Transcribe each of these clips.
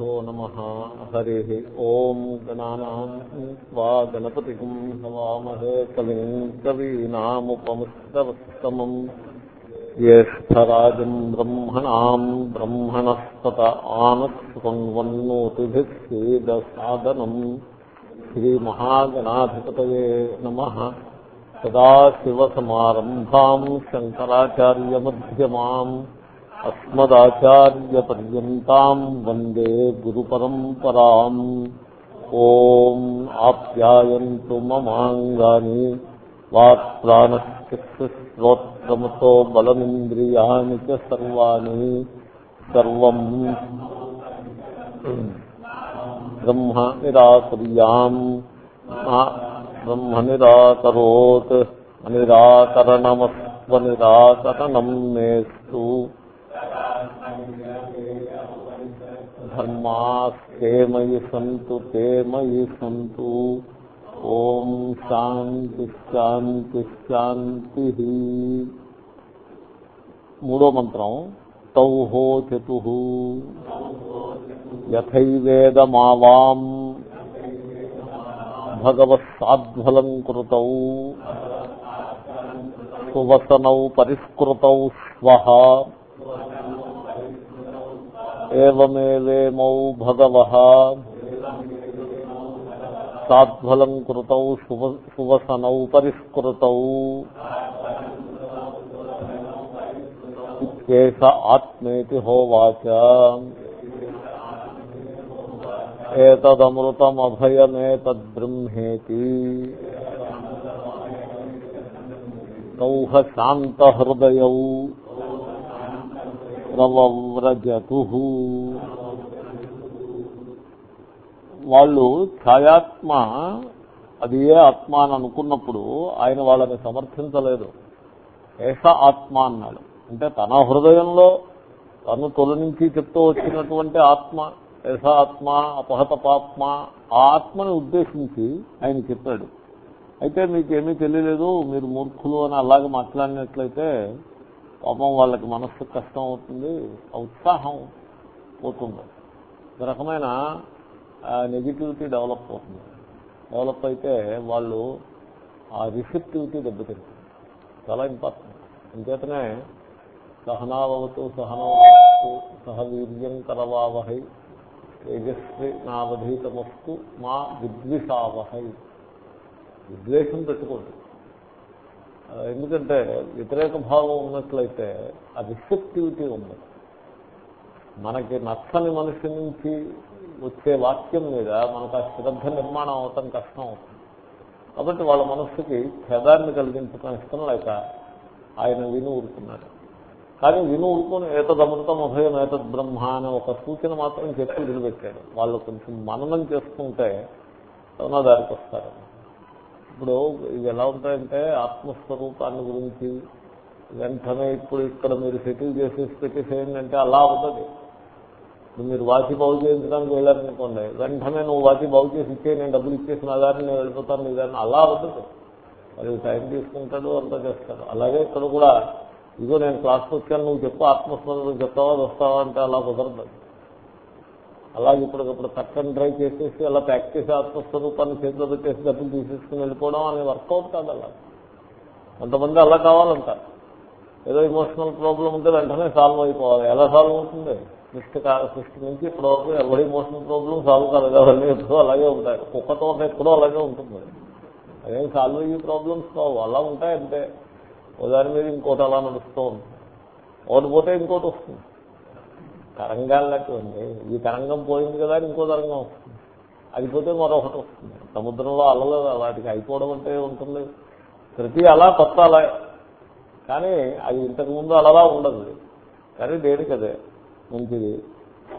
श्रीगुरुभ्यो नमः हरिः ॐ गणानाम् त्वा गणपतिम् हवामहे कविम् कवीनामुपमुस्तवस्तमम् ज्येष्ठराजम् ब्रह्मणाम् ब्रह्मणस्पत आनस्वन्वन्नोतिभिः सीदसादनम् श्रीमहागणाधिपतये नमः सदाशिवसमारम्भाम् शङ्कराचार्यमध्यमाम् अस्मदाचार्यपर्यन्ताम् वन्दे गुरुपरम्पराम् ॐ आप्यायन्तु ममाङ्गानि वाक्प्राणश्चित्तश्रोत्रमतो बलमिन्द्रियाणि च सर्वाणि सर्वम् ब्रह्म निराकुर्याम् ब्रह्म निराकरोत् अनिराकरणमस्त्वनिराकरणम् मेस्तु धर्मास्ते मयि सन्तु ते मयि सन्तु ॐ శాంతి శాంతి శాంతి మూడో మంత్రం తౌహో చతు యథైవేదమావాం భగవత్సాధ్వలం కృతౌ సువసనౌ పరిష్కృతౌ స్వః ఏమేవేమౌ భగవ సాధ్వలం కృతౌ శువసనౌ పరిష్కృతౌ. ఇత్యేష ఆత్మేతి హోవాచ. ఏతదమృతమభయమేతద్బ్రహ్మేతి కౌహ శాంతహృదయౌ. ప్రవ్రజతు వాళ్ళు ఛాయాత్మ అది ఏ ఆత్మ అని అనుకున్నప్పుడు ఆయన వాళ్ళని సమర్థించలేదు. ఏష ఆత్మ అన్నాడు. అంటే తన హృదయంలో తను తొలి నుంచి చెప్తూ వచ్చినటువంటి ఆత్మ ఏష ఆత్మ అపహత పాత్మ ఆ ఆత్మని ఉద్దేశించి ఆయన చెప్పాడు. అయితే మీకేమీ తెలియలేదు మీరు మూర్ఖులు అని అలాగే మాట్లాడినట్లయితే పాపం వాళ్ళకి మనస్సు కష్టం అవుతుంది ఉత్సాహం పోతుంది. ఒక రకమైన నెగిటివిటీ డెవలప్ అవుతుంది. డెవలప్ అయితే వాళ్ళు ఆ రిసెప్టివిటీ దెబ్బతింటుంది చాలా ఇంపార్టెంట్ అంచేతనే సహనావతు సహనవతు సహ వీర్యం కరవావహై తేజస్వి నావధీతమస్తు మా విద్విషావహై. విద్వేషం పెట్టుకోండి ఎందుకంటే వ్యతిరేక భావం ఉన్నట్లయితే ఆ రిసెప్టివిటీ ఉంది. మనకి నచ్చని మనిషి నుంచి వచ్చే వాక్యం మీద మనకు ఆ శ్రద్ధ నిర్మాణం అవటం కష్టం అవుతుంది. కాబట్టి వాళ్ళ మనస్సుకి ఖేదాన్ని కలిగించడం ఇష్టం లేక ఆయన విను ఊరుకున్నాడు. కానీ విను ఊరుకుని ఏతదమృతం అభయం ఏతద్ బ్రహ్మ అనే ఒక సూచన మాత్రం చెప్పి వదిలిపెట్టాడు. వాళ్ళు కొంచెం మననం చేసుకుంటే అవునా దారికి వస్తారు. ఇప్పుడు ఇవి ఎలా ఉంటాయంటే ఆత్మస్వరూపాన్ని గురించి వెంటనే ఇప్పుడు ఇక్కడ మీరు సెటిల్ చేసేసి పెట్టేసేయండి అంటే అలా అవుతుంది. ఇప్పుడు మీరు వాచి బాగు చేయించడానికి వెళ్ళారనుకోండి వెంటనే నువ్వు వాచి బాగు చేసి ఇచ్చే నేను డబ్బులు ఇచ్చేసి నా దాన్ని నేను వెళ్ళిపోతాను నీ అలా అవుతుంది. మరి టైం తీసుకుంటాడు అంతా చేస్తాడు. అలాగే ఇక్కడ కూడా ఇదిగో నేను క్లాస్కి వచ్చాను నువ్వు చెప్పు ఆత్మస్వరూపం చెప్తావా వస్తావా అంటే అలా కుదరదు. అలాగే ఇప్పటికప్పుడు కట్టన్ డ్రై చేసేసి అలా ప్యాక్ చేసి ఆత్మస్వరూపాన్ని చేతిలో పెట్టేసి డబ్బులు తీసేసుకుని వెళ్ళిపోవడం అనేది వర్కౌట్ కాదు అలా. కొంతమంది అలా కావాలంటారు. ఏదో ఇమోషనల్ ప్రాబ్లం ఉంటే వెంటనే సాల్వ్ అయిపోవాలి. ఎలా సాల్వ్ అవుతుంది? సృష్టి సృష్టి నుంచి ఇప్పటివరకు ఎవరి ఇమోషనల్ ప్రాబ్లం సాల్వ్ కాదు ఎప్పుడో అలాగే ఉంటాయి. కుక్కతో ఎప్పుడో అలాగే ఉంటుంది. అదేం సాల్వ్ అయ్యే ప్రాబ్లమ్స్ కావు. అలా ఉంటాయి అంటే ఓ దాని మీద ఇంకోటి అలా నడుస్తూ ఉంటుంది. ఒకటి పోతే ఇంకోటి వస్తుంది. తరంగాలన్నట్టు ఉంది ఈ తరంగం పోయింది కదా ఇంకో తరంగం వస్తుంది. అది పోతే మరొకటి వస్తుంది. సముద్రంలో అలలు వాటికి అయిపోవడం అంటే ఉంటుంది. ప్రతి అలా కొత్త అలా. కానీ అది ఇంతకుముందు అలలా ఉండదు. కానీ దేనికి అదే? మంచిది.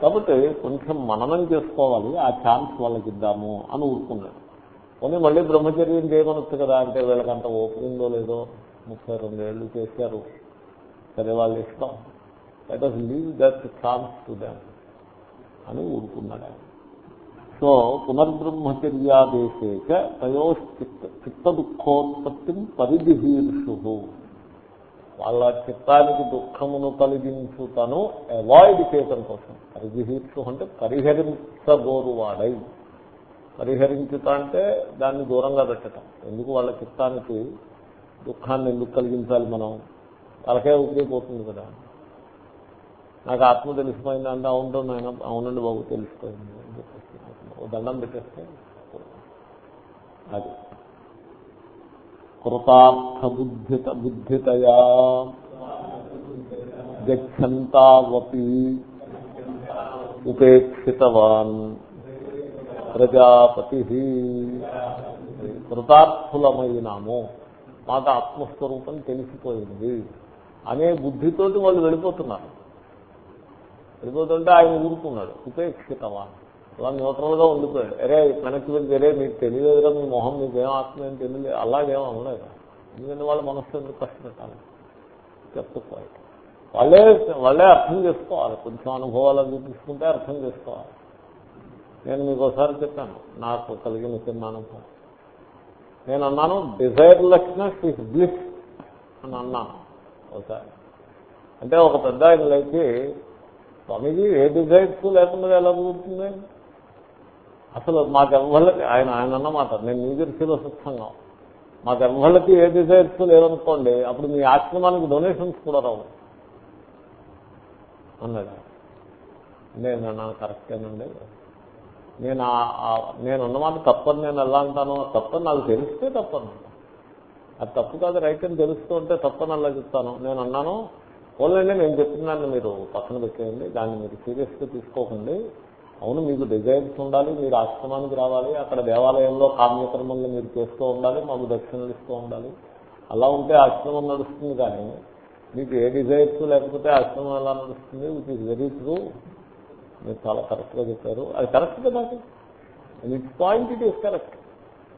కాబట్టి కొంచెం మననం చేసుకోవాలి. ఆ ఛాన్స్ వాళ్ళకి ఇద్దాము అని ఊరుకున్నాడు కొన్ని మళ్ళీ బ్రహ్మచర్యం చేయమనొచ్చు కదా. అంటే వీళ్ళకంత ఓపెనిందో లేదో ముప్పై రెండేళ్ళు చేశారు. సరే వాళ్ళు ఇష్టం. Let us leave that chance to them అని ఊరుకున్నాడు ఆయన. సో పునర్బ్రహ్మచర్యాదేశేక తయో చిత్త దుఃఖోత్పత్తి పరిధిహీర్షు. వాళ్ళ చిత్తానికి దుఃఖమును కలిగించుతను అవాయిడ్ చేయటం కోసం. పరిధిహీర్షు అంటే పరిహరించగోరువాడై. పరిహరించుట అంటే దాన్ని దూరంగా పెట్టడం ఎందుకు వాళ్ళ చిత్తానికి దుఃఖాన్ని ఎందుకు కలిగించాలి మనం? తలకే ఉద్రిపోతుంది కదా. నాకు ఆత్మ తెలిసిపోయింది అంటే అవును నాయన అవునండి బాబు తెలిసిపోయింది అని చెప్పేసి దండం పెట్టేస్తే అది. కృతార్థ బుద్ధిత బుద్ధితయా గచ్చంతావపి ఉపేక్షితవాన్ ప్రజాపతి. కృతార్థులమైనాము. మాకు ఆత్మస్వరూపం తెలిసిపోయింది. అనే బుద్ధితోటి వాళ్ళు వెళ్ళిపోతున్నారు. వెళ్ళిపోతుంటే ఆయన ఊరుకున్నాడు. ఉపేక్షితమా? అలా న్యూట్రల్గా ఉండిపోయాడు. అరే వెనక్కి వెళ్ళి అరే మీకు తెలియదురా మీ మొహం మీకు ఏం ఆత్మ ఏం తెలియదు. అలాగేం అనలేదు? ఎందుకంటే వాళ్ళ మనస్సు ఎందుకు కష్టపెట్టాలి? చెప్పుకోవాలి. వాళ్ళే వాళ్ళే అర్థం చేసుకోవాలి. కొంచెం అనుభవాలు అవి తీసుకుంటే అర్థం చేసుకోవాలి. నేను మీకు ఒకసారి చెప్పాను నాకు కలిగిన చిన్న అనుభవం. నేను అన్నాను డిజైర్లెస్నెస్ ఇస్ బ్లిస్ అని అన్నాను. ఒకసారి. అంటే ఒక పెద్ద ఆయన లేచి స్వామీజీ ఏ డిజైన్స్ లేకుండా ఎలా కుదురుతుంది అసలు మాకెవ్వళ్ళకి ఆయన ఆయన అన్నమాట నేను న్యూజెర్సీలో సుఖంగా మాకెవ్వళ్ళకి ఏ డిజైన్స్ లేవనుకోండి అప్పుడు మీ ఆశ్రమానికి డొనేషన్స్ కూడా రావు. అన్నాడు నేను అన్నాను కరెక్టేనండి. నేను నేను ఉన్నమాట తప్పని నేను ఎలా అంటాను? తప్పని నాకు తెలిస్తే తప్పను అది తప్పు కాదు రైట్ అని తెలుస్తూ ఉంటే తప్పని అలా చెప్తాను. నేను అన్నాను ఓన్లీ నేను చెప్తున్నాను మీరు పక్కన పెట్టేయండి దాన్ని మీరు సీరియస్గా తీసుకోకండి. అవును మీకు డిజైర్స్ ఉండాలి మీరు ఆశ్రమానికి రావాలి అక్కడ దేవాలయంలో కామ్యక్రమంలో మీరు చేస్తూ ఉండాలి మాకు దక్షిణలు ఇస్తూ ఉండాలి. అలా ఉంటే ఆశ్రమం నడుస్తుంది కానీ మీకు ఏ డిజైర్స్ లేకపోతే ఆశ్రమం ఎలా నడుస్తుంది విచ్ ఇస్ వెరీ ట్రూ మీరు చాలా కరెక్ట్గా చెప్పారు. అది కరెక్ట్ కదా it point it is correct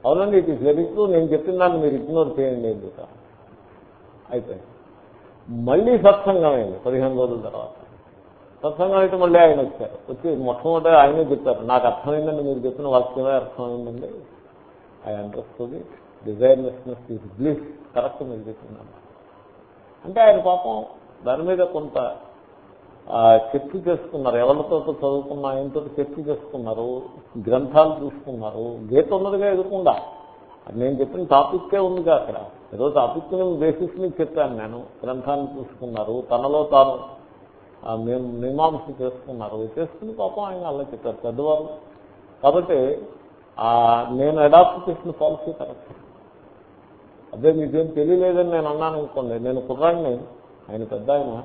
అవునండి ఇట్ ఈస్ వెరీ ట్రూ నేను చెప్పిన దాన్ని మీరు ఇగ్నోర్ చేయండి ఎందుక? అయిపోయింది మళ్ళీ సత్సంగమైంది అయింది పదిహేను రోజుల తర్వాత. సత్సంగం అయితే మళ్ళీ ఆయన వచ్చారు. వచ్చి మొట్టమొదటి ఆయనే చెప్పారు నాకు అర్థమైందండి మీరు చెప్పిన వాక్యమే అర్థమైందండి. I understand desirelessness is belief correct మీరు చెప్తున్నాను అంటే ఆయన పాపం దాని మీద కొంత చర్చ చేసుకున్నారు. ఎవరితో చదువుకున్న ఆయనతో చర్చ చేసుకున్నారు. గ్రంథాలు చూసుకున్నారు. గీత ఉన్నదిగా ఎదుర్కొండా నేను చెప్పిన టాపిక్కే ఉందిగా అక్కడ. ఏదో టాపిక్ బేసిస్ మీద చెప్పాను నేను. గ్రంథాన్ని చూసుకున్నారు. తనలో తాను మేము మీమాంస చేసుకున్నారు. చేసుకుని పాపం ఆయన అలా చెప్పారు పెద్దవారు కాబట్టి నేను అడాప్ట్ చేసిన పాలసీ కరెక్ట్ అదే మీకేం తెలియలేదని నేను అన్నాను అనుకోండి. నేను కుర్రాడిని ఆయన పెద్ద ఆయన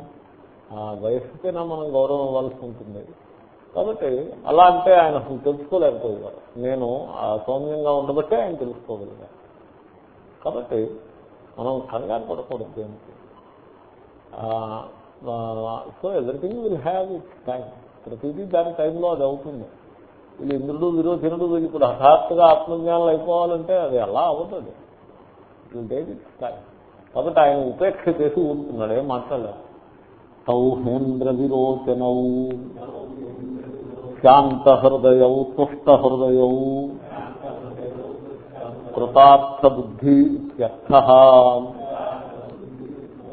వయస్సుకైనా మనం గౌరవం ఇవ్వాల్సి ఉంటుంది. కాబట్టి అలా అంటే ఆయన అసలు తెలుసుకోలేకపోయేవారు నేను సౌమ్యంగా ఉండబట్టే ఆయన తెలుసుకోగలిగారు. కాబట్టి మనం కంగారు పడకూడదు దేనికి. So everything will have it time. ప్రతిదీ దాని టైంలో అది అవుతుంది. వీళ్ళు ఇంద్రుడు విరోధినుడు వీళ్ళు ఇప్పుడు హఠాత్తుగా ఆత్మజ్ఞానం అయిపోవాలంటే అది అలా అవుతుంది విల్ టైం కాబట్టి ఆయన ఉపేక్ష చేసి ఊరుకున్నాడు ఏం మాట్లాడలేదు. సౌహేంద్ర విరోచనవు శాంత తుష్టహృదయ తుష్ట బుద్ధి ఇత్యర్థ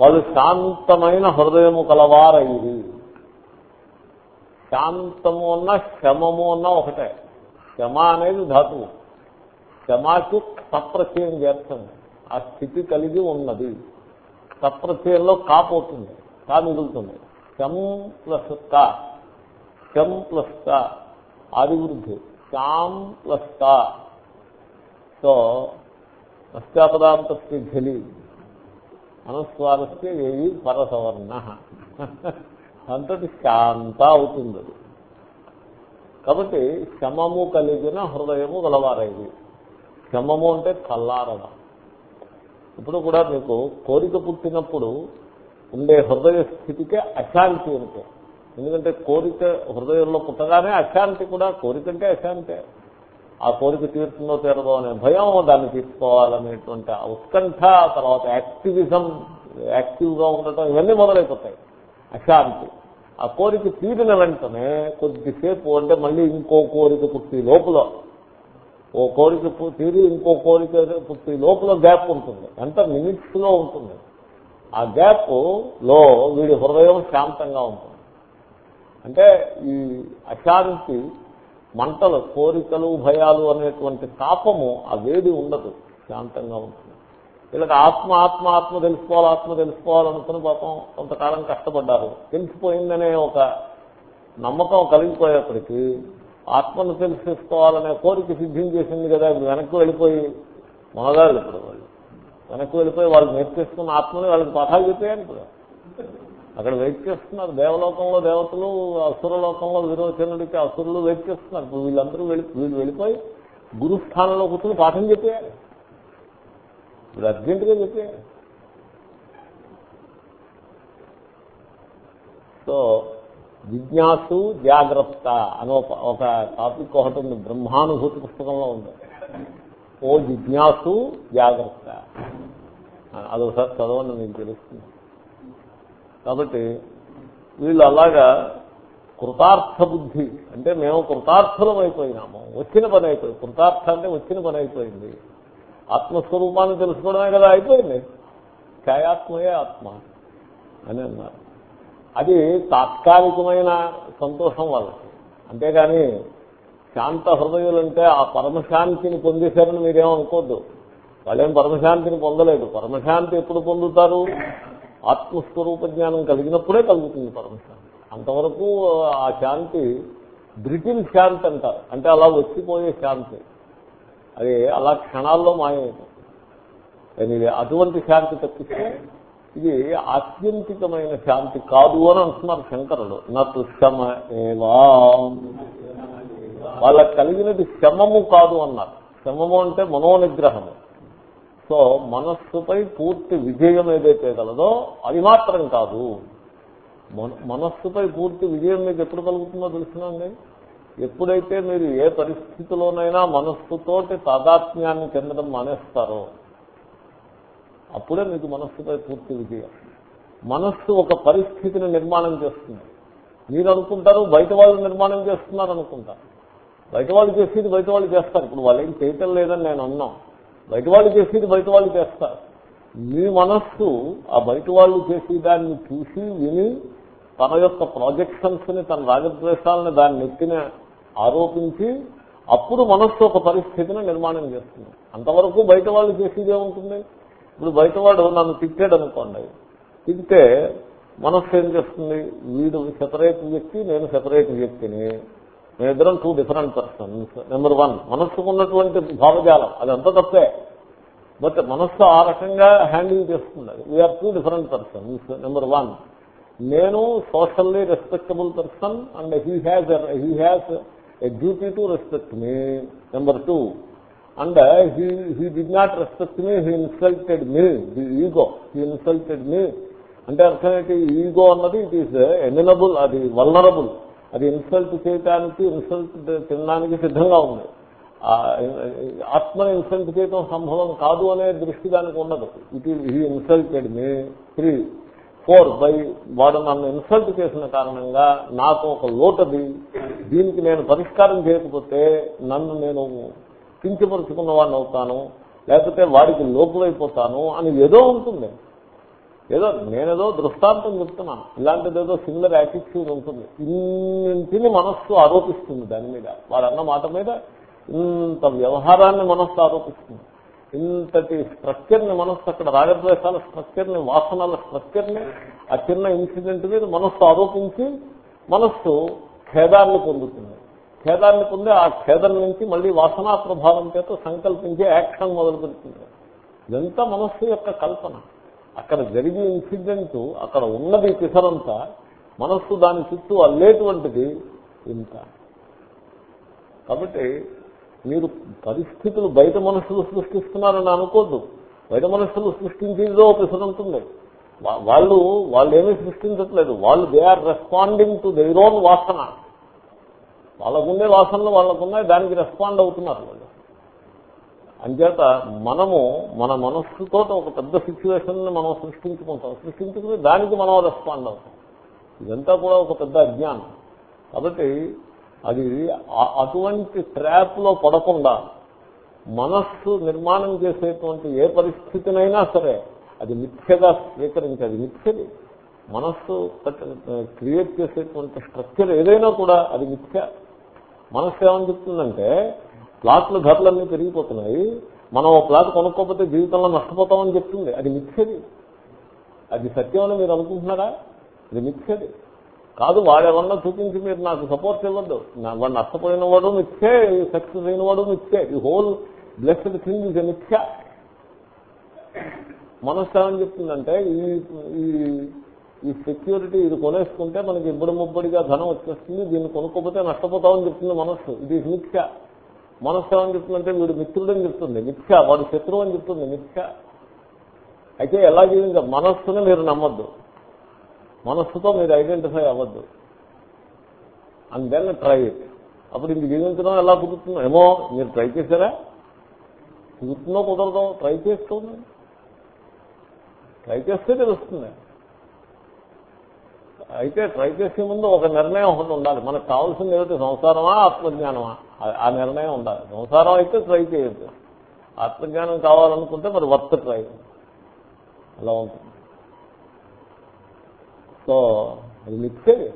వాళ్ళు శాంతమైన హృదయము కలవారైది. శాంతము అన్న శమము అన్న ఒకటే. శమ అనేది ధాతువు శమాకి సప్రచయం చేస్తుంది ఆ స్థితి కలిగి ఉన్నది. సప్రచయంలో కాపోతుంది కా మిగులుతుంది శం ప్లస్ కా. శం ప్లస్ కా. ఆదివృద్ధి శాం ప్లస్ కా. సో నష్టాపదాంతస్య ఘలి. అనస్వారస్య ఏవి? పరసవర్ణ. అంతటి శాంత అవుతుంది అది. కాబట్టి శమము కలిగిన హృదయము గలవారైది. శమము అంటే చల్లారడం ఇప్పుడు కూడా మీకు కోరిక పుట్టినప్పుడు ఉండే హృదయ స్థితికే అశాంతి అంటే ఎందుకంటే కోరిక హృదయంలో పుట్టగానే అశాంతి కూడా కోరిక అంటే అశాంతే. ఆ కోరిక తీరుతుందో తీరదో అనే భయం దాన్ని తీసుకోవాలనేటువంటి ఉత్కంఠ తర్వాత యాక్టివిజం యాక్టివ్గా ఉండటం ఇవన్నీ మొదలైపోతాయి. అశాంతి. ఆ కోరిక తీరిన వెంటనే కొద్దిసేపు అంటే మళ్ళీ ఇంకో కోరిక పుట్టి లోపల ఓ కోరిక తీరి ఇంకో కోరిక పుట్టి లోపల గ్యాప్ ఉంటుంది. ఎంత మినిట్స్లో ఉంటుంది. ఆ గ్యాప్లో వీడి హృదయం శాంతంగా ఉంటుంది. అంటే ఈ అశాంతి మంటలు కోరికలు భయాలు అనేటువంటి తాపము ఆ వేడి ఉండదు శాంతంగా ఉంటుంది. వీళ్ళకి ఆత్మ ఆత్మ ఆత్మ తెలుసుకోవాలి ఆత్మ తెలుసుకోవాలనుకుని పాపం కొంతకాలం కష్టపడ్డారు. తెలిసిపోయిందనే ఒక నమ్మకం కలిగిపోయేప్పటికీ ఆత్మను తెలుసుకోవాలనే కోరిక సిద్ధించేసింది కదా ఇప్పుడు వెనక్కి వెళ్ళిపోయి మొనగాళ్ళు ఇప్పుడు వాళ్ళు. వెనక్కి వెళ్ళిపోయి వాళ్ళు నేర్చేసుకున్న ఆత్మని వాళ్ళకి పాఠాలు చెప్పేయాలి ఇప్పుడు అక్కడ వెయిట్ చేస్తున్నారు. దేవలోకంలో దేవతలు అసురలోకంలో విరోచనుడికి అసురులు వెయిట్ చేస్తున్నారు. ఇప్పుడు వీళ్ళందరూ వెళ్ళి వీళ్ళు వెళ్ళిపోయి గురుస్థానంలో కూర్చొని పాఠం చెప్పేయాలి. ఇప్పుడు అర్జెంటుగా చెప్పేయాలి. సో జిజ్ఞాసు జాగ్రత్త అని ఒక- ఒక టాపిక్ ఒకటి ఉంది. బ్రహ్మానుభూతి పుస్తకంలో ఉంది. ఓ జిజ్ఞాసు జాగ్రత్త. అదొకసారి చదవండి మీకు తెలుస్తుంది. కాబట్టి వీళ్ళు అలాగా కృతార్థ బుద్ధి అంటే మేము కృతార్థులం అయిపోయినాము. వచ్చిన పని అయిపోయింది కృతార్థ అంటే వచ్చిన పని అయిపోయింది. ఆత్మస్వరూపాన్ని తెలుసుకోవడమే కదా అయిపోయింది. ఛాయాత్మయే ఆత్మ అని అన్నారు. అది తాత్కాలికమైన సంతోషం వాళ్ళకి. అంతేగాని శాంత హృదయులంటే ఆ పరమశాంతిని పొందేశారని మీరేమనుకోద్దు వాళ్ళేం పరమశాంతిని పొందలేదు. పరమశాంతి ఎప్పుడు పొందుతారు? ఆత్మస్వరూప జ్ఞానం కలిగినప్పుడే కలుగుతుంది పరమశాంతి. అంతవరకు ఆ శాంతి బ్రిటిల్ శాంతి అంటారు అంటే అలా వచ్చిపోయే శాంతి. అది అలా క్షణాల్లో మాయమవుతుంది ఇది అటువంటి శాంతి తప్పిస్తే ఇది ఆత్యంతికమైన శాంతి కాదు అని అంటున్నారు శంకరుడు. నటు శమ ఏవా. వాళ్ళకి కలిగినది శమము కాదు అన్నారు. శమము అంటే మనోనిగ్రహము. సో మనస్సుపై పూర్తి విజయం ఏదైతే కలదో అది మాత్రం కాదు. మన- మనస్సుపై పూర్తి విజయం మీకు ఎప్పుడు కలుగుతుందో తెలుసునండి ఎప్పుడైతే మీరు ఏ పరిస్థితిలోనైనా మనస్సుతోటి తాదాత్మ్యాన్ని చెందడం మానేస్తారో అప్పుడే మీకు మనస్సుపై పూర్తి విజయం. మనస్సు ఒక పరిస్థితిని నిర్మాణం చేస్తుంది. మీరు అనుకుంటారు బయట వాళ్ళు నిర్మాణం చేస్తున్నారు అనుకుంటారు. బయట వాళ్ళు చేసేది బయట వాళ్ళు చేస్తారు. ఇప్పుడు వాళ్ళు ఏం చేయటం లేదని నేను అన్నాను బయట వాళ్ళు చేసేది బయట వాళ్ళు చేస్తారు. మీ మనస్సు ఆ బయట వాళ్ళు చేసే దాన్ని చూసి విని తన యొక్క ప్రాజెక్షన్స్ని తన రాగద్వేషాలను దాన్ని నెత్తిన ఆరోపించి అప్పుడు మనస్సు ఒక పరిస్థితిని నిర్మాణం చేస్తుంది. అంతవరకు బయట వాళ్ళు చేసేది ఏముంటుంది? ఇప్పుడు బయటవాడు నన్ను తిట్టాడు అనుకోండి తింటే మనస్సు ఏం చేస్తుంది? వీడు సెపరేట్ వ్యక్తి నేను సెపరేట్ వ్యక్తిని. మేమిద్దరం two different persons number one మనస్సుకు ఉన్నటువంటి భావజాలం. అదంతా తప్పే. బట్ మనస్సు ఆ రకంగా హ్యాండిల్ చేస్తుంది. We are two different persons number one నేను socially respectable person and he has he has a duty to respect me number two and he he did not respect me he insulted me the ego he insulted me అంటే అర్థం ఏంటి? Ego అన్నది it is ఎమినబుల్ అది vulnerable అది insult చేయటానికి insult తినడానికి సిద్ధంగా ఉంది. ఆత్మను ఇన్సల్ట్ చేయటం సంభవం కాదు అనే దృష్టి దానికి ఉండదు. It is he insulted me three four by వాడు నన్ను ఇన్సల్ట్ చేసిన కారణంగా నాకు ఒక లోటది. దీనికి నేను పరిష్కారం చేయకపోతే నన్ను నేను కించపరుచుకున్న వాడిని అవుతాను. లేకపోతే వాడికి లోపులైపోతాను అని ఏదో ఉంటుంది. ఏదో నేనేదో దృష్టాంతం చెప్తున్నాను. ఇలాంటిది ఏదో సిమిలర్ యాటిట్యూడ్ ఉంటుంది. ఇన్నింటిని మనస్సు ఆరోపిస్తుంది దాని మీద. వాడన్న మాట మీద ఇంత వ్యవహారాన్ని మనస్సు ఆరోపిస్తుంది. ఇంతటి స్ట్రక్చర్ని మనస్సు అక్కడ రాగద్వేషాల స్ట్రక్చర్ని వాసనల స్ట్రక్చర్ని ఆ చిన్న ఇన్సిడెంట్ మీద మనస్సు ఆరోపించి మనస్సు ఖేదాన్ని పొందుతుంది. ఖేదాన్ని పొంది ఆ ఖేదం నుంచి మళ్ళీ వాసనా ప్రభావం చేత సంకల్పించి యాక్షన్ మొదలు పెడుతుంది ఇదంతా మనస్సు యొక్క కల్పన. అక్కడ జరిగే ఇన్సిడెంట్ అక్కడ ఉన్నది పిసరంతా మనస్సు దాని చుట్టూ అల్లేటువంటిది ఇంత. కాబట్టి మీరు పరిస్థితులు బయట మనస్సులు సృష్టిస్తున్నారని అనుకోద్దు. బయట మనస్సులు సృష్టించేదో పిసరంతుంది. వాళ్ళు వాళ్ళు ఏమీ సృష్టించట్లేదు. వాళ్ళు they are responding to their own వాసన. వాళ్ళకుండే వాసనలు వాళ్ళకున్నాయి దానికి రెస్పాండ్ అవుతున్నారు వాళ్ళు. అంచేత మనము మన మనస్సుతో ఒక పెద్ద సిచ్యువేషన్ మనం సృష్టించుకుంటాం. సృష్టించుకుని దానికి మనం రెస్పాండ్ అవుతాం. ఇదంతా కూడా ఒక పెద్ద అజ్ఞానం. కాబట్టి అది అటువంటి ట్రాప్లో పడకుండా మనస్సు నిర్మాణం చేసేటువంటి ఏ పరిస్థితినైనా సరే అది మిథ్యగా స్వీకరించి అది మిథ్యది. మనస్సు క్రియేట్ చేసేటువంటి స్ట్రక్చర్ ఏదైనా కూడా అది మిథ్య. మనస్సు ఏమని చెప్తుందంటే ప్లాట్ల ధరలన్నీ పెరిగిపోతున్నాయి. మనం ఓ ప్లాట్ కొనుక్కోకపోతే జీవితంలో నష్టపోతామని చెప్తుంది. అది మిథ్యది. అది సత్యం అని మీరు అనుకుంటున్నారా? ఇది మిథ్యది. కాదు వాడేమన్నా చూపించి మీరు నాకు సపోర్ట్ ఇవ్వద్దు. వాడు నష్టపోయిన వాడు మిథ్యే సక్సెస్ అయిన వాడు మిథ్యే. ఈ హోల్ బ్లెస్డ్ థింగ్ ఇస్ మిథ్య. మనస్సు ఏమని చెప్తుందంటే ఈ ఈ ఈ సెక్యూరిటీ ఇది కొనేసుకుంటే మనకి ఇబ్బడి ముబ్బడిగా ధనం వచ్చేస్తుంది. దీన్ని కొనుక్కోపోతే నష్టపోతామని చెప్తుంది మనస్సు. ఇది మిథ్య. మనస్సు ఏమని చెప్తుందంటే వీడు మిత్రుడని చెప్తుంది. మిథ్య వాడు శత్రువు అని చెప్తుంది. మిథ్య. అయితే ఎలా జీవించ మనస్సుని మీరు నమ్మద్దు. మనస్సుతో మీరు ఐడెంటిఫై అవ్వద్దు. And then try it. అప్పుడు ఇంక జీవించడం ఎలా కుదురుతుందో? ఏమో మీరు ట్రై చేశారా? కుదురుతుందో కుదరదో ట్రై చేస్తుంది ట్రై చేస్తే తెలుస్తుంది. అయితే ట్రై చేసే ముందు ఒక నిర్ణయం ఒకటి ఉండాలి. మనకు కావాల్సింది ఏదైతే సంసారమా ఆత్మజ్ఞానమా? ఆ- నిర్ణయం ఉండాలి. సంసారం అయితే ట్రై చేయొద్దు. ఆత్మజ్ఞానం కావాలనుకుంటే మరి వర్త్ ట్రై. అలా ఉంటుంది. సో అది మిక్సేది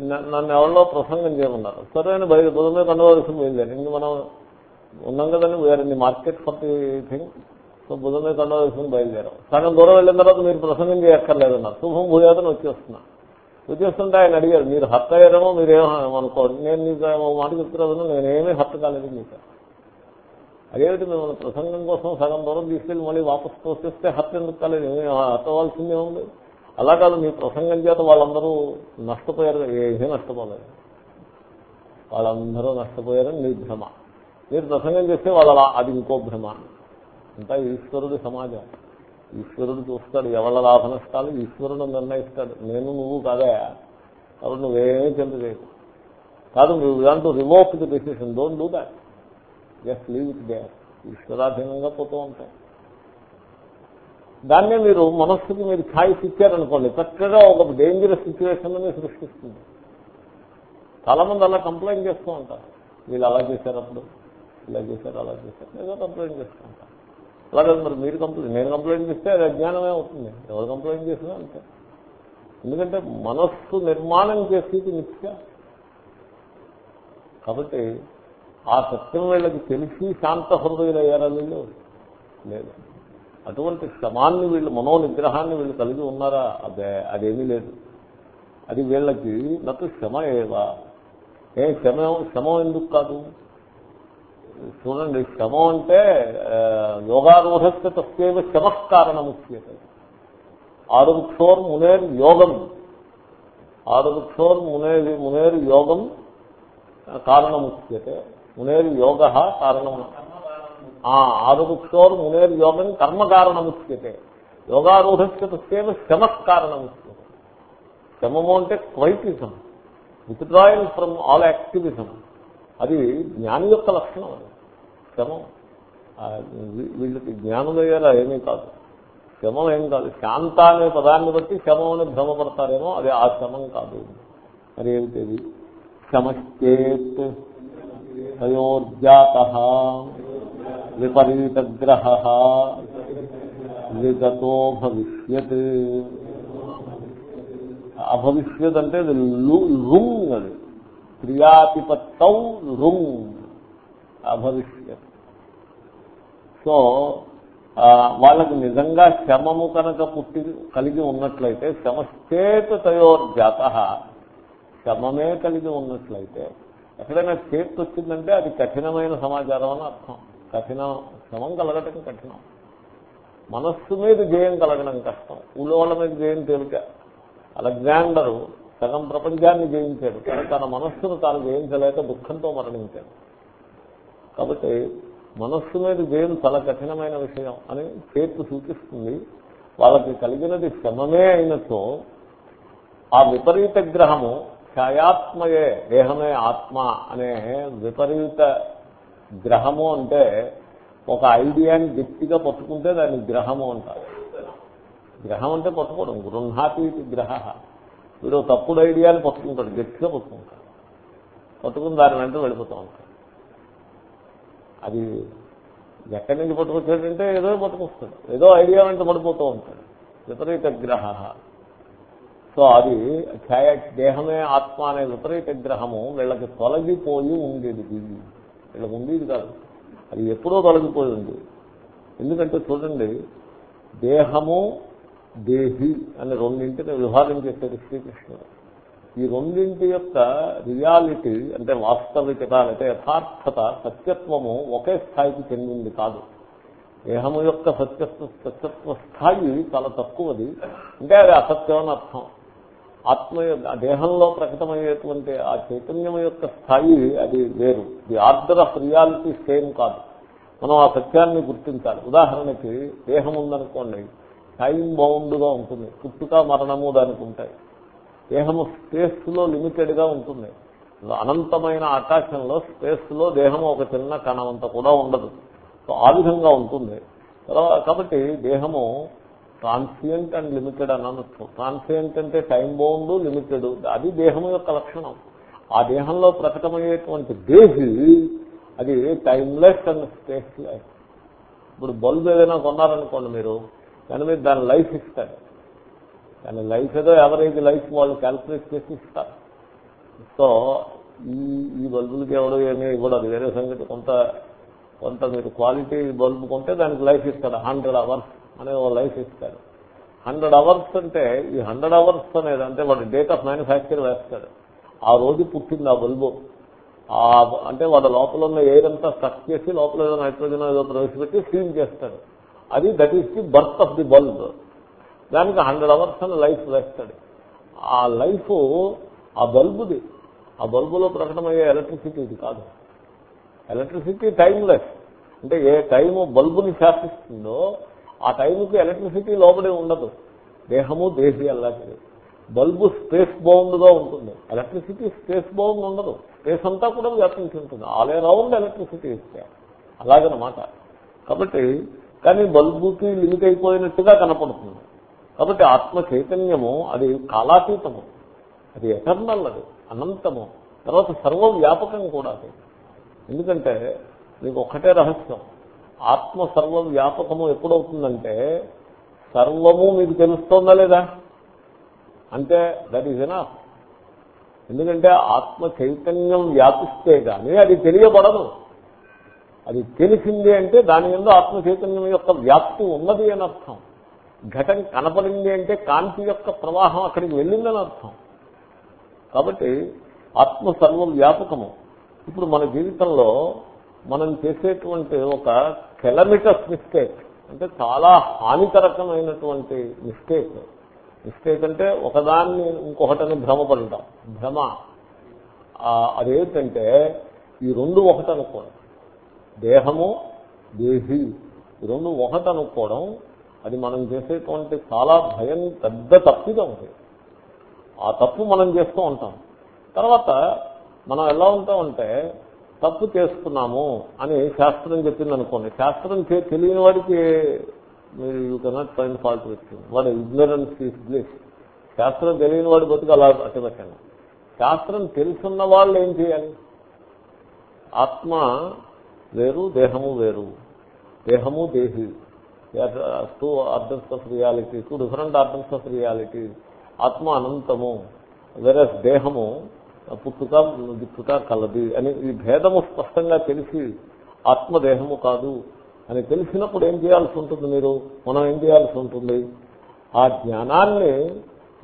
నన్ను ఎవరిలో ప్రసంగం చేయమన్నారు. సరే అని బయట బుధమే కనవలసి బయలుదేరి. ఇంక మనం ఉన్నాం కదండి వేరే market for the thing so బుధమే వేసుకుని బయలుదేరాం. సగం దూరం వెళ్ళిన తర్వాత మీరు ప్రసంగం చేయక్కర్లేదన్నారు శుభం భూయాదని వచ్చేస్తున్నా. వచ్చేస్తుంటే ఆయన అడిగారు మీరు హత్త అయ్యారేమో మీరేమనుకోండి నేను మీకు మాట చెప్తున్నా నేనేమీ హత్త కాలేదు మీకు అదేమిటి మిమ్మల్ని ప్రసంగం కోసం సగం దూరం తీసుకెళ్ళి మళ్ళీ వాపస్ తోసేస్తే హత్య ఎందుకు కాలేదు? హత్తవలసిందే ఉంది. అలా కాదు మీ ప్రసంగం చేత వాళ్ళందరూ నష్టపోయారు. ఏమీ నష్టపోలేదు. వాళ్ళందరూ నష్టపోయారని మీ భ్రమ. మీరు ప్రసంగం చేస్తే వాళ్ళ అది ఇంకో భ్రమ. అంతా ఈశ్వరుడి సమాజం. ఈశ్వరుడు చూస్తాడు ఎవళ్ళ లాభ నష్టాలు ఈశ్వరుడు నిర్ణయిస్తాడు. నేను నువ్వు కాదా. కాబట్టి నువ్వేమీ చింత చేయకు. కాదు నువ్వు దాంట్లో revoke the decision don't do that just leave it they ఈశ్వరాధీనంగా పోతూ ఉంటాయి. దాన్నే మీరు మనస్సుకి మీరు ఛాయిస్ ఇచ్చారనుకోండి చక్కగా ఒక డేంజరస్ సిచ్యువేషన్ సృష్టిస్తుంది. చాలా మంది అలా కంప్లైంట్ చేస్తూ ఉంటారు. వీళ్ళు అలా చేశారు అప్పుడు ఇలా చేశారు అలా చేశారు. ఏదో కంప్లైంట్ చేస్తూ ఉంటారు. అలాగే మరి మీరు కంప్లైంట్ నేను కంప్లైంట్ చేస్తే అది అజ్ఞానమే అవుతుంది. ఎవరు కంప్లైంట్ చేసినా అంతే. ఎందుకంటే మనస్సు నిర్మాణం చేసేది నిత్య. కాబట్టి ఆ సత్యం వీళ్ళకి తెలిసి శాంత హృదయులు అయ్యారా వీళ్ళు లేదు. అటువంటి శ్రమాన్ని వీళ్ళు మనో నిగ్రహాన్ని వీళ్ళు కలిగి ఉన్నారా? అదే అదేమీ లేదు. అది వీళ్ళకి నాకు శ్రమ ఏవా. ఏ శ్రమ శ్రమం ఎందుకు కాదు? చూడండి శ్రమం అంటే ఆ, తస్యవ శమస్కారణముచ్యతే ఆరుక్షోర్ మునేర్ యోగం. ఆరుక్షోర్ మునే మునేర్ యోగం కారణముచ్యతే. మునేర్ యోగ కారణం ఆరుక్షోర్ మునేర్ యోగం కర్మ కారణముచ్యతే యోగారూఢస్య తస్యవ శమస్కారణముచ్యతే శమము అంటే quietism. Withdrawal from all activism. అది జ్ఞాని యొక్క లక్షణం అది. శమం ఆ, వీ- వీళ్ళకి జ్ఞానులయ్యారా ఏమీ కాదు. శమం ఏం కాదు. శాంత అనే పదాన్ని బట్టి శమం అని భ్రమపడతారేమో అది ఆ శమం కాదు. మరి ఏమిటది శమశ్చేత్ తయోర్జాత విపరీతగ్రహ విగతో భవిష్యత్. అభవిష్యత్ అంటే అది లు- రుంగ్ అది. క్రియాతిపత్తౌ రుంగ్ అభవిష్యత్. సో వాళ్ళకి నిజంగా శమము కనుక పుట్టి కలిగి ఉన్నట్లయితే శమశ్చేత తయోర్జాత శమమే కలిగి ఉన్నట్లయితే ఎక్కడైనా చేతి వచ్చిందంటే అది కఠినమైన సమాచారం అని అర్థం. కఠిన శమం కలగటం కఠినం. మనస్సు మీద జయం కలగడం కష్టం. ఊళ్ళో వాళ్ళ మీద జయం తేలిక. అలెగ్జాండరు సగం ప్రపంచాన్ని జయించాడు. కానీ తన మనస్సును తాను జయించలేక దుఃఖంతో మరణించాడు. కాబట్టి మనస్సు మీద జయం చాలా కఠినమైన విషయం అని చేతి సూచిస్తుంది. వాళ్ళకి కలిగినది శ్రమమే అయినతో ఆ విపరీత గ్రహము ఛాయాత్మయే దేహమే ఆత్మ అనే విపరీత గ్రహము అంటే ఒక ఐడియాని గట్టిగా పట్టుకుంటే దాన్ని గ్రహము అంటారు. గ్రహం అంటే పట్టుకోవడం. గృహాతీతి గ్రహ. వీడు తప్పుడు ఐడియాని పట్టుకుంటాడు గట్టిగా పట్టుకుంటాడు. పట్టుకుని దాని వెంట వెళ్ళిపోతూ ఉంటాడు. అది ఎక్కడి నుంచి పట్టుకొచ్చాడంటే ఏదో పట్టుకొస్తాడు. ఏదో ఐడియా వెంట పడిపోతూ ఉంటాడు. విపరీత గ్రహ. సో అది ఛాయ దేహమే ఆత్మ అనే విపరీత గ్రహము వీళ్ళకి తొలగిపోయి ఉండేది. వీళ్ళకి ఉండేది కాదు. అది ఎప్పుడో తొలగిపోయి ఉంది ఎందుకంటే చూడండి దేహము దేహి అని రెండింటిని విభాగం చేశారు శ్రీకృష్ణుడు ఈ రెండింటి యొక్క రియాలిటీ అంటే వాస్తవికత అంటే యథార్థత సత్యత్వము ఒకే స్థాయికి చెందింది కాదు. దేహము యొక్క సత్యత్వ సత్యత్వ స్థాయి చాలా తక్కువది. అంటే అది అసత్యం అని అర్థం. ఆత్మ దేహంలో ప్రకటమయ్యేటువంటి ఆ చైతన్యం యొక్క స్థాయి అది వేరు. The order of reality same కాదు. మనం ఆ సత్యాన్ని గుర్తించాలి. ఉదాహరణకి దేహం ఉందనుకోండి. టైం బౌండ్గా ఉంటుంది. పుట్టుక మరణము దానికి ఉంటాయి. దేహము స్పేస్లో లిమిటెడ్గా ఉంటుంది. అనంతమైన ఆకాశంలో స్పేస్లో దేహము ఒక చిన్న కణమంత కూడా ఉండదు. సో ఆ విధంగా ఉంటుంది. కాబట్టి దేహము ట్రాన్సియంట్ అండ్ లిమిటెడ్ అని అనొచ్చు. ట్రాన్సియంట్ అంటే టైం బౌండ్ లిమిటెడ్. అది దేహం యొక్క లక్షణం. ఆ దేహంలో ప్రకటమయ్యేటువంటి దేహి అది టైమ్లెస్ అండ్ స్పేస్లెస్. ఇప్పుడు బల్బ్ ఏదైనా కొన్నారనుకోండి మీరు దాని మీద దాని లైఫ్ ఇస్తారు. దాని లైఫ్ ఏదో ఎవరైతే లైఫ్ వాళ్ళు క్యాల్కులేట్ చేసి ఇస్తారు. సో ఈ ఈ బల్బులకి ఎవడో ఏమీ ఇవ్వడు. అది వేరే సంగతి. కొంత కొంత మీరు క్వాలిటీ బల్బు కొంటే దానికి లైఫ్ ఇస్తాడు హండ్రెడ్ అవర్స్ అనే ఓ లైఫ్ ఇస్తాడు హండ్రెడ్ అవర్స్ అంటే ఈ హండ్రెడ్ అవర్స్ అనేది అంటే వాడు డేట్ ఆఫ్ మ్యానుఫ్యాక్చర్ వేస్తాడు. ఆ రోజు పుట్టింది ఆ బల్బు. అంటే వాడు లోపల ఉన్న ఎయిర్ అంతా స్టక్ చేసి లోపల ఏదో నైట్రోజన్ ఏదో ప్రవేశపెట్టి సీల్ చేస్తాడు. అది that is the birth of the bulb దానికి హండ్రెడ్ అవర్స్ అని లైఫ్ వేస్తాడు. ఆ లైఫ్ ఆ బల్బుది. ఆ బల్బులో ప్రకటమయ్యే ఎలక్ట్రిసిటీ ఇది కాదు. ఎలక్ట్రిసిటీ టైంలెస్ అంటే ఏ టైము బల్బుని శాసిస్తుందో ఆ టైంకి ఎలక్ట్రిసిటీ లోపలే ఉండదు. దేహము దేహి అలాంటిది బల్బు స్పేస్ బౌండ్గా ఉంటుంది. ఎలక్ట్రిసిటీ స్పేస్ బౌండ్ ఉండదు. స్పేస్ అంతా కూడా వ్యాపించి ఉంటుంది. ఆల్ రౌండ్ ఎలక్ట్రిసిటీ ఇస్తే అలాగనమాట. కాబట్టి కానీ బల్బుకి లిమిట్ అయిపోయినట్టుగా కనపడుతుంది. కాబట్టి ఆత్మ చైతన్యము అది కాలాతీతము. అది ఎటర్నల్ అది అనంతము. తర్వాత సర్వవ్యాపకం కూడా అది. ఎందుకంటే మీకు ఒక్కటే రహస్యం. ఆత్మ సర్వవ్యాపకము ఎప్పుడవుతుందంటే సర్వము మీకు తెలుస్తోందా లేదా? అంటే దట్ ఈజ్ ఎనా ఎందుకంటే ఆత్మ చైతన్యం వ్యాపిస్తే కానీ అది తెలియబడదు. అది తెలిసింది అంటే దాని మీద ఆత్మ చైతన్యం యొక్క వ్యాప్తి ఉన్నది అని అర్థం. ఘటం కనపడింది అంటే కాంతి యొక్క ప్రవాహం అక్కడికి వెళ్ళిందని అర్థం. కాబట్టి ఆత్మ సర్వం వ్యాపకము ఇప్పుడు మన జీవితంలో మనం చేసేటువంటి ఒక కిలోమీటర్స్ మిస్టేక్ అంటే చాలా హానికరకమైనటువంటి మిస్టేక్ మిస్టేక్ అంటే ఒకదాన్ని ఇంకొకటని భ్రమపడటం భ్రమ. అదేంటంటే ఈ రెండు ఒకటి అనుకోవడం దేహము దేహి ఈ రెండు ఒకటి అనుకోవడం అది మనం చేసేటువంటి చాలా భయం పెద్ద తప్పుగా ఉంది ఆ తప్పు మనం చేస్తూ ఉంటాం. తర్వాత మనం ఎలా ఉంటామంటే తప్పు చేస్తున్నాము అని శాస్త్రం చెప్పింది అనుకోండి శాస్త్రం తెలియని వాడికి మీరు యూ కెనాట్ ఫైన్ ఫాల్ట్ వచ్చింది వాడు ఇగ్నరెన్స్ ఈస్ బ్లిస్ శాస్త్రం తెలియని వాడి బతుకు అలా అట్టబెట్టండి శాస్త్రం తెలుసున్న వాళ్ళు ఏం చేయాలి? ఆత్మ వేరు దేహము వేరు. దేహము దేహి. Two orders of reality two different orders of reality ఆత్మ అనంతము వేరే దేహము పుట్టుక దిక్కుక కలది అని ఈ భేదము స్పష్టంగా తెలిసి ఆత్మదేహము కాదు. అని తెలిసినప్పుడు ఏం చేయాల్సి ఉంటుంది మీరు? మనం ఏం చేయాల్సి ఉంటుంది? ఆ జ్ఞానాన్ని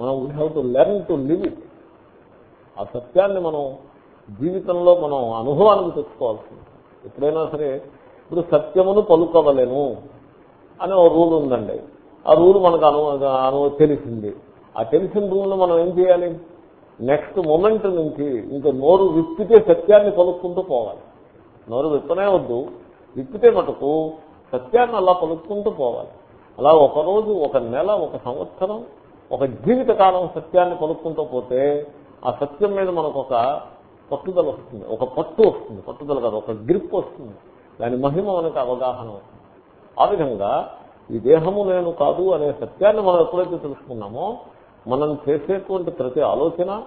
మనం we have to learn to live it ఆ సత్యాన్ని మనం జీవితంలో మనం అనుభవానికి తెచ్చుకోవాల్సి ఎప్పుడైనా సరే ఇప్పుడు సత్యమును పలుకోవలేను అని ఒక రూల్ ఉందండి. ఆ రూల్ మనకు అను అను తెలిసింది. ఆ తెలిసిన రూల్ను మనం ఏం చేయాలి? నెక్స్ట్ మూమెంట్ నుంచి ఇంకా నోరు విప్పితే సత్యాన్ని పలుక్కుంటూ పోవాలి. నోరు విప్పనే వద్దు విప్పితే మటుకు సత్యాన్ని అలా పలుక్కుంటూ పోవాలి. అలా ఒక రోజు ఒక నెల ఒక సంవత్సరం ఒక జీవిత కాలం సత్యాన్ని పలుక్కుంటూ పోతే ఆ సత్యం మీద మనకు ఒక పట్టుదల వస్తుంది. ఒక పట్టు వస్తుంది. పట్టుదల కాదు ఒక గ్రిప్ వస్తుంది. దాని మహిమ మనకు అవగాహన ఆ విధంగా ఈ దేహము నేను కాదు అనే సత్యాన్ని మనం ఎప్పుడైతే తెలుసుకున్నామో మనం చేసేటువంటి ప్రతి ఆలోచన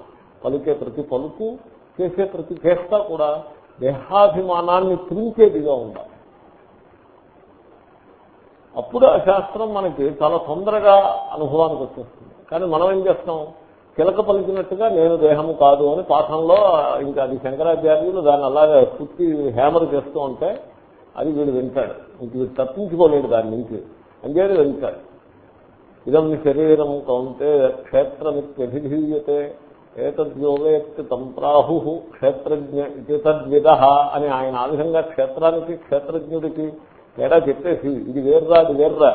పలికే ప్రతి పలుకు చేసే ప్రతి చేష్ట కూడా దేహాభిమానాన్ని త్రించేదిగా ఉండాలి. అప్పుడు ఆ శాస్త్రం మనకి చాలా తొందరగా అనుభవానికి వచ్చేస్తుంది. కానీ మనం ఏం చేస్తాం? చిలక పలికినట్టుగా నేను దేహము కాదు అని పాఠంలో ఇంకా అది శంకరాచార్యులు దాన్ని అలాగే పుట్టి హ్యామర్ చేస్తూ ఉంటే అది వీడు వింటాడు. ఇంక వీడు తప్పించుకోలేడు దాని నుంచి. అంచేది వింటాడు. ఇదం శరీరం కౌంటే క్షేత్రమిత్యభిధీయతే. ఏతద్యోగేత్ తంప్రాహు క్షేత్రజ్ఞ ఇది తద్విద అని ఆయన ఆ విధంగా క్షేత్రానికి క్షేత్రజ్ఞుడికి తేడా చెప్పేసి ఇది వేర్రా అది వేర్రా.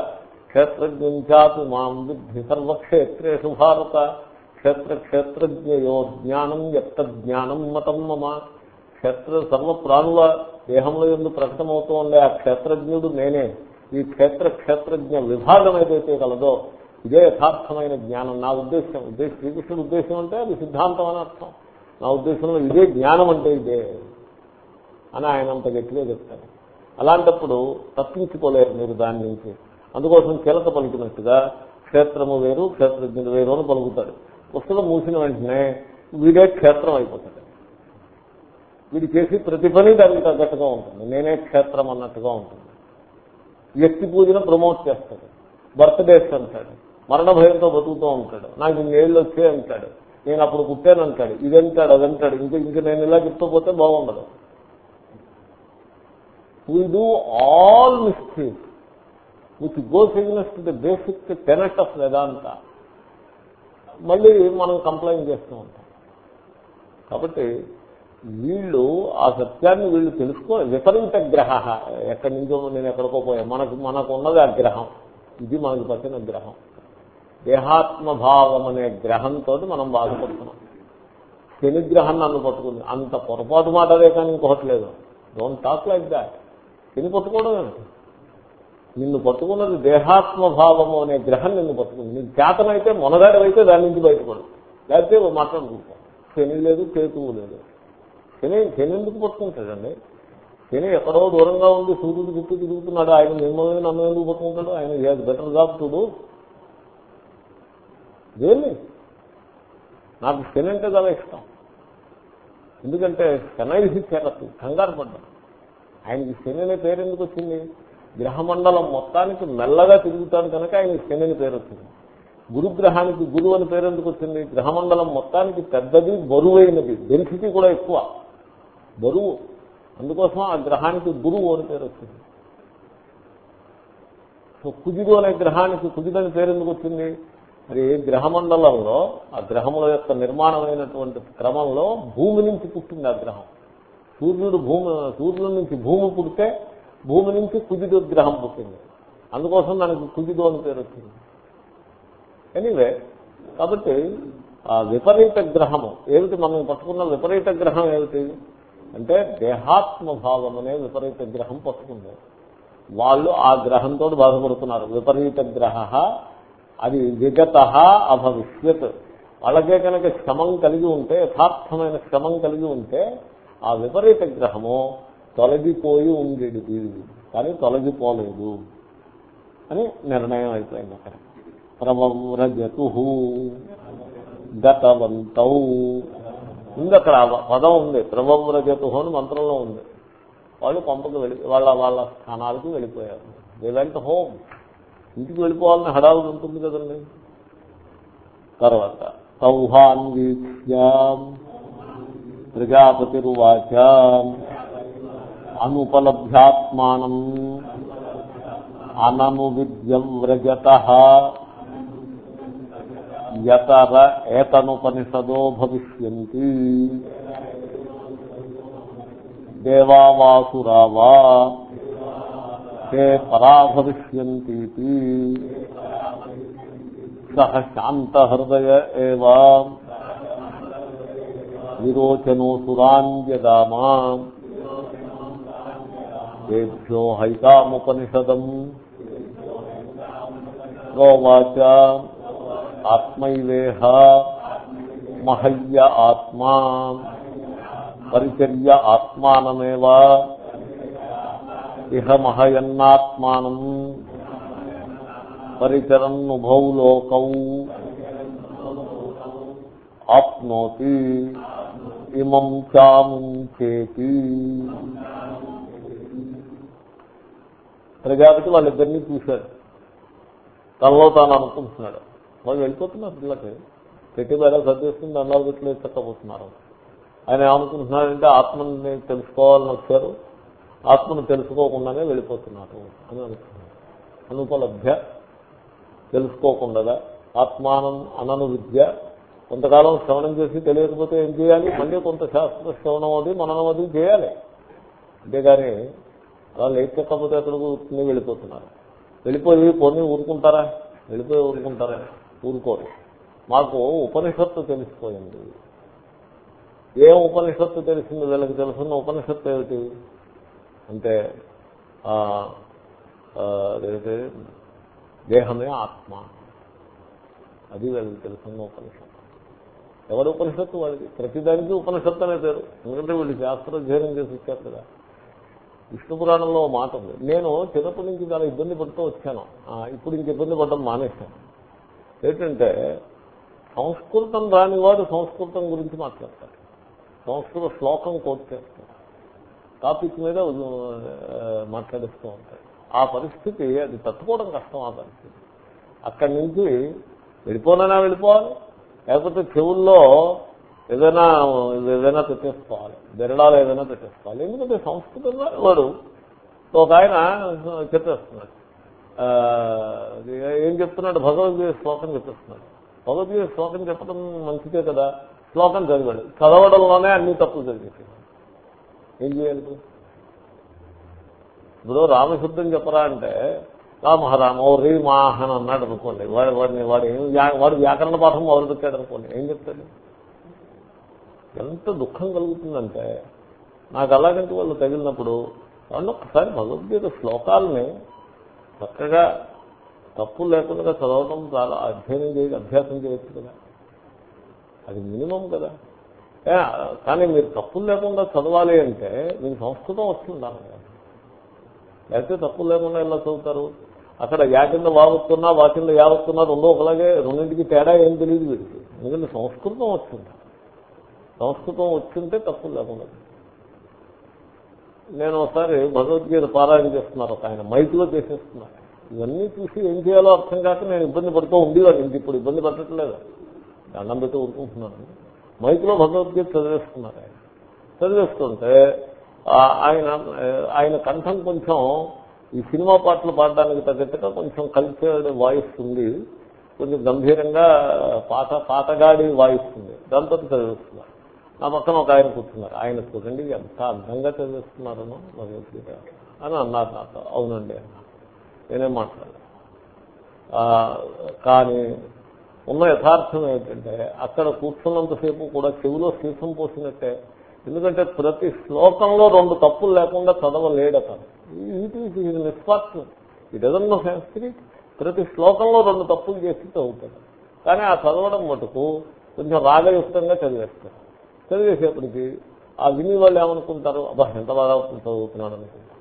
క్షేత్రజ్ఞాతు మాం విద్ధి సర్వక్షేత్రేషు భారత. క్షేత్ర క్షేత్రజ్ఞయో జ్ఞానం ఎత్త జ్ఞానం మతం మమ. క్షేత్ర సర్వ ప్రాణుల దేహంలో ఎందుకు ప్రకటమవుతూ ఉండే ఆ క్షేత్రజ్ఞుడు నేనే. ఈ క్షేత్ర క్షేత్రజ్ఞ విభాగం ఏదైతే కలదో ఇదే యథార్థమైన జ్ఞానం. నా ఉద్దేశం ఉద్దేశం శ్రీకృష్ణుడు ఉద్దేశం అంటే అది సిద్ధాంతం అని అర్థం. నా ఉద్దేశంలో ఇదే జ్ఞానం అంటే ఇదే అని ఆయన అంత గట్టిగా చెప్తారు అలాంటప్పుడు తప్పించుకోలేరు మీరు దాని నుంచి. అందుకోసం కీలక పలికినట్టుగా క్షేత్రము వేరు క్షేత్రజ్ఞుడు వేరు అని పలుకుతాడు. పుస్తకం మూసిన వెంటనే వీడే క్షేత్రం అయిపోతాడు. వీడు చేసి ప్రతి పని దానికి తగ్గట్టుగా ఉంటుంది. నేనే క్షేత్రం అన్నట్టుగా ఉంటుంది. వ్యక్తి పూజను ప్రమోట్ చేస్తాడు. బర్త్డేస్ అంటాడు. మరణ భయంతో బతుకుతూ ఉంటాడు. నాకు ఇన్నేళ్ళు వచ్చే అంటాడు. నేను అప్పుడు పుట్టానంటాడు ఇదంటాడు అదంటాడు ఇంకా ఇంకా నేను ఇలా చెప్తూ పోతే బాగుండదు. We do all mistake with goes against the basic tenet of Vedanta మళ్ళీ మనం కంప్లైంట్ చేస్తూ ఉంటాం. కాబట్టి వీళ్ళు ఆ సత్యాన్ని వీళ్ళు తెలుసుకో విపరీత గ్రహ ఎక్కడి నుంచో నేను ఎక్కడికో పోయా. మనకు మనకు ఉన్నది ఆ గ్రహం. ఇది మనకు పట్టిన గ్రహం. దేహాత్మభావం అనే గ్రహంతో మనం బాధపడుతున్నాం. శని నన్ను పట్టుకుంది. అంత పొరపాటు మాట అదే కానీ ఇంకొకటి లేదు. డోంట్ టాక్ లైక్ దాట్ శని పట్టుకోవడం ఏమిటి? నిన్ను పట్టుకున్నది దేహాత్మభావము అనే గ్రహం నిన్ను పట్టుకుంది. నీకు చేతనైతే మొనగాడవైతే దాని నుంచి బయటపడు. లేకపోతే మాట్లాడుకుంటాం. శని లేదు కేతువు లేదు. శని శని ఎందుకు పట్టుకుంటాడండి? శని ఎక్కడో దూరంగా ఉంది సూర్యుడు గుర్తు తిరుగుతున్నాడు. ఆయన మిమ్మల్ని నన్ను ఎందుకు పట్టుకుంటాడు? ఆయన హ్యాజ్ బెటర్ జాబ్ టుడు దేన్ని? నాకు శని అంటే చాలా ఇష్టం. ఎందుకంటే శనైసి చేరత్తు కంగారు పడ్డాను. ఆయనకి శని అనే పేరు ఎందుకు వచ్చింది? గ్రహమండలం మొత్తానికి మెల్లగా తిరుగుతాడు కనుక ఆయన శని పేరు వచ్చింది గురుగ్రహానికి గురువు అని పేరు ఎందుకు వచ్చింది? గ్రహమండలం మొత్తానికి పెద్దది బరువైనది. డెన్సిటీ కూడా ఎక్కువ. బరువు. అందుకోసం ఆ గ్రహానికి గురువు అని పేరు వచ్చింది. సో కుజుడు అనే గ్రహానికి కుజుడని పేరు ఎందుకు వచ్చింది? మరి గ్రహమండలంలో ఆ గ్రహముల యొక్క నిర్మాణమైనటువంటి క్రమంలో భూమి నుంచి పుట్టింది ఆ గ్రహం. సూర్యుడు భూమి సూర్యుడి నుంచి భూమి పుడితే భూమి నుంచి కుజుడు గ్రహం పుట్టింది. అందుకోసం దానికి కుదిదో అని పేరు వచ్చింది. ఎనీవే కాబట్టి ఆ విపరీత గ్రహము ఏమిటి మనం పట్టుకున్న విపరీత గ్రహం ఏమిటి? అంటే దేహాత్మభావం అనే విపరీత గ్రహం పట్టుకుంది. వాళ్ళు ఆ గ్రహంతో బాధపడుతున్నారు. విపరీత గ్రహ అది విగత అభవిష్యత్. అలాగే కనుక శ్రమం కలిగి ఉంటే యథార్థమైన శ్రమం కలిగి ఉంటే ఆ విపరీత గ్రహము తొలగిపోయి ఉండేది కానీ తొలగిపోలేదు అని నిర్ణయం అయిపోయింది అక్కడ. ప్రవ్రజతు గతవంతౌ. ఉంది అక్కడ పదం ఉంది. ప్రవ్రజతు అని మంత్రంలో ఉంది. వాళ్ళు పంపకు వెళ్ళి వాళ్ళ వాళ్ళ స్థానాలకు వెళ్ళిపోయారు. దే వెంట హోమ్ ఇంటికి వెళ్ళిపోవాలని హడావులు ఉంటుంది కదండి. తర్వాత సౌహాన్వీక్ష్యాం ప్రజాపతిరువాచ అనుపలభ్యాత్మానం అనము విద్యవ్రజత యతర ఏతనుపనిషదో భవిష్యంతి. దేవాసురా వా తే పరా భవిష్యంతీతి. సహ శాంతహృదయ ఏవా. విరోచనోసురాంజదామా ఏభ్యో హైతాముపనిషదం గోవాచ ఆత్మైవేహ మహయ్య ఆత్మా పరిచర్య ఆత్మానమేవ ఇహ మహయన్నాత్మానం పరిచరన్నుభౌ లోకౌ ఆప్నోతి ఇమం చాముంచేతి ప్రజాపతి వాళ్ళిద్దరినీ చూశాడు. తనలో తాను అనుకుంటున్నాడు. వాళ్ళు వెళ్ళిపోతున్నారు పిల్లకి పెట్టి బయట సర్దేస్తుంది అన్నారు పెట్టులు ఎత్తకపోతున్నారు. ఆయన ఏమనుకుంటున్నాడంటే ఆత్మని తెలుసుకోవాలని వచ్చారు. ఆత్మను తెలుసుకోకుండానే వెళ్ళిపోతున్నారు అని అనుకుంటున్నారు అనుపలభ్య తెలుసుకోకుండా ఆత్మానం అనను విద్య. కొంతకాలం శ్రవణం చేసి తెలియకపోతే ఏం చేయాలి? మళ్ళీ కొంత శాస్త్ర శ్రవణం అది మననం అది చేయాలి. అంతేగాని అలా లేకపోతే ఎక్కడికి కూర్చుని వెళ్ళిపోతున్నారు. వెళ్ళిపోయి కొన్ని ఊరుకుంటారా? వెళ్ళిపోయి ఊరుకుంటారా? ఊరుకోరు. మాకు ఉపనిషత్తు తెలిసిపోయింది. ఏం ఉపనిషత్తు తెలిసింది వీళ్ళకి తెలుసున్న ఉపనిషత్తు ఏమిటి? అంటే అదేంటి? దేహమే ఆత్మ. అది వీళ్ళకి తెలుసున్న ఉపనిషత్తు. ఎవరి ఉపనిషత్తు? వాళ్ళకి ప్రతిదానికి ఉపనిషత్తు అనే పేరు. ఎందుకంటే వీళ్ళు శాస్త్రాధ్యయనం చేసి ఇచ్చారు కదా. విష్ణు పురాణంలో మాట ఉంది. నేను చిన్నప్పటి నుంచి చాలా ఇబ్బంది పడుతూ వచ్చాను. ఇప్పుడు ఇంక ఇబ్బంది పడడం మానేశాను. ఏంటంటే సంస్కృతం రానివాడు సంస్కృతం గురించి మాట్లాడతారు. సంస్కృత శ్లోకం కోట్ చేస్తారు. టాపిక్ మీద మాట్లాడిస్తూ ఉంటారు. ఆ పరిస్థితి అది తట్టుకోవడం కష్టం ఆ పరిస్థితి. అక్కడి నుంచి వెళ్ళిపోనైనా వెళ్ళిపోవాలి. లేకపోతే చెవుల్లో ఏదైనా ఏదైనా తెచ్చేసుకోవాలి. బెరడాలు ఏదైనా తెచ్చేసుకోవాలి. ఎందుకంటే సంస్కృతంగా వాడు ఒక ఆయన చెప్పేస్తున్నాడు. ఏం చెప్తున్నాడు? భగవద్గీత శ్లోకం చెప్పేస్తున్నాడు. భగవద్గీత శ్లోకం చెప్పడం మంచిదే కదా? శ్లోకం చదివాడు. చదవడంలోనే అన్ని తప్పులు జరిగేసి ఏం చేయాలి ఇప్పుడు? రామశుద్ధం చెప్పరా అంటే రామహరామ ఓ రీమాహన్ అన్నాడు అనుకోండి. వాడు వాడిని వాడు ఏం వాడు వ్యాకరణ పాఠం మొదలుపెట్టాడు అనుకోండి. ఏం చెప్తాడు? ఎంత దుఃఖం కలుగుతుందంటే నాకు అలాగంటే వాళ్ళు తగిలినప్పుడు వాళ్ళు ఒకసారి భగవద్గీత శ్లోకాలని చక్కగా తప్పు లేకుండా చదవడం చాలా అధ్యయనం చేయ అభ్యాసం చేయొచ్చు కదా. అది మినిమం కదా. కానీ మీరు తప్పులు లేకుండా చదవాలి అంటే మీకు సంస్కృతం వస్తుందా లేకపోతే తప్పులు లేకుండా ఎలా చదువుతారు? అక్కడ యా కింద వాగుతున్నా వా కింద యావస్తున్నా రెండో ఒకలాగే రెండింటికి తేడా ఏం తెలియదు వీడికి. ఎందుకంటే సంస్కృతం వచ్చింది సంస్కృతం వచ్చింటే తప్పు లేకుండా. నేను ఒకసారి భగవద్గీత పారాయణ చేస్తున్నారు ఒక ఆయన మైకులో చేసేస్తున్నారు. ఇవన్నీ చూసి ఏం చేయాలో అర్థం కాక నేను ఇబ్బంది పడుతూ ఉండేవాడు ఇంక ఇప్పుడు ఇబ్బంది పడట్లేదు. దండం పెట్టి ఊరుకుంటున్నాను. మైకులో భగవద్గీత చదివేస్తున్నారు ఆయన. చదివేస్తుంటే ఆయన ఆయన కంఠం కొంచెం ఈ సినిమా పాటలు పాడడానికి తగ్గట్టుగా కొంచెం కల్చర్డ్ వాయిస్ ఉంది. కొంచెం గంభీరంగా పాట పాటగాడి వాయిస్ ఉంది. దాంతో చదివిస్తున్నారు. నా పక్కన ఒక ఆయన కూర్చున్నారు. ఆయన చూడండి ఎంత అర్థంగా చదివిస్తున్నారనో భగవద్గీత అని అన్నారు నాతో. అవునండి అన్న. నేనేం మాట్లాడాను కానీ ఉన్న యథార్థం ఏంటంటే అక్కడ కూర్చున్నంతసేపు కూడా చెవిలో సీసం పోసినట్టే. ఎందుకంటే ప్రతి శ్లోకంలో రెండు తప్పులు లేకుండా చదవలేడు అతను. ఇది నిస్వార్థం ఈ డజన్ సంస్కృతి ప్రతి శ్లోకంలో రెండు తప్పులు చేసి చదువుతాడు. కానీ ఆ చదవడం మటుకు కొంచెం రాగయుక్తంగా చదివేస్తారు చదివేసేపటికి ఆ విని వాళ్ళు ఏమనుకుంటారు? అబ్బా ఎంత బాగా చదువుతున్నాడు అనుకుంటారు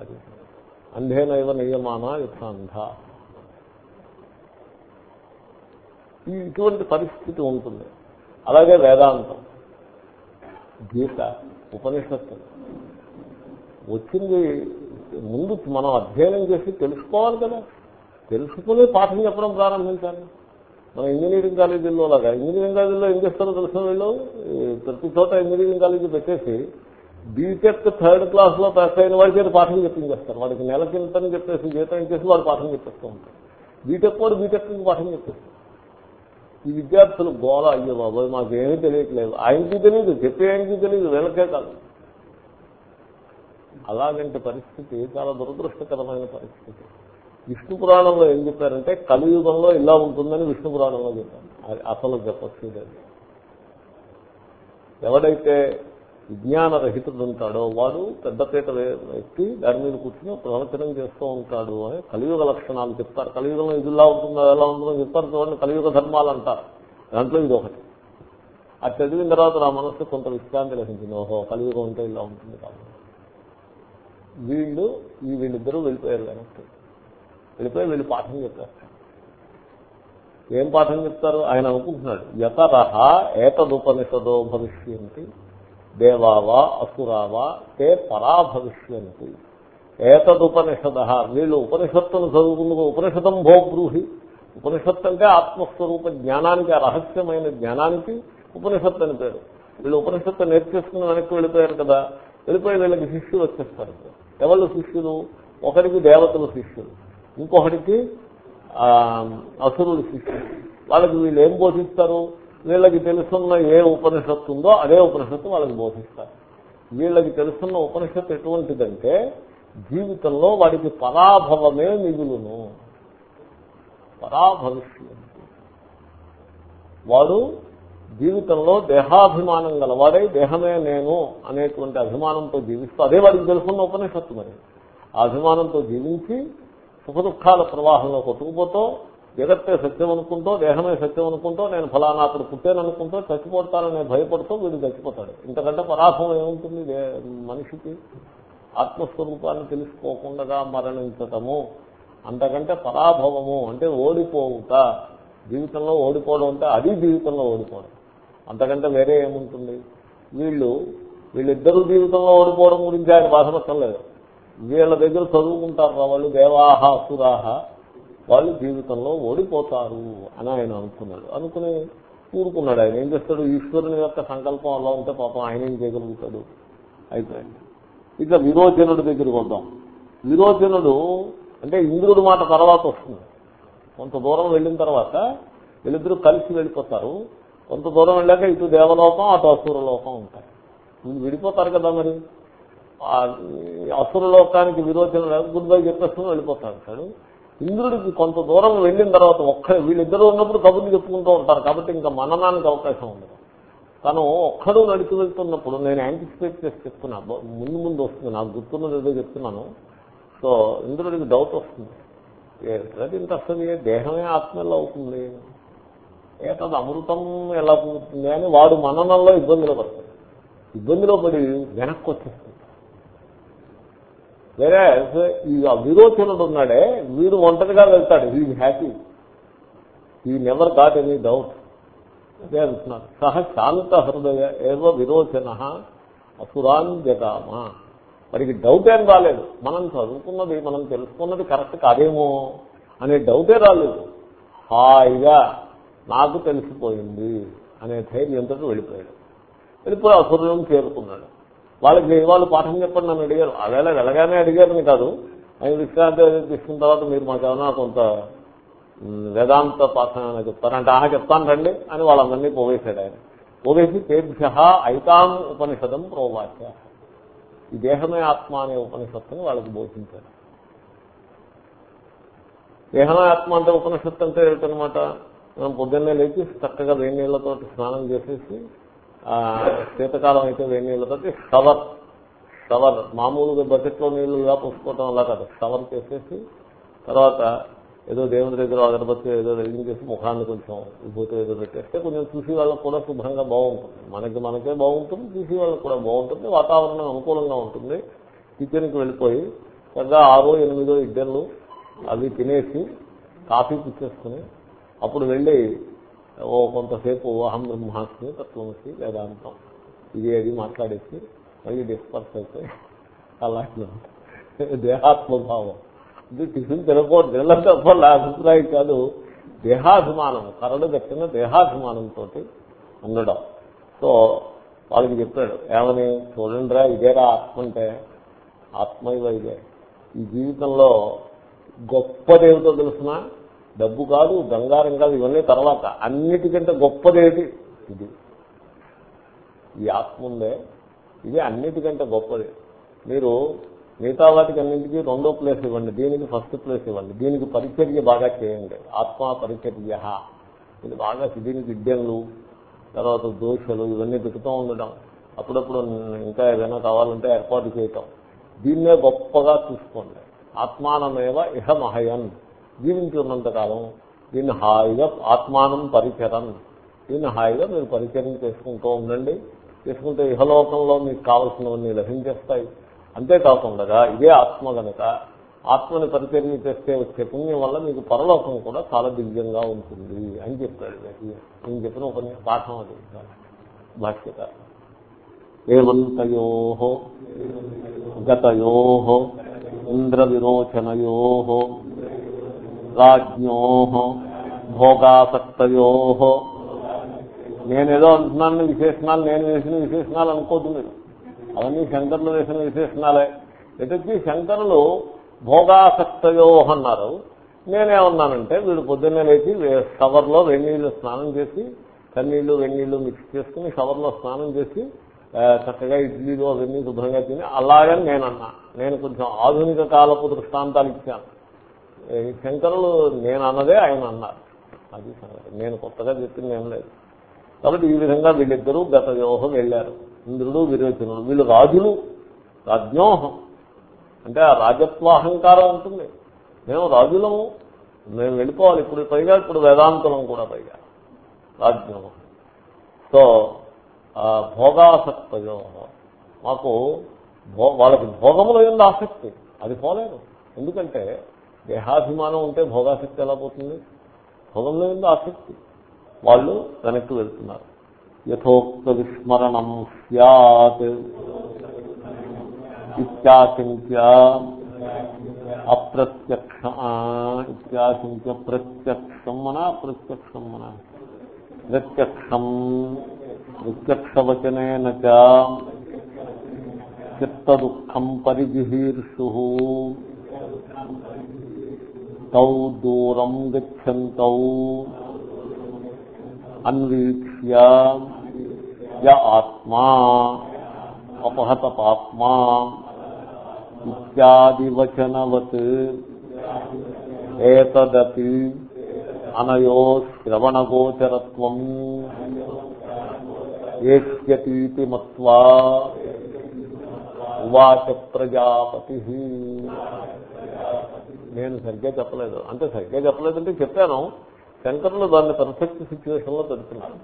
అది. అంధేనైవ నియమాన యుద్ధాంధ ఈ ఇటువంటి పరిస్థితి ఉంటుంది. అలాగే వేదాంతం. గీత ఉపనిషత్తు. వచ్చింది ముందు మనం అధ్యయనం చేసి తెలుసుకోవాలి కదా. తెలుసుకుని పాఠం చెప్పడం ప్రారంభించాలి. మన ఇంజనీరింగ్ కాలేజీల్లో లాగా ఇంజనీరింగ్ కాలేజీలో ఏం చేస్తారో తెలిసిన వీళ్ళు? ప్రతి చోట ఇంజనీరింగ్ కాలేజీ పెట్టేసి బీటెక్ థర్డ్ క్లాస్లో పాస్ అయిన వాడికి అది పాఠం చెప్పించేస్తారు వాడికి నెల కిందని చెప్పేసి జీతం ఇచ్చేసి వాడు పాఠం చెప్పేస్తూ ఉంటారు బీటెక్ వాడు బీటెక్ పాఠం చెప్పేస్తారు ఈ విద్యార్థులు గోళ అయ్యో బాబోయ్ మాకేమీ తెలియట్లేదు. ఆయనకి తెలియదు చెప్పే ఆయనకి తెలియదు వీళ్ళకే కాదు. అలాగంటే పరిస్థితి చాలా దురదృష్టకరమైన పరిస్థితి. విష్ణు పురాణంలో ఏం చెప్పారంటే కలియుగంలో ఇలా ఉంటుందని విష్ణు పురాణంలో చెప్పారు. అది అసలు చెప్పచ్చు ఎవడైతే విజ్ఞానరహితుడు ఉంటాడో వాడు పెద్దపీట ఎక్కి దాని మీద కూర్చుని ప్రవచనం చేస్తూ ఉంటాడు అని కలియుగ లక్షణాలు చెప్తారు. కలియుగంలో ఇది ఇలా ఉంటుందో ఎలా ఉంటుందో చెప్తారు చూడండి. కలియుగ ధర్మాలు అంటారు. దాంట్లో ఇది ఒకటి. అది చదివిన తర్వాత నా మనస్సు కొంత విశ్రాంతి లభించింది. ఓహో కలియుగం ఉంటే ఇలా ఉంటుంది కాబట్టి. వీళ్ళు ఈ వీళ్ళిద్దరూ వెళ్ళిపోయారు వెనక్కి వెళ్ళిపోయి వీళ్ళు పాఠం చెప్తారు ఏం పాఠం చెప్తారు? ఆయన అనుకుంటున్నాడు యతరహ ఏతదుపనిషదో భవిష్యంతి దేవావా అసురావా తే పరా భవిష్యంతి. ఏతదుపనిషద వీళ్ళు ఉపనిషత్తును చదువుకుందుకు ఉపనిషదం భోబ్రూహి. ఉపనిషత్తు అంటే ఆత్మస్వరూప జ్ఞానానికి ఆ రహస్యమైన జ్ఞానానికి ఉపనిషత్తు అని పేరు. వీళ్ళు ఉపనిషత్తు నేర్చేసుకుని వెనక్కి వెళ్ళిపోయారు కదా. వెళ్ళిపోయి వీళ్ళకి శిష్యులు వచ్చేస్తారు. ఎవరు శిష్యులు? ఒకరికి దేవతలు శిష్యులు. ఇంకొకటికి అసురుడు శిక్ష. వాళ్ళకి వీళ్ళు ఏం బోధిస్తారు? వీళ్ళకి తెలుసున్న ఏ ఉపనిషత్తు ఉందో అదే ఉపనిషత్తు వాళ్ళకి బోధిస్తారు. వీళ్ళకి తెలుసున్న ఉపనిషత్తు ఎటువంటిదంటే జీవితంలో వాడికి పరాభవమే మిగులును. పరాభవిష్యం వాడు జీవితంలో దేహాభిమానం గలవాడై దేహమే నేను అనేటువంటి అభిమానంతో జీవిస్తూ అదే వాడికి తెలుసున్న ఉపనిషత్తు మరి. ఆ అభిమానంతో జీవించి సుఖ దుఃఖాల ప్రవాహంలో కొట్టుకుపోతూ జగత్తే సత్యం అనుకుంటూ దేహమే సత్యం అనుకుంటూ నేను ఫలానా అప్పుడు పుట్టాననుకుంటూ చచ్చిపోతానని భయపడుతూ వీడు చచ్చిపోతాడు. ఇంతకంటే పరాభవం ఏముంటుంది? మనిషికి ఆత్మస్వరూపాన్ని తెలుసుకోకుండా మరణించటము. అంతకంటే పరాభవము అంటే ఓడిపోవుట. జీవితంలో ఓడిపోవడం అంటే అది జీవితంలో ఓడిపోవడం. అంతకంటే వేరే ఏముంటుంది? వీళ్ళు వీళ్ళిద్దరూ జీవితంలో ఓడిపోవడం గురించి ఆయన బాధపడటం లేదు. వీళ్ళ దగ్గర చదువుకుంటారు రా వాళ్ళు దేవాహ అసురాహ వాళ్ళు జీవితంలో ఓడిపోతారు అని ఆయన అనుకున్నాడు. అనుకుని కూరుకున్నాడు ఆయన. ఏం చేస్తాడు? ఈశ్వరుని యొక్క సంకల్పం అలా ఉంటే పాపం ఆయన ఏం చేయగలుగుతాడు? అయిపోయింది. ఇక విరోచనుడి దగ్గరికి వద్దాం. విరోచనుడు అంటే ఇంద్రుడి మాట తర్వాత వస్తుంది. కొంత దూరం వెళ్ళిన తర్వాత వీళ్ళిద్దరూ కలిసి వెళ్ళిపోతారు. కొంత దూరం వెళ్ళాక ఇటు దేవలోకం అటు అసురలోకం ఉంటాయి. విడిపోతారు కదా మరి? అసురలోకానికి విరోచన గుడ్ బై చెప్పేస్తూ వెళ్ళిపోతాడు అంటాడు ఇంద్రుడికి కొంత దూరం వెళ్ళిన తర్వాత ఒక్క వీళ్ళిద్దరూ ఉన్నప్పుడు కబుర్లు చెప్పుకుంటూ ఉంటారు. కాబట్టి ఇంకా మననానికి అవకాశం ఉండదు. తను ఒక్కడు నడిచి వెళ్తున్నప్పుడు నేను యాంటిసిపేట్ చేసి చెప్తున్నా. ముందు ముందు వస్తుంది. నాకు గుర్తున్నది ఏదో చెప్తున్నాను. సో ఇంద్రుడికి డౌట్ వస్తుంది. ఇంత అసలు? దేహమే ఆత్మలో అవుతుంది? ఏటది అమృతం ఎలా పుడుతుంది అని వాడు మననంలో ఇబ్బందిలో పడతాడు. ఇబ్బందిలో పడి వెనక్కి వచ్చేస్తుంది వేరే ఈ విరోచనుడు ఉన్నాడే వీడు ఒంటరిగా వెళ్తాడు. He happy he never got any doubt అదే అంటున్నారు సహ శాంత హృదయ ఏవో విరోచన అసురాన్ జగామ వాడికి డౌట్ ఏం రాలేదు. మనం చదువుకున్నది మనం తెలుసుకున్నది కరెక్ట్ కాదేమో అనే డౌటే రాలేదు. హాయిగా నాకు తెలిసిపోయింది అనే ధైర్యంతో వెళ్ళిపోయాడు. వెళ్ళిపోయి అసురులను చేరుకున్నాడు. వాళ్ళకి వాళ్ళు పాఠం చెప్పండి నన్ను అడిగారు. అవేళ వెళ్ళగానే అడిగారని కాదు. ఆయన విశ్రాంతి తీసుకున్న తర్వాత మీరు మాకు ఏమైనా కొంత వేదాంత పాఠం అని చెప్తారంటే ఆహా చెప్తాను రండి అని వాళ్ళందరినీ పోవేశాడు ఆయన. పోవేసి తేభ్య ఐతాం ఉపనిషదం ప్రోవాచ ఈ దేహమే ఆత్మ అనే ఉపనిషత్తుని వాళ్ళకి బోధించారు దేహమే ఆత్మ అంటే ఉపనిషత్తు అంటే ఏమిటనమాట మనం పొద్దున్నే లేచి చక్కగా వేడి నీళ్ళతో స్నానం చేసేసి శీతకాలం అయితే వేడి నీళ్ళతో షవర్ షవర్ మామూలుగా బకెట్లో నీళ్ళుగా పోసుకోవటం అలా కాదు. షవర్ చేసేసి తర్వాత ఏదో దేవుని దగ్గర అగరబత్తి ఏదో వెలిగించేసి ముఖాన్ని కొంచెం విభూతి ఏదో పెట్టేస్తే కొంచెం చూసి వాళ్ళకి కూడా శుభ్రంగా బాగుంటుంది. మనకి మనకే బాగుంటుంది చూసి వాళ్ళకి కూడా బాగుంటుంది వాతావరణం అనుకూలంగా ఉంటుంది. కిచెన్కి వెళ్ళిపోయి చక్కగా ఆరో ఎనిమిదో ఇడ్డర్లు అవి తినేసి కాఫీ పుచ్చేసుకుని అప్పుడు వెళ్ళి ఓ కొంతసేపు అహం బ్రహ్మాస్మి తత్వమసి వేదాంతం. ఇది అది మాట్లాడేసి మళ్ళీ డిస్పర్స్ అయితే అలా దేహాత్మభావం. ఇది టిఫిన్ తినకూడదు. తినడం తప్ప నా అభిప్రాయం కాదు. దేహాభిమానం. కరడు దక్కిన దేహాభిమానంతో ఉండడం. సో వాళ్ళకి చెప్పాడు ఏమని? చూడండిరా ఇదేరా ఆత్మ అంటే ఆత్మ ఇదే. ఈ జీవితంలో గొప్పదేమిటో తెలిసిన? డబ్బు కాదు బంగారం కాదు ఇవన్నీ తర్వాత. అన్నిటికంటే గొప్పదేటి ఇది. ఈ ఆత్మ ఉందే. ఇది అన్నిటికంటే గొప్పది. మీరు మిగతా వాటికి అన్నింటికి రెండో ప్లేస్ ఇవ్వండి దీనికి ఫస్ట్ ప్లేస్ ఇవ్వండి దీనికి పరిచర్య బాగా చేయండి. ఆత్మ పరిచర్య. ఇది బాగా దీనికి గిడ్డెంలు తర్వాత దోషలు ఇవన్నీ పెడుతూ ఉండడం. అప్పుడప్పుడు ఇంకా ఏదైనా కావాలంటే ఏర్పాటు చేయటం. దీన్నే గొప్పగా చూసుకోండి. ఆత్మానమేవ ఇహ మహయన్ జీవించి ఉన్నంతకాలం దీన్ని హాయిగా ఆత్మానం పరిచరం. దీన్ని హాయిగా మీరు పరిచయం చేసుకుంటూ ఉండండి. చేసుకుంటే ఇహలోకంలో మీకు కావలసినవన్నీ లభించేస్తాయి. అంతేకాకుండా ఇదే ఆత్మ గనక ఆత్మని పరిచర్య చేస్తే వచ్చే పుణ్యం వల్ల మీకు పరలోకం కూడా చాలా దివ్యంగా ఉంటుంది అని చెప్పాడు నేను చెప్పిన ఉపన్యాస పాఠం అది. భాష్యత ఏమంతయో గతయో ఇంద్ర విరోచనయో రాజ్ఞో భోగాసక్తయో. నేనేదో అంటున్నాను విశేషణాలు నేను వేసిన విశేషణాలు అనుకోద్దు మీరు. అవన్నీ శంకరులు వేసిన విశేషణాలే. ఎటుకి శంకరులు భోగాసక్తయో అన్నారు. నేనేమన్నానంటే వీడు పొద్దున్నే లేచి షవర్లో వెన్నీళ్ళు స్నానం చేసి కన్నీళ్ళు వెన్నీళ్ళు మిక్స్ చేసుకుని షవర్లో స్నానం చేసి చక్కగా ఇడ్లీలు అవన్నీ శుభ్రంగా తిని అలాగని నేను నేను కొంచెం ఆధునిక కాలపు దృష్టాంతాలు ఇచ్చాను. శంకరులు నేను అన్నదే ఆయన అన్నారు. అది నేను కొత్తగా చెప్పింది ఏం లేదు. కాబట్టి ఈ విధంగా వీళ్ళిద్దరూ గత వ్యూహం వెళ్ళారు. ఇంద్రుడు విరోచనుడు. వీళ్ళు రాజులు రాజ్ఞోహం. అంటే ఆ రాజత్వాహంకారం ఉంటుంది. మేము రాజులము. మేము వెళ్ళిపోవాలి. ఇప్పుడు పైగా ఇప్పుడు వేదాంతులం కూడా పైగా. రాజ్ఞోహం. సో ఆ భోగాసక్తయో మాకు భో వాళ్ళకి భోగముల ఆసక్తి. అది పోలేదు. ఎందుకంటే దేహాభిమానం ఉంటే భోగాసక్తి ఎలా పోతుంది? భోగంలో ఎందు ఆసక్తి. వాళ్ళు వెనక్కి వెళ్తున్నారు. యథోక్త విస్మరణం సత్ ఇత్యాశంక్య అప్రత్యక్ష ఇత్యాశంక్య ప్రత్యక్షం మన అప్రత్యక్షం మన ప్రత్యక్షం ప్రత్యక్షవచనేన చ చిత్తదుఃఖం పరిజిహీర్షు తౌ దూరం గచ్చంతౌ అన్వీక్ష్య య ఆత్మా అపహత పాత్మా ఇత్యాదివచనవత్ ఏతదపి అనయో శ్రవణగోచరత్వం ఏష్యతీతి మత్వా ఉవాచ ప్రజాపతి నేను సరిగ్గా చెప్పలేదు. అంటే సరిగ్గా చెప్పలేదంటే చెప్పాను. శంకరులు దాన్ని పర్ఫెక్ట్ సిచ్యువేషన్లో పెడుతున్నారు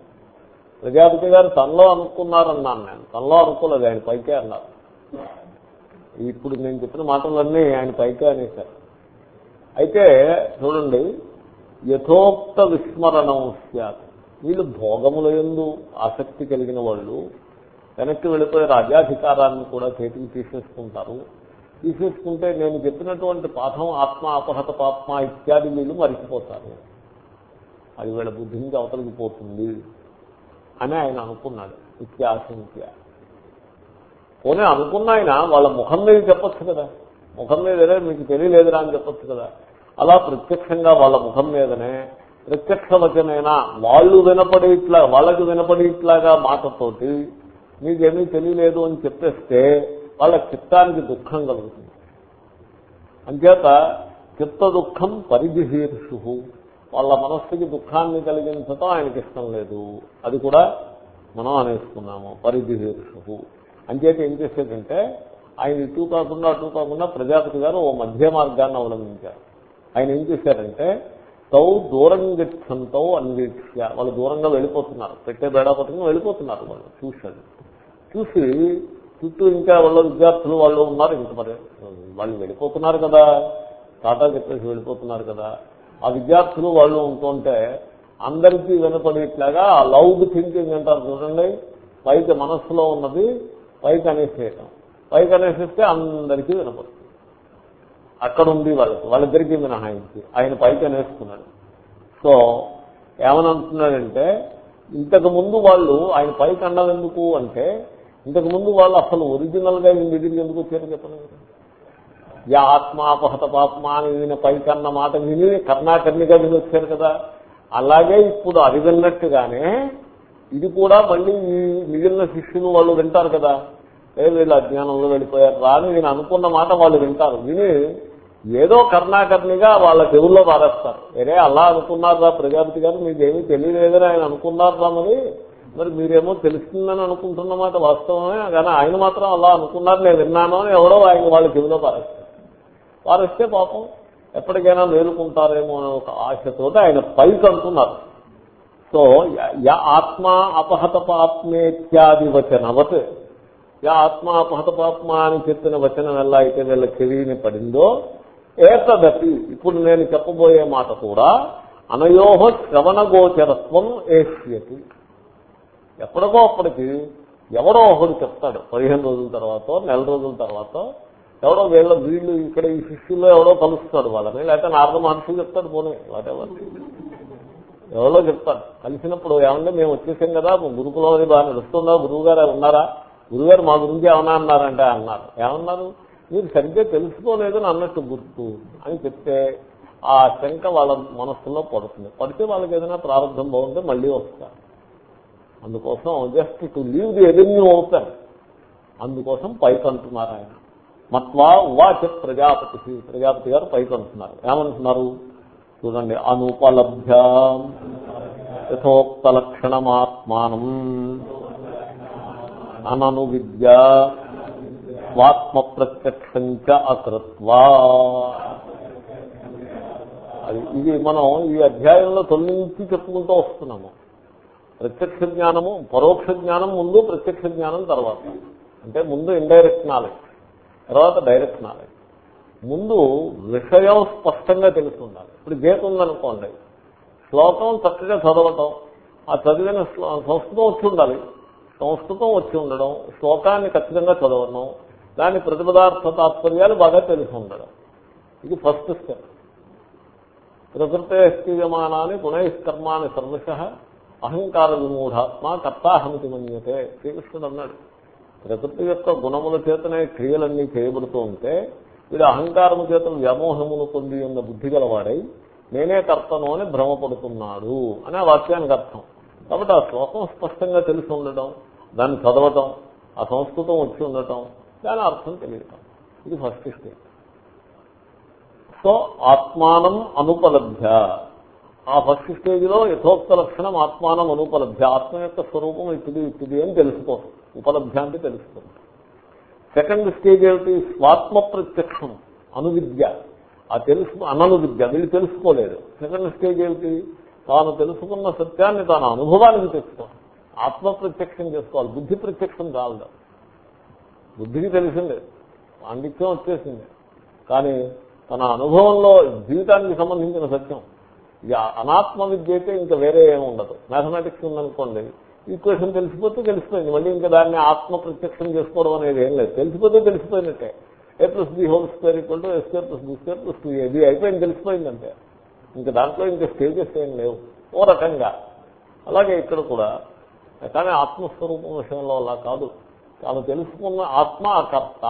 ప్రజాపతి గారు తనలో అనుకున్నారన్నాను నేను. తనలో అనుకోలేదు ఆయన పైకే అన్నారు. ఇప్పుడు నేను చెప్పిన మాటలన్నీ ఆయన పైకే అనేశారు. అయితే చూడండి యథోక్త విస్మరణం సార్ వీళ్ళు భోగముల ఎందు ఆసక్తి కలిగిన వాళ్ళు వెనక్కి వెళ్ళిపోయే రాజ్యాధికారాన్ని కూడా చేతికి తీసేసుకుంటారు. తీసేసుకుంటే నేను చెప్పినటువంటి పాఠం ఆత్మ అపహత పాత్మ ఇత్యాది వీళ్ళు మరిచిపోతారు. అది వీళ్ళ బుద్ధి నుంచి అవతలికి పోతుంది అని ఆయన అనుకున్నాడు ఇత్యాశంక్య పోనీ అనుకున్న ఆయన వాళ్ళ ముఖం మీద చెప్పచ్చు కదా. ముఖం మీదనే మీకు తెలియలేదురా అని చెప్పొచ్చు కదా. అలా ప్రత్యక్షంగా వాళ్ళ ముఖం మీదనే ప్రత్యక్ష వచనైనా వాళ్ళు వినపడేట్లా వాళ్ళకి వినపడేట్లాగా మాటతోటి మీకేమీ తెలియలేదు అని చెప్పేస్తే వాళ్ళ చిత్తానికి దుఃఖం కలుగుతుంది. అంచేత చిత్త దుఃఖం పరిధిహీర్షు వాళ్ళ మనస్సుకి దుఃఖాన్ని కలిగించటం ఆయనకి ఇష్టం లేదు. అది కూడా మనం అనేసుకున్నాము పరిధిహీర్షు అంచేత ఏం చేసేదంటే ఆయన ఇటు కాకుండా అటు కాకుండా ప్రజాపతి గారు ఓ మధ్య మార్గాన్ని అవలంబించారు. ఆయన ఏం చేశారంటే తౌ దూరం గచ్చంతో అన్వీక్ష వాళ్ళు దూరంగా వెళ్ళిపోతున్నారు. పెట్టే బేడా పట్టుకుని వెళ్ళిపోతున్నారు వాళ్ళు చూశాడు చూసి చుట్టూ ఇంకా వాళ్ళ విద్యార్థులు వాళ్ళు ఉన్నారు ఇంక మరి వాళ్ళు వెళ్ళిపోతున్నారు కదా. టాటా చెప్పేసి వెళ్ళిపోతున్నారు కదా. ఆ విద్యార్థులు వాళ్ళు ఉంటుంటే అందరికీ వినపడేట్లాగా ఆ లౌడ్ థింకింగ్ అంటారు చూడండి. పైకి మనస్సులో ఉన్నది పైకి అనేసేయటం. పైకి అనేసిస్తే అందరికీ వినపడుతుంది. అక్కడ ఉంది వాళ్ళకి వాళ్ళిద్దరికీ మినహాయించి ఆయన పైకి అనేసుకున్నాడు సో ఏమనంటున్నాడంటే ఇంతకు ముందు వాళ్ళు ఆయన పైకి అన్నది ఎందుకు అంటే ఇంతకుముందు వాళ్ళు అసలు ఒరిజినల్గా ఈయన దగ్గరికి ఎందుకు వచ్చారు చెప్పలేదు. యా ఆత్మాపహత పాపమ అని ఈయన పైకన్న మాట విని కర్ణాకర్ణిగా విని వచ్చారు కదా. అలాగే ఇప్పుడు అది విన్నట్టుగానే ఇది కూడా మళ్ళీ ఈ మిగిలిన శిష్యులు వాళ్ళు వింటారు కదా. ఏ వీళ్ళు అజ్ఞానంలో వెళ్ళిపోయారు రా అని నేను అనుకున్న మాట వాళ్ళు వింటారు. విని ఏదో కర్ణాకర్ణిగా వాళ్ళ చెవుల్లో పారేస్తారు. వేరే అలా అనుకున్నారా ప్రజాపతి గారు మీకేమీ తెలియలేదని ఆయన అనుకున్నారా మరి? మరి మీరేమో తెలుస్తుందని అనుకుంటున్నమాట వాస్తవమే కానీ ఆయన మాత్రం అలా అనుకున్నారు నేను విన్నాను అని ఎవరో ఆయన వాళ్ళ చెవిలో పారేస్తారు. పారేస్తే పాపం ఎప్పటికైనా మేలుకుంటారేమో అనే ఒక ఆశతో ఆయన పైకి అంటున్నారు. సో యా ఆత్మ అపహత పాత్మేత్యాది వచనవత్ యా ఆత్మ అపహత పాత్మ అని చెప్పిన వచనం ఎలా అయితే వీళ్ళ చెవిని పడిందో ఏతదపి ఇప్పుడు నేను చెప్పబోయే మాట కూడా అనయోహ శ్రవణ గోచరత్వం ఏష్యతి. ఎప్పటికో అప్పటికి ఎవడో ఒకడు చెప్తాడు. పదిహేను రోజుల తర్వాత నెల రోజుల తర్వాత ఎవడో వీళ్ళ వీళ్ళు ఇక్కడ ఈ శిష్యుల్లో ఎవడో కలుస్తాడు వాళ్ళని లేకపోతే నారద మహర్షి చెప్తాడు పోనీ వాటెవర్ ఎవరో చెప్తాడు. కలిసినప్పుడు ఏమంటే మేము వచ్చేసాం కదా గురుకులం అది బాగా నడుస్తుందా గురువు గారు ఉన్నారా? గురుగారు మా గురించి ఏమన్నా అన్నారంటే అన్నారు. ఏమన్నారు? మీరు సరిగ్గా తెలుసుకోలేదని అన్నట్టు గుర్తు అని చెప్తే ఆ శంక వాళ్ళ మనస్సులో పడుతుంది. పడితే వాళ్ళకి ఏదైనా ప్రారంభం బాగుంటే మళ్ళీ వస్తారు. అందుకోసం just to leave the avenue open. అందుకోసం పైకి అంటున్నారు ఆయన. మత్వా వాచ ప్రజాపతి ప్రజాపతి గారు పైకి అంటున్నారు ఏమంటున్నారు? చూడండి అనుపలభ్య యథోక్త లక్షణమాత్మానం అనను విద్య స్వాత్మ చ అకృత్వా. అది ఇది మనం ఈ అధ్యాయంలో తొలగించి చెప్పుకుంటూ వస్తున్నాము. ప్రత్యక్ష జ్ఞానము పరోక్ష జ్ఞానం ముందు ప్రత్యక్ష జ్ఞానం తర్వాత. అంటే ముందు ఇండైరెక్ట్ నాలెడ్జ్ తర్వాత డైరెక్ట్ నాలెడ్జ్ ముందు విషయం స్పష్టంగా తెలుసుండాలి. ఇప్పుడు గీత ఉందనుకోండి శ్లోకం చక్కగా చదవటం ఆ చదివిన సంస్కృతం వచ్చి ఉండాలి సంస్కృతం వచ్చి ఉండడం శ్లోకాన్ని ఖచ్చితంగా చదవడం దాని ప్రతిపదార్థ తాత్పర్యాలు బాగా తెలిసి ఉండడం. ఇది ఫస్ట్ స్టెప్ ప్రకృతే స్థియమానాన్ని గుణైష్కర్మాన్ని సర్వశ అహంకార విమూఢాత్మ కర్తాహమితి మన్యతే. శ్రీకృష్ణుడు అన్నాడు ప్రకృతి యొక్క గుణముల చేతనే క్రియలన్నీ చేయబడుతూ ఉంటే వీడు అహంకారము చేత వ్యామోహమును పొంది ఉన్న బుద్ధి గలవాడై నేనే కర్తను అని భ్రమపడుతున్నాడు అనే ఆ వాక్యానికి అర్థం. కాబట్టి ఆ శ్లోకం స్పష్టంగా తెలిసి ఉండటం దాన్ని చదవటం ఆ సంస్కృతం వచ్చి ఉండటం దాని అర్థం తెలియటం. ఇది ఫస్ట్ స్టేట్. సో ఆత్మానం అనుపలభ్య. ఆ ఫస్ట్ స్టేజ్లో యథోక్త లక్షణం ఆత్మానం అనుపలభ్య ఆత్మ యొక్క స్వరూపం ఇప్పుడు ఇప్పుడు అని తెలుసుకో ఉపలభ్య అంటే తెలుసుకోండి సెకండ్ స్టేజ్ ఏమిటి? స్వాత్మ ప్రత్యక్షం అనువిద్య. ఆ తెలుసు అనను విద్య వీళ్ళు తెలుసుకోలేదు. సెకండ్ స్టేజ్ ఏమిటి? తాను తెలుసుకున్న సత్యాన్ని తాను అనుభవానికి తెచ్చుకోవాలి. ఆత్మ ప్రత్యక్షం చేసుకోవాలి. బుద్ధి ప్రత్యక్షం కాదు. బుద్ధికి తెలిసిందే. పాండిత్యం వచ్చేసింది. కానీ తన అనుభవంలో జీవితానికి సంబంధించిన సత్యం. ఇక అనాత్మ విద్య అయితే ఇంకా వేరే ఏమి ఉండదు. మ్యాథమెటిక్స్ ఉందనుకోండి ఈక్వేషన్ తెలిసిపోతే తెలిసిపోయింది. మళ్ళీ ఇంకా దాన్ని ఆత్మ ప్రత్యక్షం చేసుకోవడం అనేది ఏం లేదు. తెలిసిపోతే తెలిసిపోయినట్టే. A plus B whole square equal to A square plus B square plus two ఏది అయిపోయింది తెలిసిపోయిందంటే. ఇంకా దాంట్లో ఇంకా స్టేజెస్ ఏం లేవు. ఓ రకంగా. అలాగే ఇక్కడ కూడా కానీ ఆత్మస్వరూపం విషయంలో అలా కాదు. తాను తెలుసుకున్న ఆత్మ కర్త.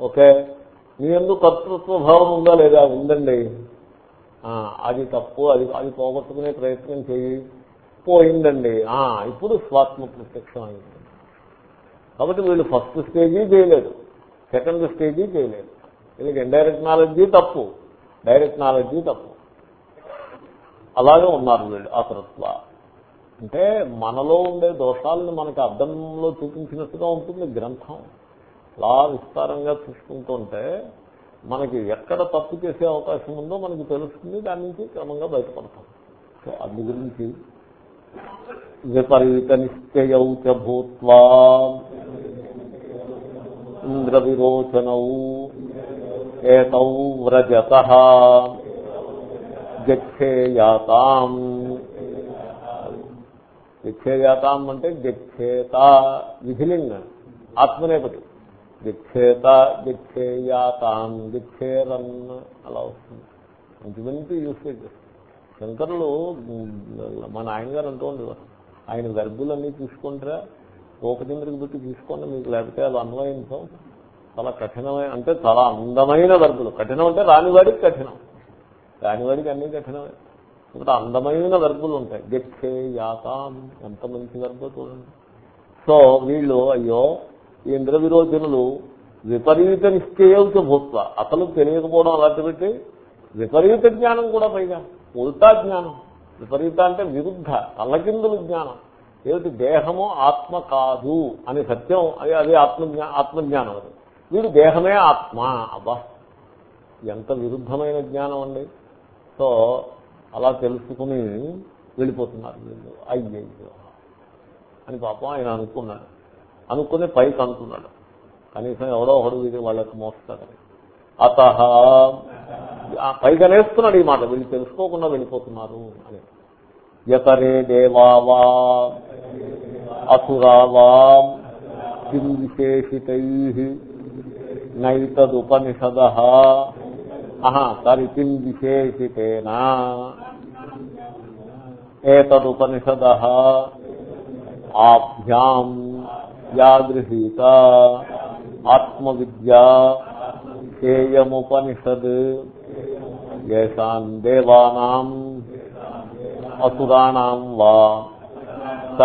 ఓకే? మీ ఎందుకు కర్తృత్వ భావం ఉందా లేదా ఉందండి? అది తప్పు అది అది పోగొట్టుకునే ప్రయత్నం చేయి. పోయిందండి. ఇప్పుడు స్వాత్మ ప్రత్యక్షం అయింది. కాబట్టి వీళ్ళు ఫస్ట్ స్టేజీ చేయలేదు. సెకండ్ స్టేజీ చేయలేదు. వీళ్ళకి ఇండైరెక్ట్ నాలెడ్జీ తప్పు. డైరెక్ట్ నాలెడ్జీ తప్పు. అలాగే ఉన్నారు వీళ్ళు అతృత్వ అంటే మనలో ఉండే దోషాలను మనకి అర్థంలో చూపించినట్టుగా ఉంటుంది గ్రంథం. అలా విస్తారంగా చూసుకుంటుంటే మనకి ఎక్కడ తప్పు చేసే అవకాశం ఉందో మనకి తెలుస్తుంది దాని నుంచి క్రమంగా బయటపడతాం. సో అందు గురించి విపరీత నిశ్చయౌ చ భూత్వా ఇంద్ర విరోచనౌ ఏతౌ వ్రజత గచ్చేయాతాం గచ్చేయాతాం అంటే గచ్చేత విధిలింగ ఆత్మనేపటి దిక్షేత గచ్చేయాతాం దిక్షేరన్ అలా వస్తుంది. మంచి మంచి యూసేజ్ శంకరులు మా నాయనగారు అంటూ ఉండేవారు. ఆయన గర్భులన్నీ తీసుకుంటారా రూపచంద్రికి పెట్టి తీసుకోండి మీకు లేకపోతే అది అన్వయించం చాలా కఠినమైన అంటే చాలా అందమైన వర్గులు కఠినం అంటే రానివాడికి కఠినం. రానివాడికి అన్ని కఠినమే. ఇంకా అందమైన వర్గులు ఉంటాయి. గెచ్చే యాతాం ఎంత మంచి వర్గో చూడండి. సో వీళ్ళు అయ్యో ఈ ఇంద్ర విరోధనులు విపరీత నిశ్చయంతో భూత్వ. అసలు తెలియకపోవడం అలాంటి పెట్టి విపరీత జ్ఞానం కూడా పైగా. ఉల్టా జ్ఞానం. విపరీత అంటే విరుద్ధ తల్లకిందులు జ్ఞానం. ఏమిటి? దేహము ఆత్మ కాదు అని సత్యం అది అది ఆత్మజ్ఞా ఆత్మజ్ఞానం అది. వీడు దేహమే ఆత్మ. అబ్బా! ఎంత విరుద్ధమైన జ్ఞానం అండి. సో అలా తెలుసుకుని వెళ్ళిపోతున్నారు వీళ్ళు. అయ్యయ్యో! అని పాపం ఆయన అనుకున్నాడు అనుకుని పైకి అంటున్నాడు. కనీసం ఎవడో ఒకడు ఇది వాళ్ళకి మోస్తాడని. అత పైగా నేస్తున్నాడు ఈ మాట. వీళ్ళు తెలుసుకోకుండా వెళ్ళిపోతున్నారు అని. యతరే దేవావా. అసురావా. కిం విశేషితై. నైతదుపనిషద. తరితిం విశేషితేన. ఏతదుపనిషద. ఆభ్యాం యాగృహీత ఆత్మవిద్యా హేయముపనిషద్ ఏషాం దేవానాం అసురాణం వా స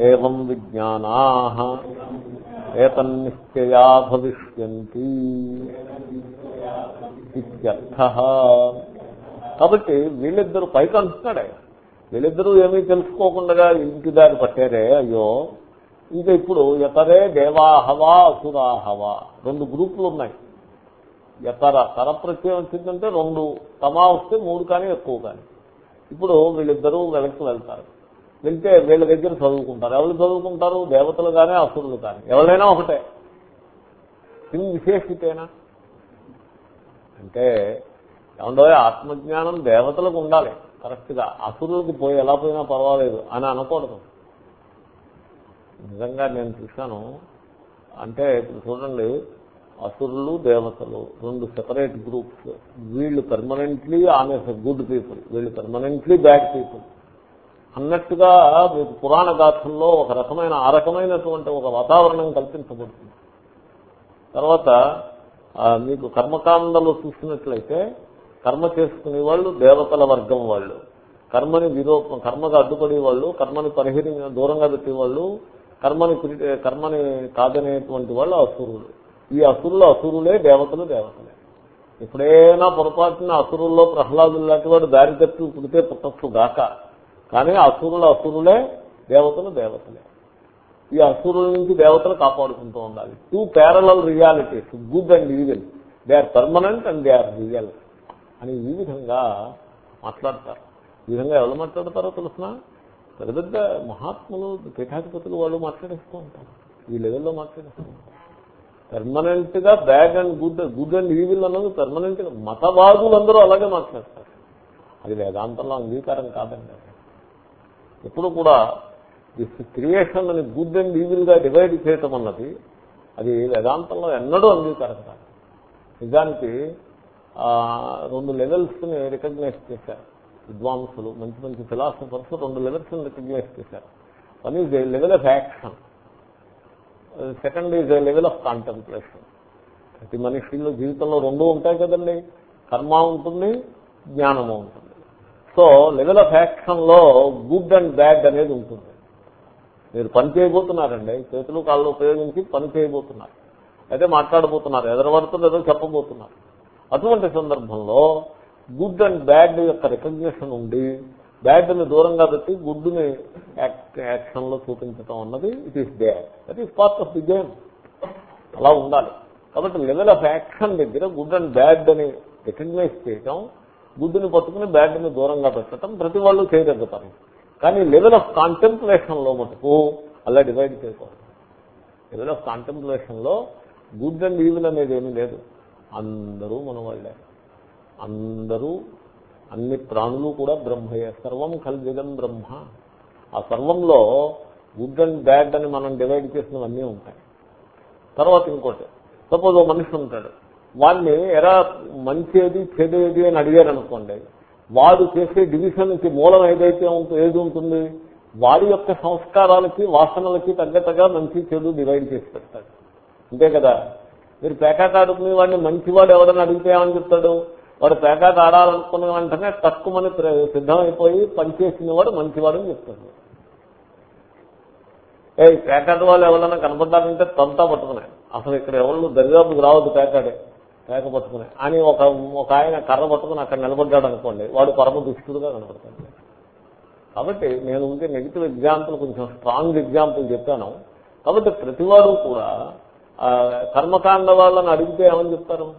ఏం విజ్ఞానా. ఏతన్నిశ్చయా భవిష్యంతి ఇత్యర్థ. కాబట్టి వీళ్ళిద్దరు పైకి అంటున్నాడే. వీళ్ళిద్దరూ ఏమీ తెలుసుకోకుండా ఇంటి దారి పట్టారే అయ్యో. ఇంకా ఇప్పుడు ఎతరే దేవాహవా అసురాహవా. రెండు గ్రూపులు ఉన్నాయి ఎతర తర ప్రత్యయం వచ్చిందంటే రెండు. తమా వస్తే మూడు కానీ ఎక్కువ కానీ. ఇప్పుడు వీళ్ళిద్దరూ వెనక్కి వెళ్తారు. వెళ్తే వీళ్ళ దగ్గర చదువుకుంటారు. ఎవరు చదువుకుంటారు? దేవతలు కానీ అసురులు కానీ. ఎవరైనా ఒకటే. ఇది విశేషితేనా? అంటే ఏమంటే ఆత్మజ్ఞానం దేవతలకు ఉండాలి. కరెక్ట్గా అసురులకు పోయి ఎలా పోయినా పర్వాలేదు అని అనకూడదు. నిజంగా నేను చూశాను. అంటే ఇప్పుడు చూడండి అసురులు దేవతలు రెండు సెపరేట్ గ్రూప్స్ వీళ్ళు పర్మనెంట్లీ ఆమె గుడ్ పీపుల్ వీళ్ళు పర్మనెంట్లీ బ్యాడ్ పీపుల్ అన్నట్టుగా మీకు పురాణ గాథల్లో ఒక రకమైన ఆ రకమైనటువంటి ఒక వాతావరణం కల్పించబడుతుంది. తర్వాత మీకు కర్మకాండలు చూసినట్లయితే కర్మ చేసుకునే వాళ్ళు దేవతల వర్గం వాళ్ళు. కర్మని విరూపం కర్మకు అడ్డుపడే వాళ్ళు కర్మని పరిహరి దూరంగా పెట్టేవాళ్ళు కర్మని కర్మని కాదనేటువంటి వాళ్ళు అసురులు. ఈ అసురులు అసురులే దేవతలు దేవతలే. ఎప్పుడైనా పొరపాటున అసురుల్లో ప్రహ్లాదులు లాంటి వాడు దారి తప్పి పుడితే పుట్టచ్చు గాక. కానీ అసురులు అసురులే దేవతలు దేవతలే. ఈ అసురుల నుంచి దేవతలు కాపాడుకుంటూ ఉండాలి. Two parallel realities good and evil they are permanent and they are real అని ఈ విధంగా మాట్లాడతారు. ఈ విధంగా ఎవరు మాట్లాడతారో తెలుసిన పెద్ద పెద్ద మహాత్ములు పీఠాధిపతులు వాళ్ళు మాట్లాడేస్తూ ఉంటారు. ఈ లెవెల్లో మాట్లాడేస్తూ ఉంటారు. పెర్మనెంట్గా bad and good good and evil అన్నది పెర్మనెంట్గా మతవాదులందరూ అలాగే మాట్లాడతారు. అది వేదాంతంలో అంగీకారం కాదండి ఎప్పుడు కూడా దిస్ క్రియేషన్ అని గుడ్ అండ్ ఈవిల్గా డివైడ్ చేయటం అన్నది అది వేదాంతంలో ఎన్నడూ అంగీకారం కాదు. నిజానికి రెండు లెవెల్స్ని రికగ్నైజ్ చేశారు. విద్వాంసులు మంచి మంచి ఫిలాసఫర్స్ రెండు లెవెల్స్ని రికగ్నైజ్ చేశారు. One is a level of action second is a level of contemplation ప్రతి మనిషిలో జీవితంలో రెండు ఉంటాయి కదండి. కర్మ ఉంటుంది జ్ఞానము ఉంటుంది. సో లెవెల్ ఆఫ్ యాక్షన్లో గుడ్ అండ్ బ్యాడ్ అనేది ఉంటుంది. మీరు పని చేయబోతున్నారండి. చేతులు కాళ్ళు ఉపయోగించి పని చేయబోతున్నారు. అయితే మాట్లాడబోతున్నారు. ఎదరవడుతుంది ఏదో చెప్పబోతున్నారు. అటువంటి సందర్భంలో గుడ్ అండ్ బ్యాడ్ యొక్క రికగ్నిషన్ ఉండి బ్యాడ్ని దూరంగా పెట్టి గుడ్ని యాక్షన్లో చూపించడం అన్నది it is bad that is part of the game అలా ఉండాలి. కాబట్టి లెవెల్ ఆఫ్ యాక్షన్ దగ్గర గుడ్ అండ్ బ్యాడ్ అని రికగ్నైజ్ చేయటం గుడ్డుని పట్టుకుని బ్యాడ్ని దూరంగా పెట్టడం ప్రతి వాళ్ళు చేయగలుగుతారు. కానీ లెవెల్ ఆఫ్ కాంటెంప్లేషన్లో మటుకు అలా డివైడ్ చేయకూడదు. లెవెల్ ఆఫ్ కాంటెంప్లేషన్లో గుడ్ అండ్ ఈవిల్ అనేది ఏమీ లేదు. అందరూ మన వాళ్ళే అందరూ అన్ని ప్రాణులు కూడా బ్రహ్మయే. సర్వం కలిజగన్ బ్రహ్మ. ఆ సర్వంలో గుడ్ అండ్ బ్యాడ్ అని మనం డివైడ్ చేసినవన్నీ ఉంటాయి. తర్వాత ఇంకోటి సపోజ్ ఓ మనిషి ఉంటాడు. వాడిని ఎరా మంచేది చెడేది అని అడిగారు అనుకోండి వాడు చేసే డివిజన్కి మూలం ఏదైతే ఏది ఉంటుంది? వాడి యొక్క సంస్కారాలకి వాసనలకి తగ్గట్టుగా మంచి చెడు డివైడ్ చేసి పెడతాడు. అంతే కదా? మీరు పేకాట ఆడుకునే వాడిని మంచివాడు ఎవరైనా అడిగితే ఏమని చెప్తాడు? వాడు పేకాట ఆడాలనుకున్న వెంటనే తక్కువని సిద్ధమైపోయి పనిచేసిన వాడు మంచివాడు అని చెప్తాడు. ఏ పేకాట వాళ్ళు ఎవరైనా కనపడ్డారంటే తంతా పట్టుకున్నాయి అసలు ఇక్కడ ఎవరు దరిదాపుకు రావద్దు పేకాడే పేక పట్టుకుని. అని ఒక ఒక ఆయన కర్ర పట్టుకుని అక్కడ నిలబడ్డాడు అనుకోండి వాడు పరమ దుష్టుడుగా కనపడతాడు. కాబట్టి నేను ఉంటే నెగిటివ్ ఎగ్జాంపుల్ కొంచెం స్ట్రాంగ్ ఎగ్జాంపుల్ చెప్పాను. కాబట్టి ప్రతివాడు కూడా కర్మకాండ వాళ్ళని అడిగితే ఏమని చెప్తారు?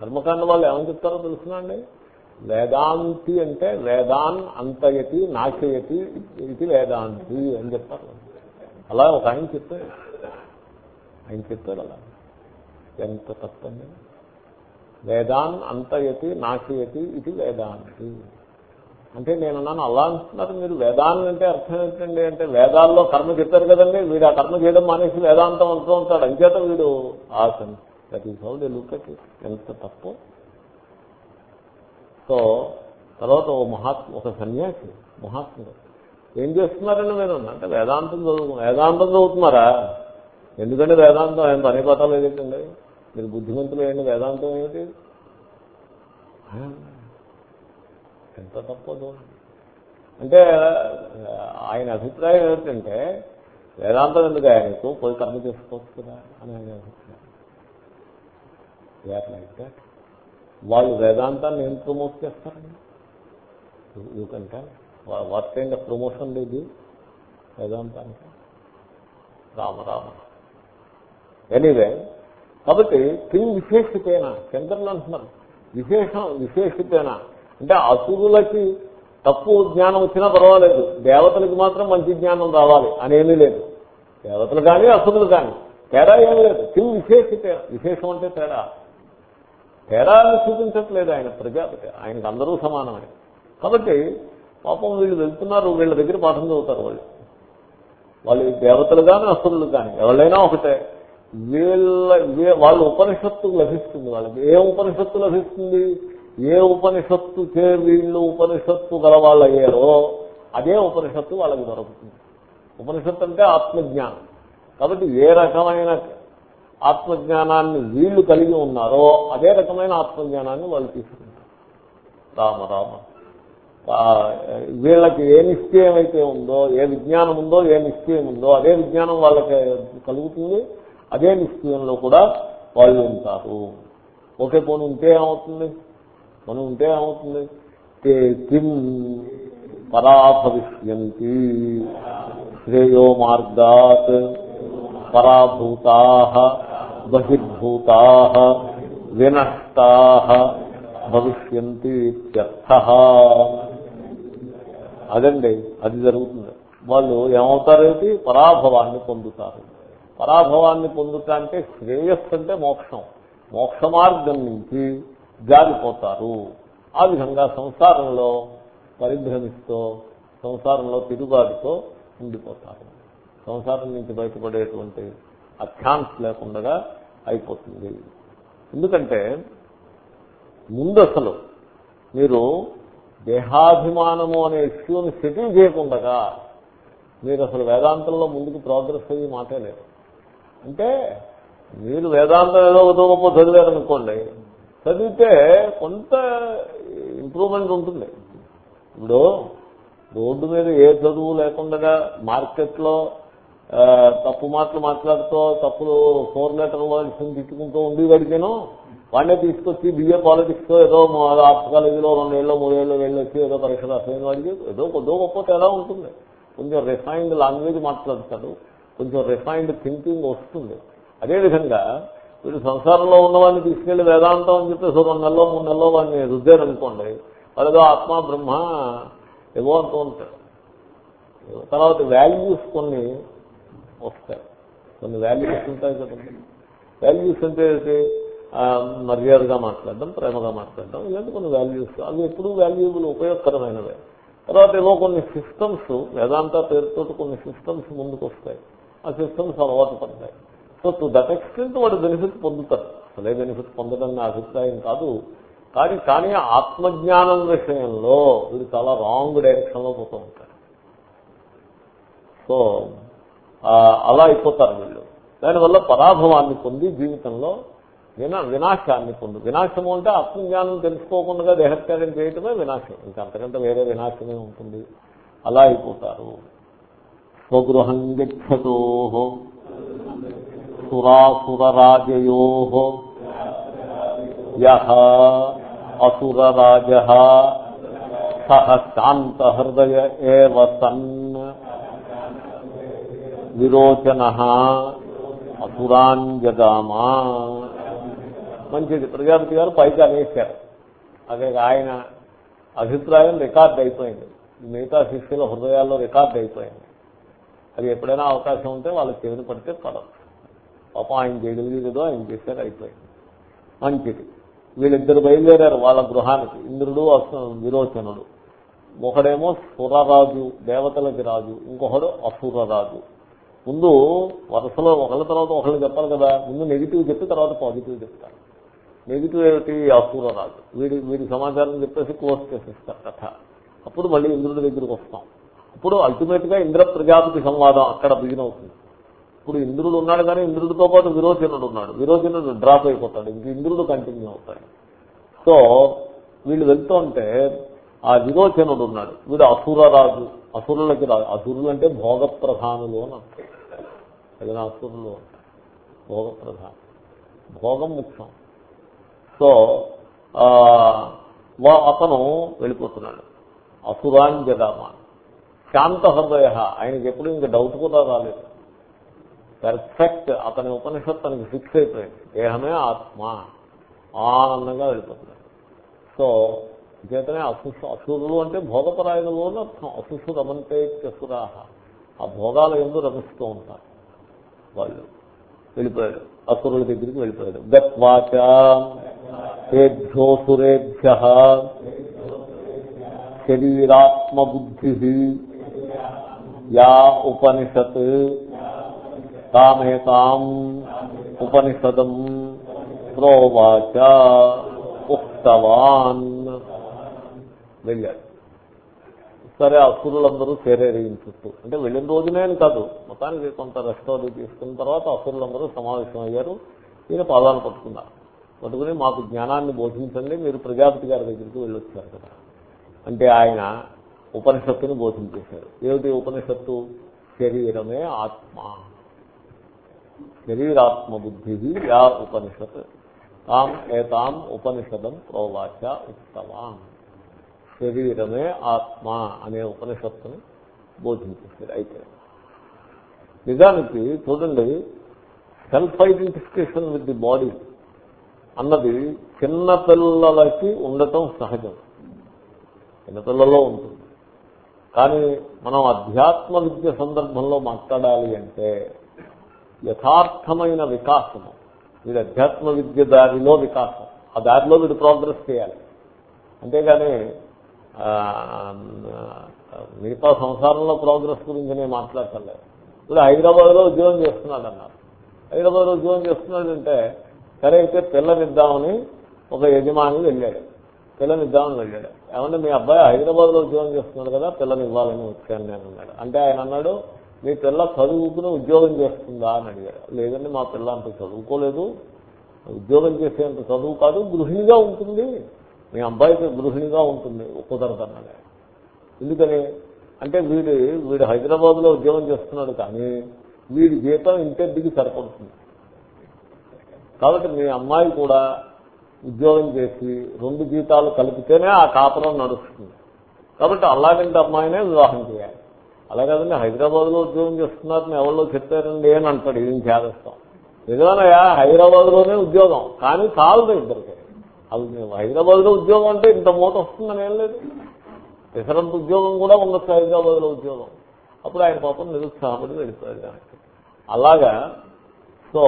కర్మకాండ వాళ్ళు ఏమని చెప్తారో తెలుసునండి వేదాంతి అంటే వేదాన్ అంతయతి నాశయతి ఇది వేదాంతి అని చెప్తారు. అలా ఒక ఆయన చెప్తాడు ఆయన చెప్తాడు అలా. ఎంత తప్పండి? వేదాన్ అంతయతి నాశయతి ఇది వేదాంతి. అంటే నేను అన్నాను అలా అంటున్నారు మీరు. వేదాన్ని అంటే అర్థం ఏంటండి? అంటే వేదాల్లో కర్మ చెప్పారు కదండి. వీడు ఆ కర్మ చేయడం మానేసి వేదాంతం అంటూ ఉంటాడు. అంచేత వీడు ఆసన్. That is how they look at ఎంత తప్పు? సో తర్వాత ఓ మహాత్మ ఒక సన్యాసి మహాత్ముడు. ఏం చేస్తున్నారండి మీరు? అంటే వేదాంతం చదువు వేదాంతం చదువుతున్నారా? ఎందుకంటే వేదాంతం ఆయన పని పట్టాలు ఏదైతే మీరు బుద్ధిమంతులు ఏంటి వేదాంతం ఏమిటి? ఎంత తప్పదు అంటే ఆయన అభిప్రాయం ఏమిటంటే వేదాంతం ఎందుకు ఆయనకు? పోయి కర్మ చేసుకోవచ్చు కదా అని ఆయన అభిప్రాయం. లైక్ దట్ వాళ్ళు వేదాంతాన్ని ఏం ప్రమోట్ చేస్తారండి ఎందుకంటే work tell what kind of promotion లేదు వేదాంతానికి? రామ రామ. ఎనీవే కాబట్టి కింగ్ విశేషితేనా? చంద్రులు అంటున్నారు. విశేషం విశేషితేనా? అంటే అసురులకి తక్కువ జ్ఞానం వచ్చినా పర్వాలేదు. దేవతలకి మాత్రం మంచి జ్ఞానం రావాలి అనేమీ లేదు. దేవతలు కానీ అసురులు కానీ తేడా ఏమీ లేదు. కింగ్ విశేష విశేషం అంటే తేడా. తేడాన్ని చూపించట్లేదు ఆయన ప్రజాపతి ఆయనకు అందరూ సమానమే. కాబట్టి పాపం వీళ్ళు వెళ్తున్నారు వీళ్ళ దగ్గర పాఠం చదువుతారు వాళ్ళు. వాళ్ళు దేవతలు కానీ అసురులు కానీ ఎవరైనా ఒకటే. వీళ్ళ వాళ్ళ ఉపనిషత్తు లభిస్తుంది వాళ్ళకి. ఏ ఉపనిషత్తు లభిస్తుంది? ఏ ఉపనిషత్తు చే వీళ్ళు ఉపనిషత్తు గల వాళ్ళు అయ్యారో అదే ఉపనిషత్తు వాళ్ళకి దొరుకుతుంది. ఉపనిషత్తు అంటే ఆత్మజ్ఞానం. కాబట్టి ఏ రకమైన ఆత్మజ్ఞానాన్ని వీళ్ళు కలిగి ఉన్నారో అదే రకమైన ఆత్మజ్ఞానాన్ని వాళ్ళు తీసుకుంటారు. రామ రామ. వీళ్ళకి ఏ నిశ్చయం అయితే ఉందో ఏ విజ్ఞానం ఉందో ఏ నిశ్చయం ఉందో అదే విజ్ఞానం వాళ్ళకి కలుగుతుంది. అదే నిశ్చయంలో కూడా వాళ్ళు ఉంటారు. ఒకే పోనీ ఉంటే ఏమవుతుంది? మనం ఉంటే ఏమవుతుంది? తే కిం పరాభవిష్యంతి. శ్రేయో మార్గాత్ పరాభూతా బహిర్భూతా వినష్టా భవిష్యంతి ఇత్యర్థ. అదండి అది జరుగుతుంది. వాళ్ళు ఏమవుతారేమిటి పరాభవాన్ని పొందుతారు. పరాభవాన్ని పొందుతా అంటే శ్రేయస్సు అంటే మోక్షం. మోక్ష మార్గం నుంచి జారిపోతారు. ఆ విధంగా సంసారంలో పరిభ్రమిస్తూ సంసారంలో తిరుగుబాటుతో ఉండిపోతారు. సంసారం నుంచి బయటపడేటువంటి ఆ ఛాన్స్ లేకుండా అయిపోతుంది. ఎందుకంటే ముందు అసలు మీరు దేహాభిమానము అనే ఇష్యూని సెటిల్ చేయకుండా మీరు అసలు వేదాంతంలో ముందుకు ప్రోగ్రెస్ అయ్యి మాటే లేదు. అంటే మీరు వేదాంతం ఏదో ఒక చదివారనుకోండి చదివితే కొంత ఇంప్రూవ్మెంట్ ఉంటుంది. ఇప్పుడు రోడ్డు మీద ఏ చదువు లేకుండా మార్కెట్లో తప్పు మాటలు మాట్లాడుతూ తప్పులు ఫోర్ లెటర్ వాళ్ళని తిట్టుకుంటూ ఉండేవాడికేనో వాడినే తీసుకొచ్చి బిఏ పాలిటిక్స్ ఏదో ఆర్ట్స్ కాలేజీలో రెండేళ్ళు మూడేళ్ళు వెళ్ళొచ్చి ఏదో పరీక్ష రాసిన వాడికి ఏదో కొద్దో గొప్ప తేడా ఉంటుంది. కొంచెం రిఫైన్డ్ లాంగ్వేజ్ మాట్లాడతాడు కొంచెం రిఫైన్డ్ థింకింగ్ వస్తుంది. అదేవిధంగా వీడు సంసారంలో ఉన్నవాడిని తీసుకెళ్ళి వేదాంతం అని చెప్పేసి రెండు నెలలో మూడు నెలలో వాడిని రుద్దారనుకోండి వాళ్ళేదో ఆత్మ బ్రహ్మ ఏవో అంటూ ఉంటాడు. తర్వాత వాల్యూస్ కొన్ని వస్తాయి. కొన్ని వాల్యూస్ ఉంటాయి కదండి. వాల్యూస్ అంటే మర్యాదగా మాట్లాడడం ప్రేమగా మాట్లాడడం ఇలాంటి కొన్ని వాల్యూస్ అవి ఎప్పుడు వాల్యూబుల్ ఉపయోగకరమైనవే. తర్వాత ఏవో కొన్ని సిస్టమ్స్ వేదాంత పేరుతో కొన్ని సిస్టమ్స్ ముందుకు వస్తాయి ఆ సిస్టమ్స్ అలవాటు పడతాయి. సో టు దట్ ఎక్స్టెంట్ వాడు బెనిఫిట్ పొందుతారు అదే బెనిఫిట్ పొందడం నా అభిప్రాయం కాదు. కానీ కానీ ఆత్మజ్ఞానం విషయంలో వీడు చాలా రాంగ్ డైరెక్షన్లో పోతూ ఉంటారు సో అలా అయిపోతారు వీళ్ళు. దానివల్ల పరాభవాన్ని పొంది జీవితంలో వినా వినాశాన్ని పొందు వినాశము అంటే ఆత్మజ్ఞానం తెలుసుకోకుండా దేహత్యాగం చేయటమే వినాశం. ఇంకా అంతకంటే వేరే వినాశమే ఉంటుంది. అలా అయిపోతారు. స్వగృహం గచ్చతో సురాసురరాజయో యహ అసురరాజ సహ శాంతహృదయ ఏవ సన్ విరోచన అసురాంజగామా మంచిది. ప్రజాపతి గారు పైకి అనేశారు. అదే ఆయన అభిప్రాయం రికార్డ్ అయిపోయింది. మిగతా శిష్యుల హృదయాల్లో రికార్డ్ అయిపోయింది. అది ఎప్పుడైనా అవకాశం ఉంటే వాళ్ళకి చెవిని పడితే పడదు పాపం ఆయన చేయగలిగేదో ఆయన చేశారు అయిపోయింది. మంచిది. వీళ్ళిద్దరు బయలుదేరారు వాళ్ళ గృహానికి. ఇంద్రుడు విరోచనుడు. ఒకడేమో సురరాజు దేవతలకి రాజు ఇంకొకడు అసురరాజు ముందు వరుసలో ఒకళ్ళ తర్వాత ఒకళ్ళు చెప్పాలి కదా. ముందు నెగిటివ్ చెప్పి తర్వాత పాజిటివ్ చెప్తారు. నెగిటివ్ ఏమిటి? అసురరాజు వీడి వీడి సమాచారం చెప్పేసి క్లోజ్ చేసేస్తారు కథ. అప్పుడు మళ్ళీ ఇంద్రుడి దగ్గరికి వస్తాం. అప్పుడు అల్టిమేట్గా ఇంద్ర ప్రజాపతి సంవాదం అక్కడ బిగిన్ అవుతుంది. ఇప్పుడు ఇంద్రుడు ఉన్నాడు కానీ ఇంద్రుడితో పాటు విరోచనుడు ఉన్నాడు. విరోచనుడు డ్రాప్ అయిపోతాడు. ఇంక ఇంద్రుడు కంటిన్యూ అవుతాడు. సో వీళ్ళు వెళ్తూ ఉంటే ఆ విరోచనుడు ఉన్నాడు. వీడు అసురరాజు అసురులకి రాజు అసురులు అంటే భోగ ప్రధానులు అని అంటారు ఏదైనా అసురులు భోగ ప్రధానం భోగం ముఖ్యం. సో ఆ, అతను వెళ్ళిపోతున్నాడు. అసురాంజరామ శాంత హృదయ ఆయనకి ఎప్పుడు ఇంకా డౌట్ కూడా రాలేదు. పర్ఫెక్ట్ అతని ఉపనిషత్తు తనకి ఫిక్స్ అయిపోయింది. దేహమే ఆత్మ. ఆనందంగా వెళ్ళిపోతున్నాడు సో చేతనే అసుసు అసురులు అంటే భోగపరాయణలు అని అర్థం. అసుసు రమంతే అసురాహ ఆ భోగాల ఎందు రమిస్తూ ఉంటారు వాళ్ళు వెళ్ళిపోయాడు అసురుల దగ్గరికి వెళ్ళిపోయాడు గత్వాచ తేభ్యో సురేభ్య. శరీరాత్మబుద్ధి. యా ఉపనిషత్ తామేతాం ఉపనిషదం ప్రోవాచ ఉక్తవాన్. వెళ్ళాడు సరే అసురులందరూ చేరేరు చుట్టూ. అంటే వెళ్ళిన రోజునే అని కాదు మొత్తానికి కొంత రెస్ట్ అది తీసుకున్న తర్వాత అసురులందరూ సమావేశం అయ్యారు. ఈయన పాదాలు పట్టుకున్నారు. పట్టుకుని మాకు జ్ఞానాన్ని బోధించండి మీరు ప్రజాపతి గారి దగ్గరికి వెళ్ళొచ్చారు కదా. అంటే ఆయన ఉపనిషత్తుని బోధించేశారు. ఏమిటి ఉపనిషత్తు? శరీరమే ఆత్మ. శరీరాత్మ బుద్ధి యా ఉపనిషత్. తాం ఏతాం ఉపనిషదం ప్రోవాచ ఉత్తమాం శరీరమే ఆత్మ అనే ఉపనిషత్తుని బోధించేశారు అయితే. నిజానికి చూడండి self identification with the body అన్నది చిన్న పిల్లలకి ఉండటం సహజం. చిన్నపిల్లలో ఉంటుంది. కానీ మనం అధ్యాత్మ విద్య సందర్భంలో మాట్లాడాలి అంటే యథార్థమైన వికాసము. వీడి అధ్యాత్మ విద్య దారిలో వికాసం. ఆ దారిలో వీడు ప్రోగ్రెస్ చేయాలి. అంతేగాని ఆ, మిగతా సంసారంలో ప్రోగ్రెస్ గురించి నేను మాట్లాడటలేదు. ఇప్పుడు హైదరాబాద్లో ఉద్యోగం చేస్తున్నాడు అన్నారు హైదరాబాద్లో ఉద్యోగం చేస్తున్నాడంటే సరే అయితే పిల్లనిద్దామని ఒక యజమాని వెళ్ళాడు. పిల్లనిద్దామని వెళ్ళాడు. ఏమంటే మీ అబ్బాయి హైదరాబాద్లో ఉద్యోగం చేస్తున్నాడు కదా పిల్లని ఇవ్వాలని వచ్చాను నేను అన్నాడు. అంటే ఆయన అన్నాడు మీ పిల్ల చదువుకుని ఉద్యోగం చేస్తుందా అని అడిగారు లేదండి మా పిల్ల అంత చదువుకోలేదు. ఉద్యోగం చేసేంత చదువు కాదు గృహిణిగా ఉంటుంది. మీ అబ్బాయికి గృహిణిగా ఉంటుంది కుదరదన్నది. ఎందుకని? అంటే వీడు వీడు హైదరాబాద్లో ఉద్యోగం చేస్తున్నాడు కానీ వీడి జీతం ఇంటికి సరిపడుతుంది. కాబట్టి మీ అమ్మాయి కూడా ఉద్యోగం చేసి రెండు జీతాలు కలిపితేనే ఆ కాపురం నడుస్తుంది. కాబట్టి అలాగంటే అమ్మాయినే వివాహం చేయాలి. అలా కాదండి హైదరాబాద్లో ఉద్యోగం చేస్తున్నారని ఎవరిలో చెప్పారండి అని అంటాడు ఇది చేదస్తాం. నిజమేనయా హైదరాబాద్లోనే ఉద్యోగం కానీ చాలదు ఇద్దరికి. అది హైదరాబాద్లో ఉద్యోగం అంటే ఇంత మూత వస్తుందని ఏం లేదు. పెసరంత ఉద్యోగం కూడా ఉండొచ్చు హైదరాబాద్లో ఉద్యోగం. అప్పుడు ఆయన పాపం నిరుత్సాహపడి వెళ్తాడు దానికి అలాగా సో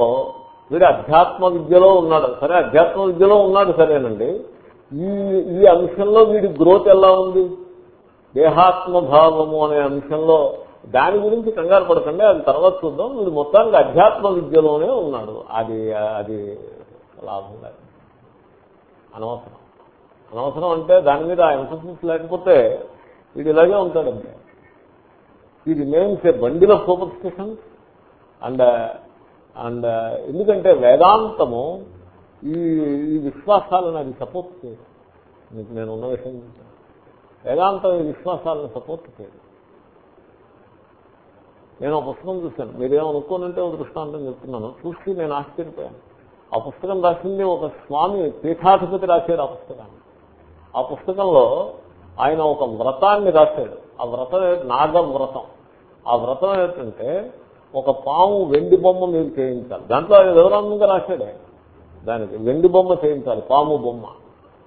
వీడు అధ్యాత్మ విద్యలో ఉన్నాడు. సరే అధ్యాత్మ విద్యలో ఉన్నాడు సరేనండి. ఈ ఈ అంశంలో వీడి గ్రోత్ ఎలా ఉంది? దేహాత్మ భావము అనే అంశంలో దాని గురించి కంగారు పడకండి అది తర్వాత చూద్దాం. వీడు మొత్తానికి అధ్యాత్మ విద్యలోనే ఉన్నాడు. అది అది లాభం లేదు. అనవసరం. అనవసరం అంటే దాని మీద ఎంఫసిస్ లేకపోతే వీడు ఇలాగే ఉంటాడంటే ఇది remains a bundle of super station and and ఎందుకంటే వేదాంతము ఈ ఈ విశ్వాసాలను అది సపోర్ట్ చేయదు. మీకు నేను ఉన్న విషయం చెప్తాను. వేదాంతం ఈ విశ్వాసాలను సపోర్ట్ చేయదు. నేను ఆ పుస్తకం చూశాను. మీరేమనుకోనంటే ఒక దృష్టాంతం చెప్తున్నాను. చూసి నేను ఆశ్చర్యపోయాను. ఆ పుస్తకం రాసింది ఒక స్వామి పీఠాధిపతి రాశాడు ఆ పుస్తకాన్ని. ఆ పుస్తకంలో ఆయన ఒక వ్రతాన్ని రాశాడు. ఆ వ్రతం నాగ వ్రతం ఆ వ్రతం ఏంటంటే ఒక పాము వెండి బొమ్మ మీరు చేయించాలి. దాంట్లో ఆయన వివరంగా రాశాడే దానికి వెండి బొమ్మ చేయించాలి. పాము బొమ్మ.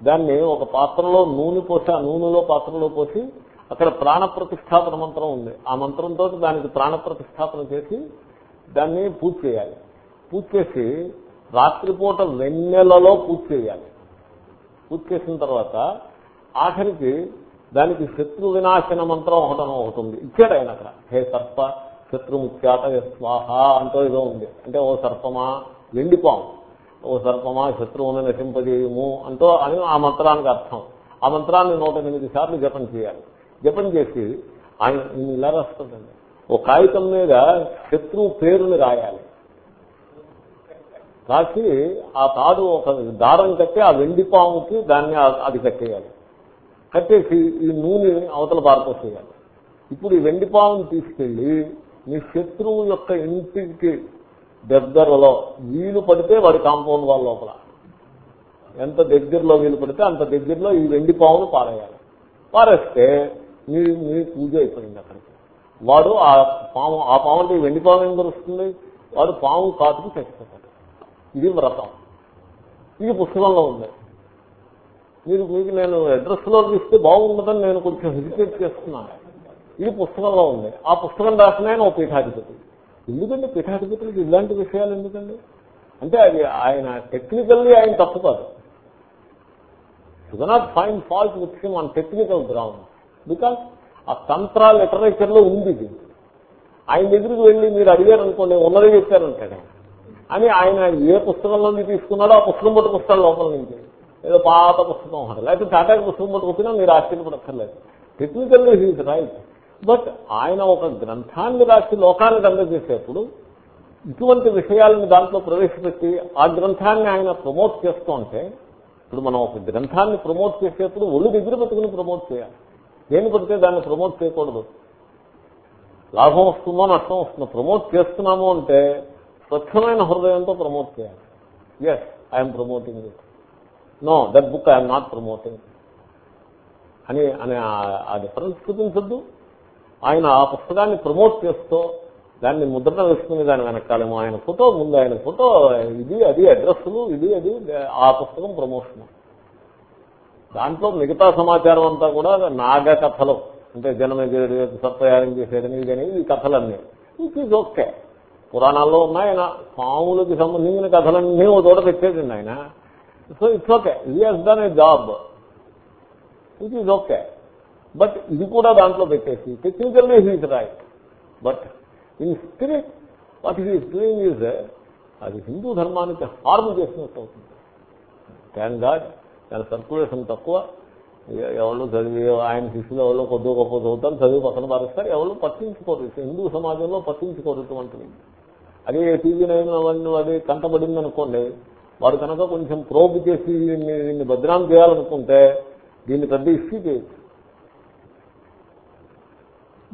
దాన్ని ఒక పాత్రలో నూనె పోసి ఆ నూనెలో పాత్రలో పోసి అక్కడ ప్రాణ ప్రతిష్టాపన మంత్రం ఉంది. ఆ మంత్రంతో దానికి ప్రాణ ప్రతిష్టాపన చేసి దాన్ని పూజ చేయాలి. పూజ చేసి రాత్రిపూట వెన్నెలలో పూజ చేయాలి. పూజ చేసిన తర్వాత ఆఖరికి దానికి శత్రు వినాశన మంత్రం ఒకటనో ఒకటి ఉంది. ఇచ్చాడు ఆయన అక్కడ. హే సర్ప శత్రుముఖ్యాత స్వాహ అంటూ ఏదో ఉంది. అంటే ఓ సర్పమా వెండిపాము. ఓ సర్పమా శత్రువుని నశింపజేయము అంటూ అని ఆ మంత్రానికి అర్థం. ఆ మంత్రాన్ని నూట ఎనిమిది సార్లు జపం చేయాలి. జపం చేసి ఆయన ఇలా రాస్తుందండి. ఓ కాగితం మీద శత్రువు పేరుని రాయాలి. రాసి ఆ తాడు ఒక దారం కట్టి ఆ వెండి పాముకి దాన్ని అది కట్టేయాలి. కట్టేసి ఈ నూనె అవతల పారపోసేయాలి ఇప్పుడు ఈ వెండి పాముని తీసుకెళ్ళి మీ శత్రువు యొక్క ఇంటికి దగ్గరలో వీలు పడితే వాడి కాంపౌండ్ వాళ్ళ లోపల. ఎంత దగ్గరలో వీలు పడితే అంత దగ్గరలో ఈ వెండి పామును పారేయాలి. పారేస్తే మీ మీ పూజ అయిపోయింది అక్కడికి. వాడు ఆ పాము ఆ పాము అంటే ఈ వెండి పాము ఏం దొరుకుతుంది వాడు పాము కాటుకు చచ్చిపోతాడు. ఇది వ్రతం. ఇది పుస్తకంలో ఉంది. మీరు మీకు నేను అడ్రస్లో ఇస్తే బాగుండదని నేను కొంచెం హెసిటేట్ చేస్తున్నాను ఇది పుస్తకంలో ఉంది. ఆ పుస్తకం రాసిన ఆయన ఓ పీఠాధిపతి. ఎందుకండి పీఠాధిపతులకు ఇలాంటి విషయాలు ఎందుకండి? అంటే అది ఆయన టెక్నికల్లీ ఆయన తప్పు కాదు. You cannot find fault with him on technical ground because ఆ తంత్ర లిటరేచర్లో ఉంది ఇది. ఆయన దగ్గరికి వెళ్ళి మీరు అడిగారు అనుకోండి ఉన్నదే చెప్పారంటాడు అని ఆయన ఏ పుస్తకంలో నుంచి తీసుకున్నాడో ఆ పుస్తకం పట్టుకొస్తాడు లోపల నుంచి. ఏదో పాత పుస్తకం లేకపోతే టాటా పుస్తకం పట్టుకొచ్చినా మీరు ఆశ్చర్యపడక్కర్లేదు. టెక్నికల్లీ హీస్ రైట్ బట్ ఆయన ఒక గ్రంథాన్ని రాసి లోకానికి అందజేసేప్పుడు ఇటువంటి విషయాలను దాంట్లో ప్రవేశపెట్టి ఆ గ్రంథాన్ని ఆయన ప్రమోట్ చేస్తూ ఉంటే ఇప్పుడు మనం ఒక గ్రంథాన్ని ప్రమోట్ చేసేప్పుడు ఒళ్ళు దగ్గర పెట్టుకుని ప్రమోట్ చేయాలి. దేని పడితే దాన్ని ప్రమోట్ చేయకూడదు? లాభం వస్తుందో నష్టం వస్తుందో ప్రమోట్ చేస్తున్నాము అంటే స్వచ్ఛమైన హృదయంతో ప్రమోట్ చేయాలి. Yes I'm promoting it no that book I'm not promoting అని అని ఆ- ఆ డిఫరెన్స్ చూపించద్దు. ఆయన ఆ పుస్తకాన్ని ప్రమోట్ చేస్తూ దాన్ని ముద్రణ వేసుకుని దాని వెనకాలేమో ఆయన ఫోటో ముందు ఆయన ఫోటో ఇది అది అడ్రస్లు ఇది అది ఆ పుస్తకం ప్రమోషన్. దాంట్లో మిగతా సమాచారం అంతా కూడా నాగ కథలు. అంటే జనమేజయుడు సత్వయాగం చేసేదని ఇదని ఈ కథలన్నీ. ఇట్ ఈజ్ ఓకే పురాణాల్లో ఉన్నాయి ఆయన పాములకి సంబంధించిన కథలన్నీ ఓ చోట పెట్టేదండి ఆయన. సో ఇట్స్ ఓకే ఇది he's done a job it is okay but ఇది కూడా దాంట్లో పెట్టేసి technically he's right. But in spirit what he's doing is అది హిందూ ధర్మానికి హార్మ్ చేసినట్టు అవుతుంది. థ్యాంక్ గాడ్ దాని సర్క్యులేషన్ తక్కువ. ఎవరు చదివి ఆయన శిష్యులు ఎవరో కొద్దిగా గొప్ప చదువుతారు చదివి పక్కన పారేస్తారు. ఎవరు పట్టించుకోరు హిందూ సమాజంలో పట్టించుకోరు ఇటువంటివి. అదే టీవీ నైన్ అవన్నీ అది కంటపడింది అనుకోండి వాడు కనుక కొంచెం ప్రోబ్ చేసి దీన్ని దీన్ని బద్నాం చేయాలనుకుంటే దీన్ని పెద్ద ఇష్యూ చేయొచ్చు.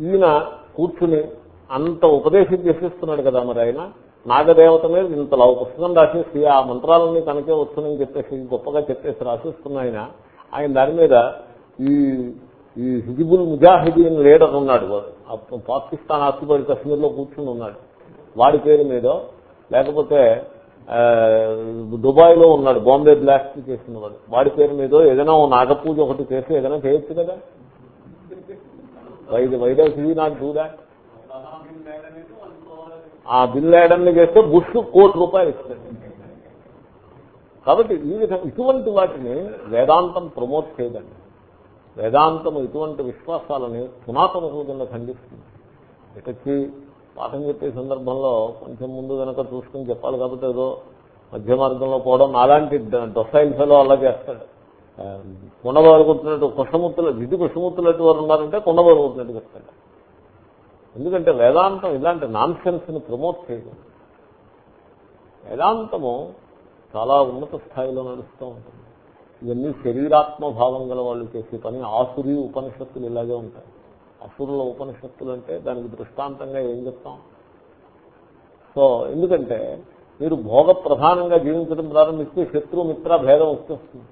ఈయన కూర్చుని అంత ఉపదేశం చేసేస్తున్నాడు కదా మరి ఆయన. నాగదేవత మీద ఇంత పుస్తకం రాసేసి ఆ మంత్రాలన్నీ తనకే వస్తుందని చెప్పేసి గొప్పగా చెప్పేసి రాసిస్తున్న ఆయన. ఆయన దాని మీద ఈ ఈ హిజిబుల్ ముజాహిదీన్ లీడర్ ఉన్నాడు. పాకిస్తాన్ ఆక్యుపైడ్ కశ్మీర్లో కూర్చుని ఉన్నాడు. వాడి పేరు మీద లేకపోతే ఆ, దుబాయ్లో ఉన్నాడు. బాంబే బ్లాస్ట్ చేసిన వాడు. వాడి పేరు మీద ఏదైనా ఓ నాగపూజ ఒకటి చేసి ఏదైనా చేయొచ్చు కదా? Why why does he not do that ఆ బిల్ వేయడాన్ని చేస్తే బుష్ కోటి రూపాయలు ఇస్తాడు. కాబట్టి ఈ విధంగా ఇటువంటి వాటిని వేదాంతం ప్రమోట్ చేయదండి. వేదాంతం ఇటువంటి విశ్వాసాలని పునాతన రోజుల్లో ఖండిస్తుంది. ఇటొచ్చి పాఠం చెప్పే సందర్భంలో కొంచెం ముందు వెనక చూసుకుని చెప్పాలి కాబట్టి ఏదో మధ్య మార్గంలో పోవడం అలాంటి డొసైల్ ఫెలో అలా చేస్తాడు. ఆ, కుండబారు కొట్టినట్టు కుషముత్తులు జిడ్డు వారు ఉన్నారంటే కుండబారు కొట్టినట్టు చెప్తాడు. ఎందుకంటే వేదాంతం ఇలాంటి నాన్ని ప్రమోట్ చేయదు. వేదాంతము చాలా ఉన్నత స్థాయిలో నడుస్తూ ఉంటుంది. ఇవన్నీ శరీరాత్మ భావం గల వాళ్ళు చేసే పని ఆసురి ఉపనిషత్తులు ఇలాగే ఉంటాయి. అసురుల ఉపనిషత్తులు అంటే దానికి దృష్టాంతంగా ఏం చెప్తాం? సో ఎందుకంటే మీరు భోగ ప్రధానంగా జీవించడం ప్రారంభిస్తే శత్రు మిత్ర భేదం వచ్చేస్తుంది.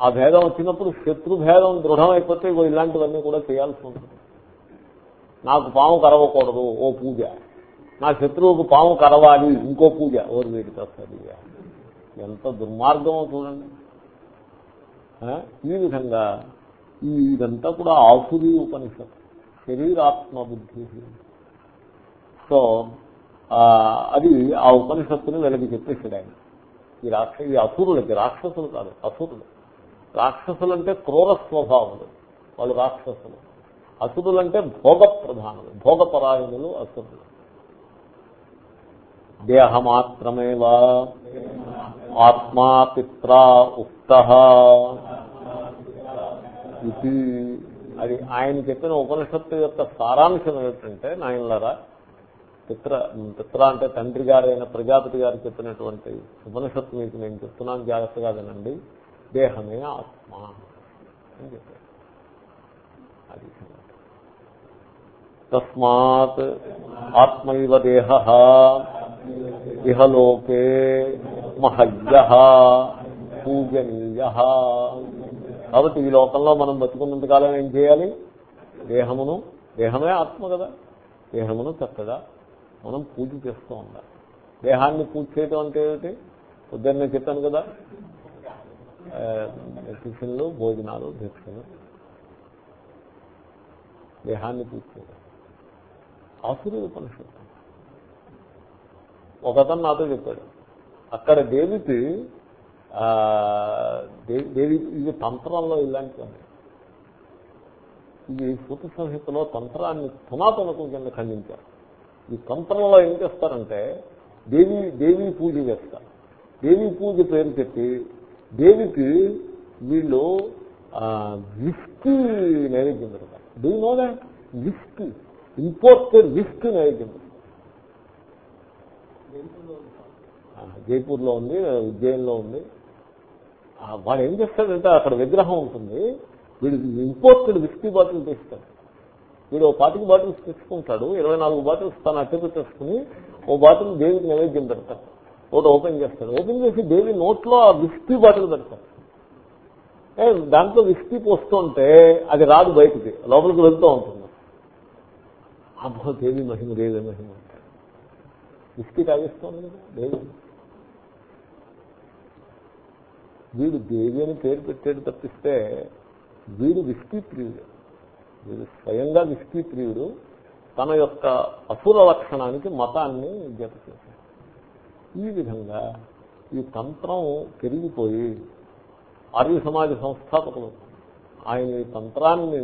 ఆ భేదం వచ్చినప్పుడు శత్రు భేదం దృఢమైపోతే ఇగో ఇలాంటివన్నీ కూడా చేయాల్సి ఉంటుంది. నాకు పాము కరవకూడదు ఓ పూజ. నా శత్రువుకు పాము కరవాలి ఇంకో పూజ. ఓరు వీడికి వస్తుంది ఎంత దుర్మార్గమో చూడండి. ఆ? ఈ విధంగా ఇదంతా కూడా ఆసురి ఉపనిషత్ శరీరాత్మ బుద్ధి సో ఆ, అది ఆ ఉపనిషత్తుని వీళ్ళకి చెప్పేసాడు ఆయన. ఈ రాక్ష ఈ అసురులకి రాక్షసులు కాదు అసురులు. రాక్షసులు అంటే క్రూర స్వభావులు వాళ్ళు రాక్షసులు. అసురులంటే భోగ ప్రధానులు భోగపరాయణులు అసురులు. దేహమాత్రమేవా? ఆత్మా పిత్రా ఉక్త. ఇది అది ఆయన చెప్పిన ఉపనిషత్తు యొక్క సారాంశం ఏమిటంటే నాయనలరా పిత్ర పిత్ర అంటే తండ్రి గారైన ప్రజాపతి గారు చెప్పినటువంటి ఉపనిషత్తు మీకు నేను చెప్తున్నాను జాగ్రత్తగా వినండి. దేహమే ఆత్మ అని చెప్పారు. అది తస్మాత్ ఆత్మైవ దేహ ఇహలోకే మహయ్య పూజనీయ. కాబట్టి ఈ లోకంలో మనం బతుకున్నంతకాలం ఏం చేయాలి? దేహమును దేహమే ఆత్మ కదా. దేహమును చక్కగా మనం పూజ చేస్తూ ఉండాలి. దేహాన్ని పూజ చేయటం అంటే ఏమిటి? పొద్దున్నే చెప్పాను కదా టిఫిన్లు భోజనాలు దీక్షలు దేహాన్ని పూజ ఆసురి ఉపనిషత్తు ఒకతను నాతో చెప్పాడు అక్కడ దేవికి దేవి ఇది తంత్రంలో ఇలాంటివన్నీ ఇది సూత సంహితలో తంత్రాన్ని తునాతునకు కింద ఖండించారు. ఈ తంత్రంలో ఏం చేస్తారంటే దేవి దేవీ పూజ చేస్తారు. దేవీ పూజ పేరు చెప్పి దేవికి వీళ్ళు విస్కీ నైవేద్యం పెడతారు do know that whisky imported whisky నైవేద్యం జైపూర్లో ఉంది ఉజ్జయిన్లో ఉంది. వాడు ఏం చేస్తాడంటే అక్కడ విగ్రహం ఉంటుంది. వీడు ఇంపోర్టెడ్ విస్కీ బాటిల్ తీస్తాడు. వీడు ఓ పాతిక బాటిల్స్ తెచ్చుకుంటాడు ఇరవై నాలుగు బాటిల్స్ తను అట్టెకు తెచ్చుకుని ఓ బాటిల్ దేవికి నైవేద్యం పెడతాడు ఒకటి ఓపెన్ చేస్తాడు. ఓపెన్ చేసి దేవి నోట్లో ఆ విస్కీ బాటిల్ పెడతాడు. ఏ, దాంట్లో విస్కీ పోస్తుంటే అది రాదు బయటికి. లోపలికి వెళ్తూ ఉంటుంది. అబ్బో దేవి మహిమ దేవి మహిమ అంటాడు. తాగిస్తోంది కదా దేవి. వీడు దేవి అని పేరు పెట్టాడు తప్పిస్తే వీడు విస్కీ ప్రియుడు. వీడు స్వయంగా విస్కీ ప్రియుడు. తన యొక్క అసుర లక్షణానికి మతాన్ని జత చేశాడు. ఈ విధంగా ఈ తంత్రం పెరిగిపోయి ఆర్య సమాజ సంస్థాపకులు ఆయన ఈ తంత్రాన్ని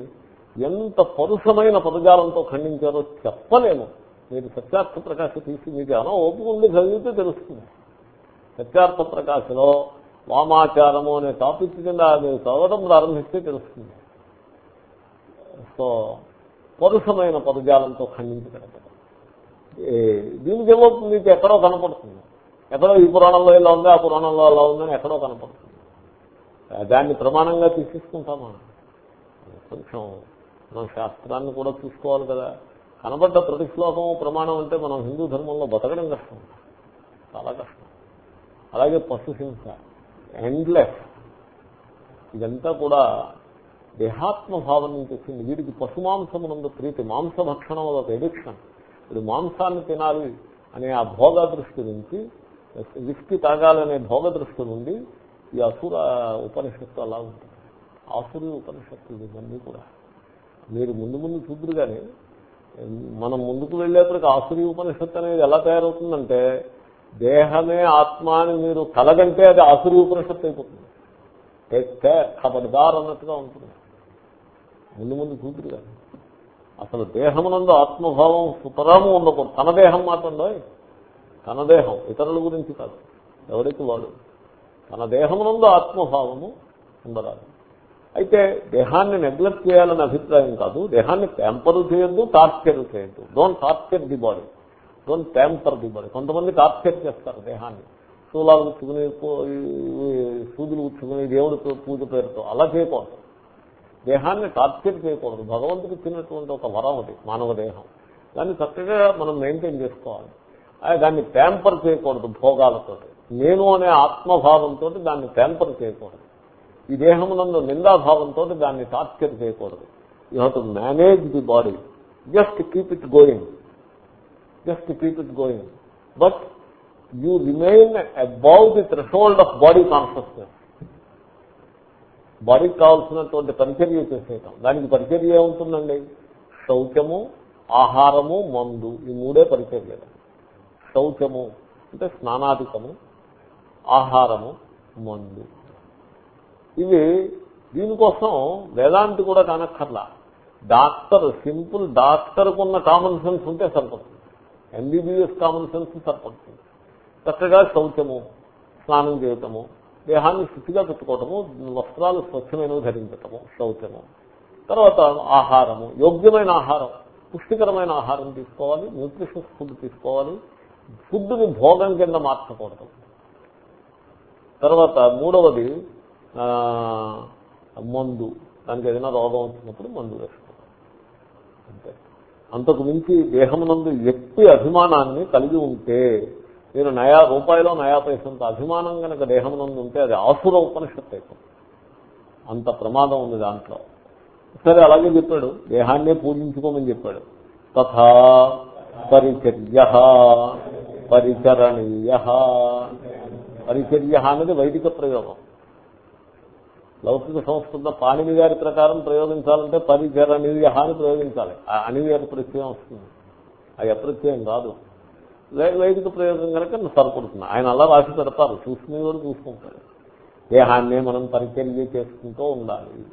ఎంత పరుషమైన పదజాలంతో ఖండించారో చెప్పలేము. మీరు సత్యార్థ ప్రకాశ తీసి మీకు ఏమైనా ఓపిక చదివితే తెలుస్తుంది. సత్యార్థ ప్రకాశలో వామాచారము అనే టాపిక్ కింద అది చదవడం ప్రారంభిస్తే తెలుస్తుంది. సో పరుషమైన పదజాలంతో ఖండించగలగడం దీనికి ఏమో మీకు ఎక్కడో కనపడుతుంది. ఎక్కడో ఈ పురాణంలో ఇలా ఉంది ఆ పురాణంలో అలా ఉందని ఎక్కడో కనపడుతుంది. దాన్ని ప్రమాణంగా తీసుకుంటామా కొంచెం మనం శాస్త్రాన్ని కూడా చూసుకోవాలి కదా. కనబడ్డ ప్రతి శ్లోకము ప్రమాణం అంటే మనం హిందూ ధర్మంలో బతకడం కష్టం. చాలా కష్టం. అలాగే పశు హింస ఎండ్లెస్ ఇదంతా కూడా దేహాత్మ భావం నుంచి వచ్చింది. వీడికి పశుమాంసమునందు ప్రీతి మాంస భక్షణం ఒక ఎడిక్షన్ ఇది మాంసాన్ని తినాలి అనే ఆ భోగ దృష్టి నుంచి విస్కి తాగాలనే భోగ దృష్టి నుండి ఈ అసుర ఉపనిషత్తు అలా ఉంటుంది. ఆసురి ఉపనిషత్తు ఇవన్నీ కూడా. మీరు ముందు ముందు చూద్దరు కానీ మనం ముందుకు వెళ్ళేప్పటికి ఆసురి ఉపనిషత్తు అనేది ఎలా తయారవుతుందంటే దేహమే ఆత్మ అని మీరు కలగంటే అది ఆసురి ఉపనిషత్తు అయిపోతుంది. ఖబర్దార్ అన్నట్టుగా ఉంటుంది. ముందు ముందు చూద్దరు కానీ అసలు దేహమునందు ఆత్మభావం సుతరాము ఉండకూడదు. తన దేహం మాత్రంలో తన దేహం ఇతరుల గురించి కాదు. ఎవరికి వాడు తన దేహమునందు ఆత్మభావము ఉండరాదు అయితే దేహాన్ని నెగ్లెక్ట్ చేయాలని అభిప్రాయం కాదు. దేహాన్ని ప్యాంపరు చేయొద్దు టార్చర్ చేయొద్దు. Don't torture the body don't tamper the body కొంతమంది టార్చర్ చేస్తారు దేహాన్ని. శూలాలు గుచ్చుకుని సూదులు గుచ్చుకుని దేవుడి పూజ పేరుతో అలా చేయకూడదు. దేహాన్ని టార్చర్ చేయకూడదు. భగవంతుడికి ఇచ్చినటువంటి ఒక వరం అది మానవ దేహం. దాన్ని చక్కగా మనం మెయింటైన్ చేసుకోవాలి. దాన్ని ప్యాంపర్ చేయకూడదు భోగాలతో నేను అనే ఆత్మభావంతో దాన్ని ప్యాంపర్ చేయకూడదు. ఈ దేహమునందు నిందాభావంతో దాన్ని టార్చర్ చేయకూడదు. You have to manage the body just keep it going just keep it going but you remain above the threshold of body consciousness బాడీకి కావాల్సినటువంటి పరిచర్య చేసేయటం. దానికి పరిచర్య ఏముంటుందండి? శౌచము ఆహారము మందు. ఈ మూడే పరిచర్యలు. శౌచము అంటే స్నానాధికము ఆహారము మందు. ఇవి దీనికోసం వేదాంతి కూడా కానక్కర్లా. డాక్టర్ సింపుల్ డాక్టర్కు ఉన్న కామన్ సెన్స్ ఉంటే సరిపడుతుంది. ఎంబీబీఎస్ కామన్ సెన్స్ సరిపడుతుంది. చక్కగా శౌచము స్నానం చేయటము దేహాన్ని శుద్ధిగా పెట్టుకోవటము వస్త్రాలు స్వచ్ఛమైనవి ధరించటము శౌచము. తర్వాత ఆహారము యోగ్యమైన ఆహారం పుష్టికరమైన ఆహారం తీసుకోవాలి న్యూట్రిషన్స్ ఫుడ్ తీసుకోవాలి ఫుడ్ని భోగం కింద మార్చకూడదు. తర్వాత మూడవది మందు. దానికి ఏదైనా రోగం వచ్చినప్పుడు మందు వేసుకోవడం. అంతే. అంతకు మించి దేహమునందు ఎప్పటి అభిమానాన్ని కలిగి ఉంటే నేను నయా రూపాయలో నయా పైసంత అభిమానం కనుక దేహమునందు ఉంటే అది ఆసుర ఉపనిషత్తు అయిపోతుంది. అంత ప్రమాదం ఉంది దాంట్లో. సరే అలాగే చెప్పాడు. దేహాన్నే పూజించుకోమని చెప్పాడు. తథా పరిచర్య. పరికరణీయ. పరిచర్య అనేది వైదిక ప్రయోగం. లౌకిక సంస్కృత పాణిని గారి ప్రకారం ప్రయోగించాలంటే పరిచరణీయ అని ప్రయోగించాలి. ఆ అనివేర ప్రత్యయం వస్తుంది. అది అప్రత్యయం కాదు. వైదిక ప్రయోగం కనుక సరిపడుతుంది. ఆయన అలా రాసి పెడతారు. చూసుకునే కూడా చూసుకుంటారు దేహాన్నే మనం పరిచర్య చేసుకుంటూ ఉండాలి.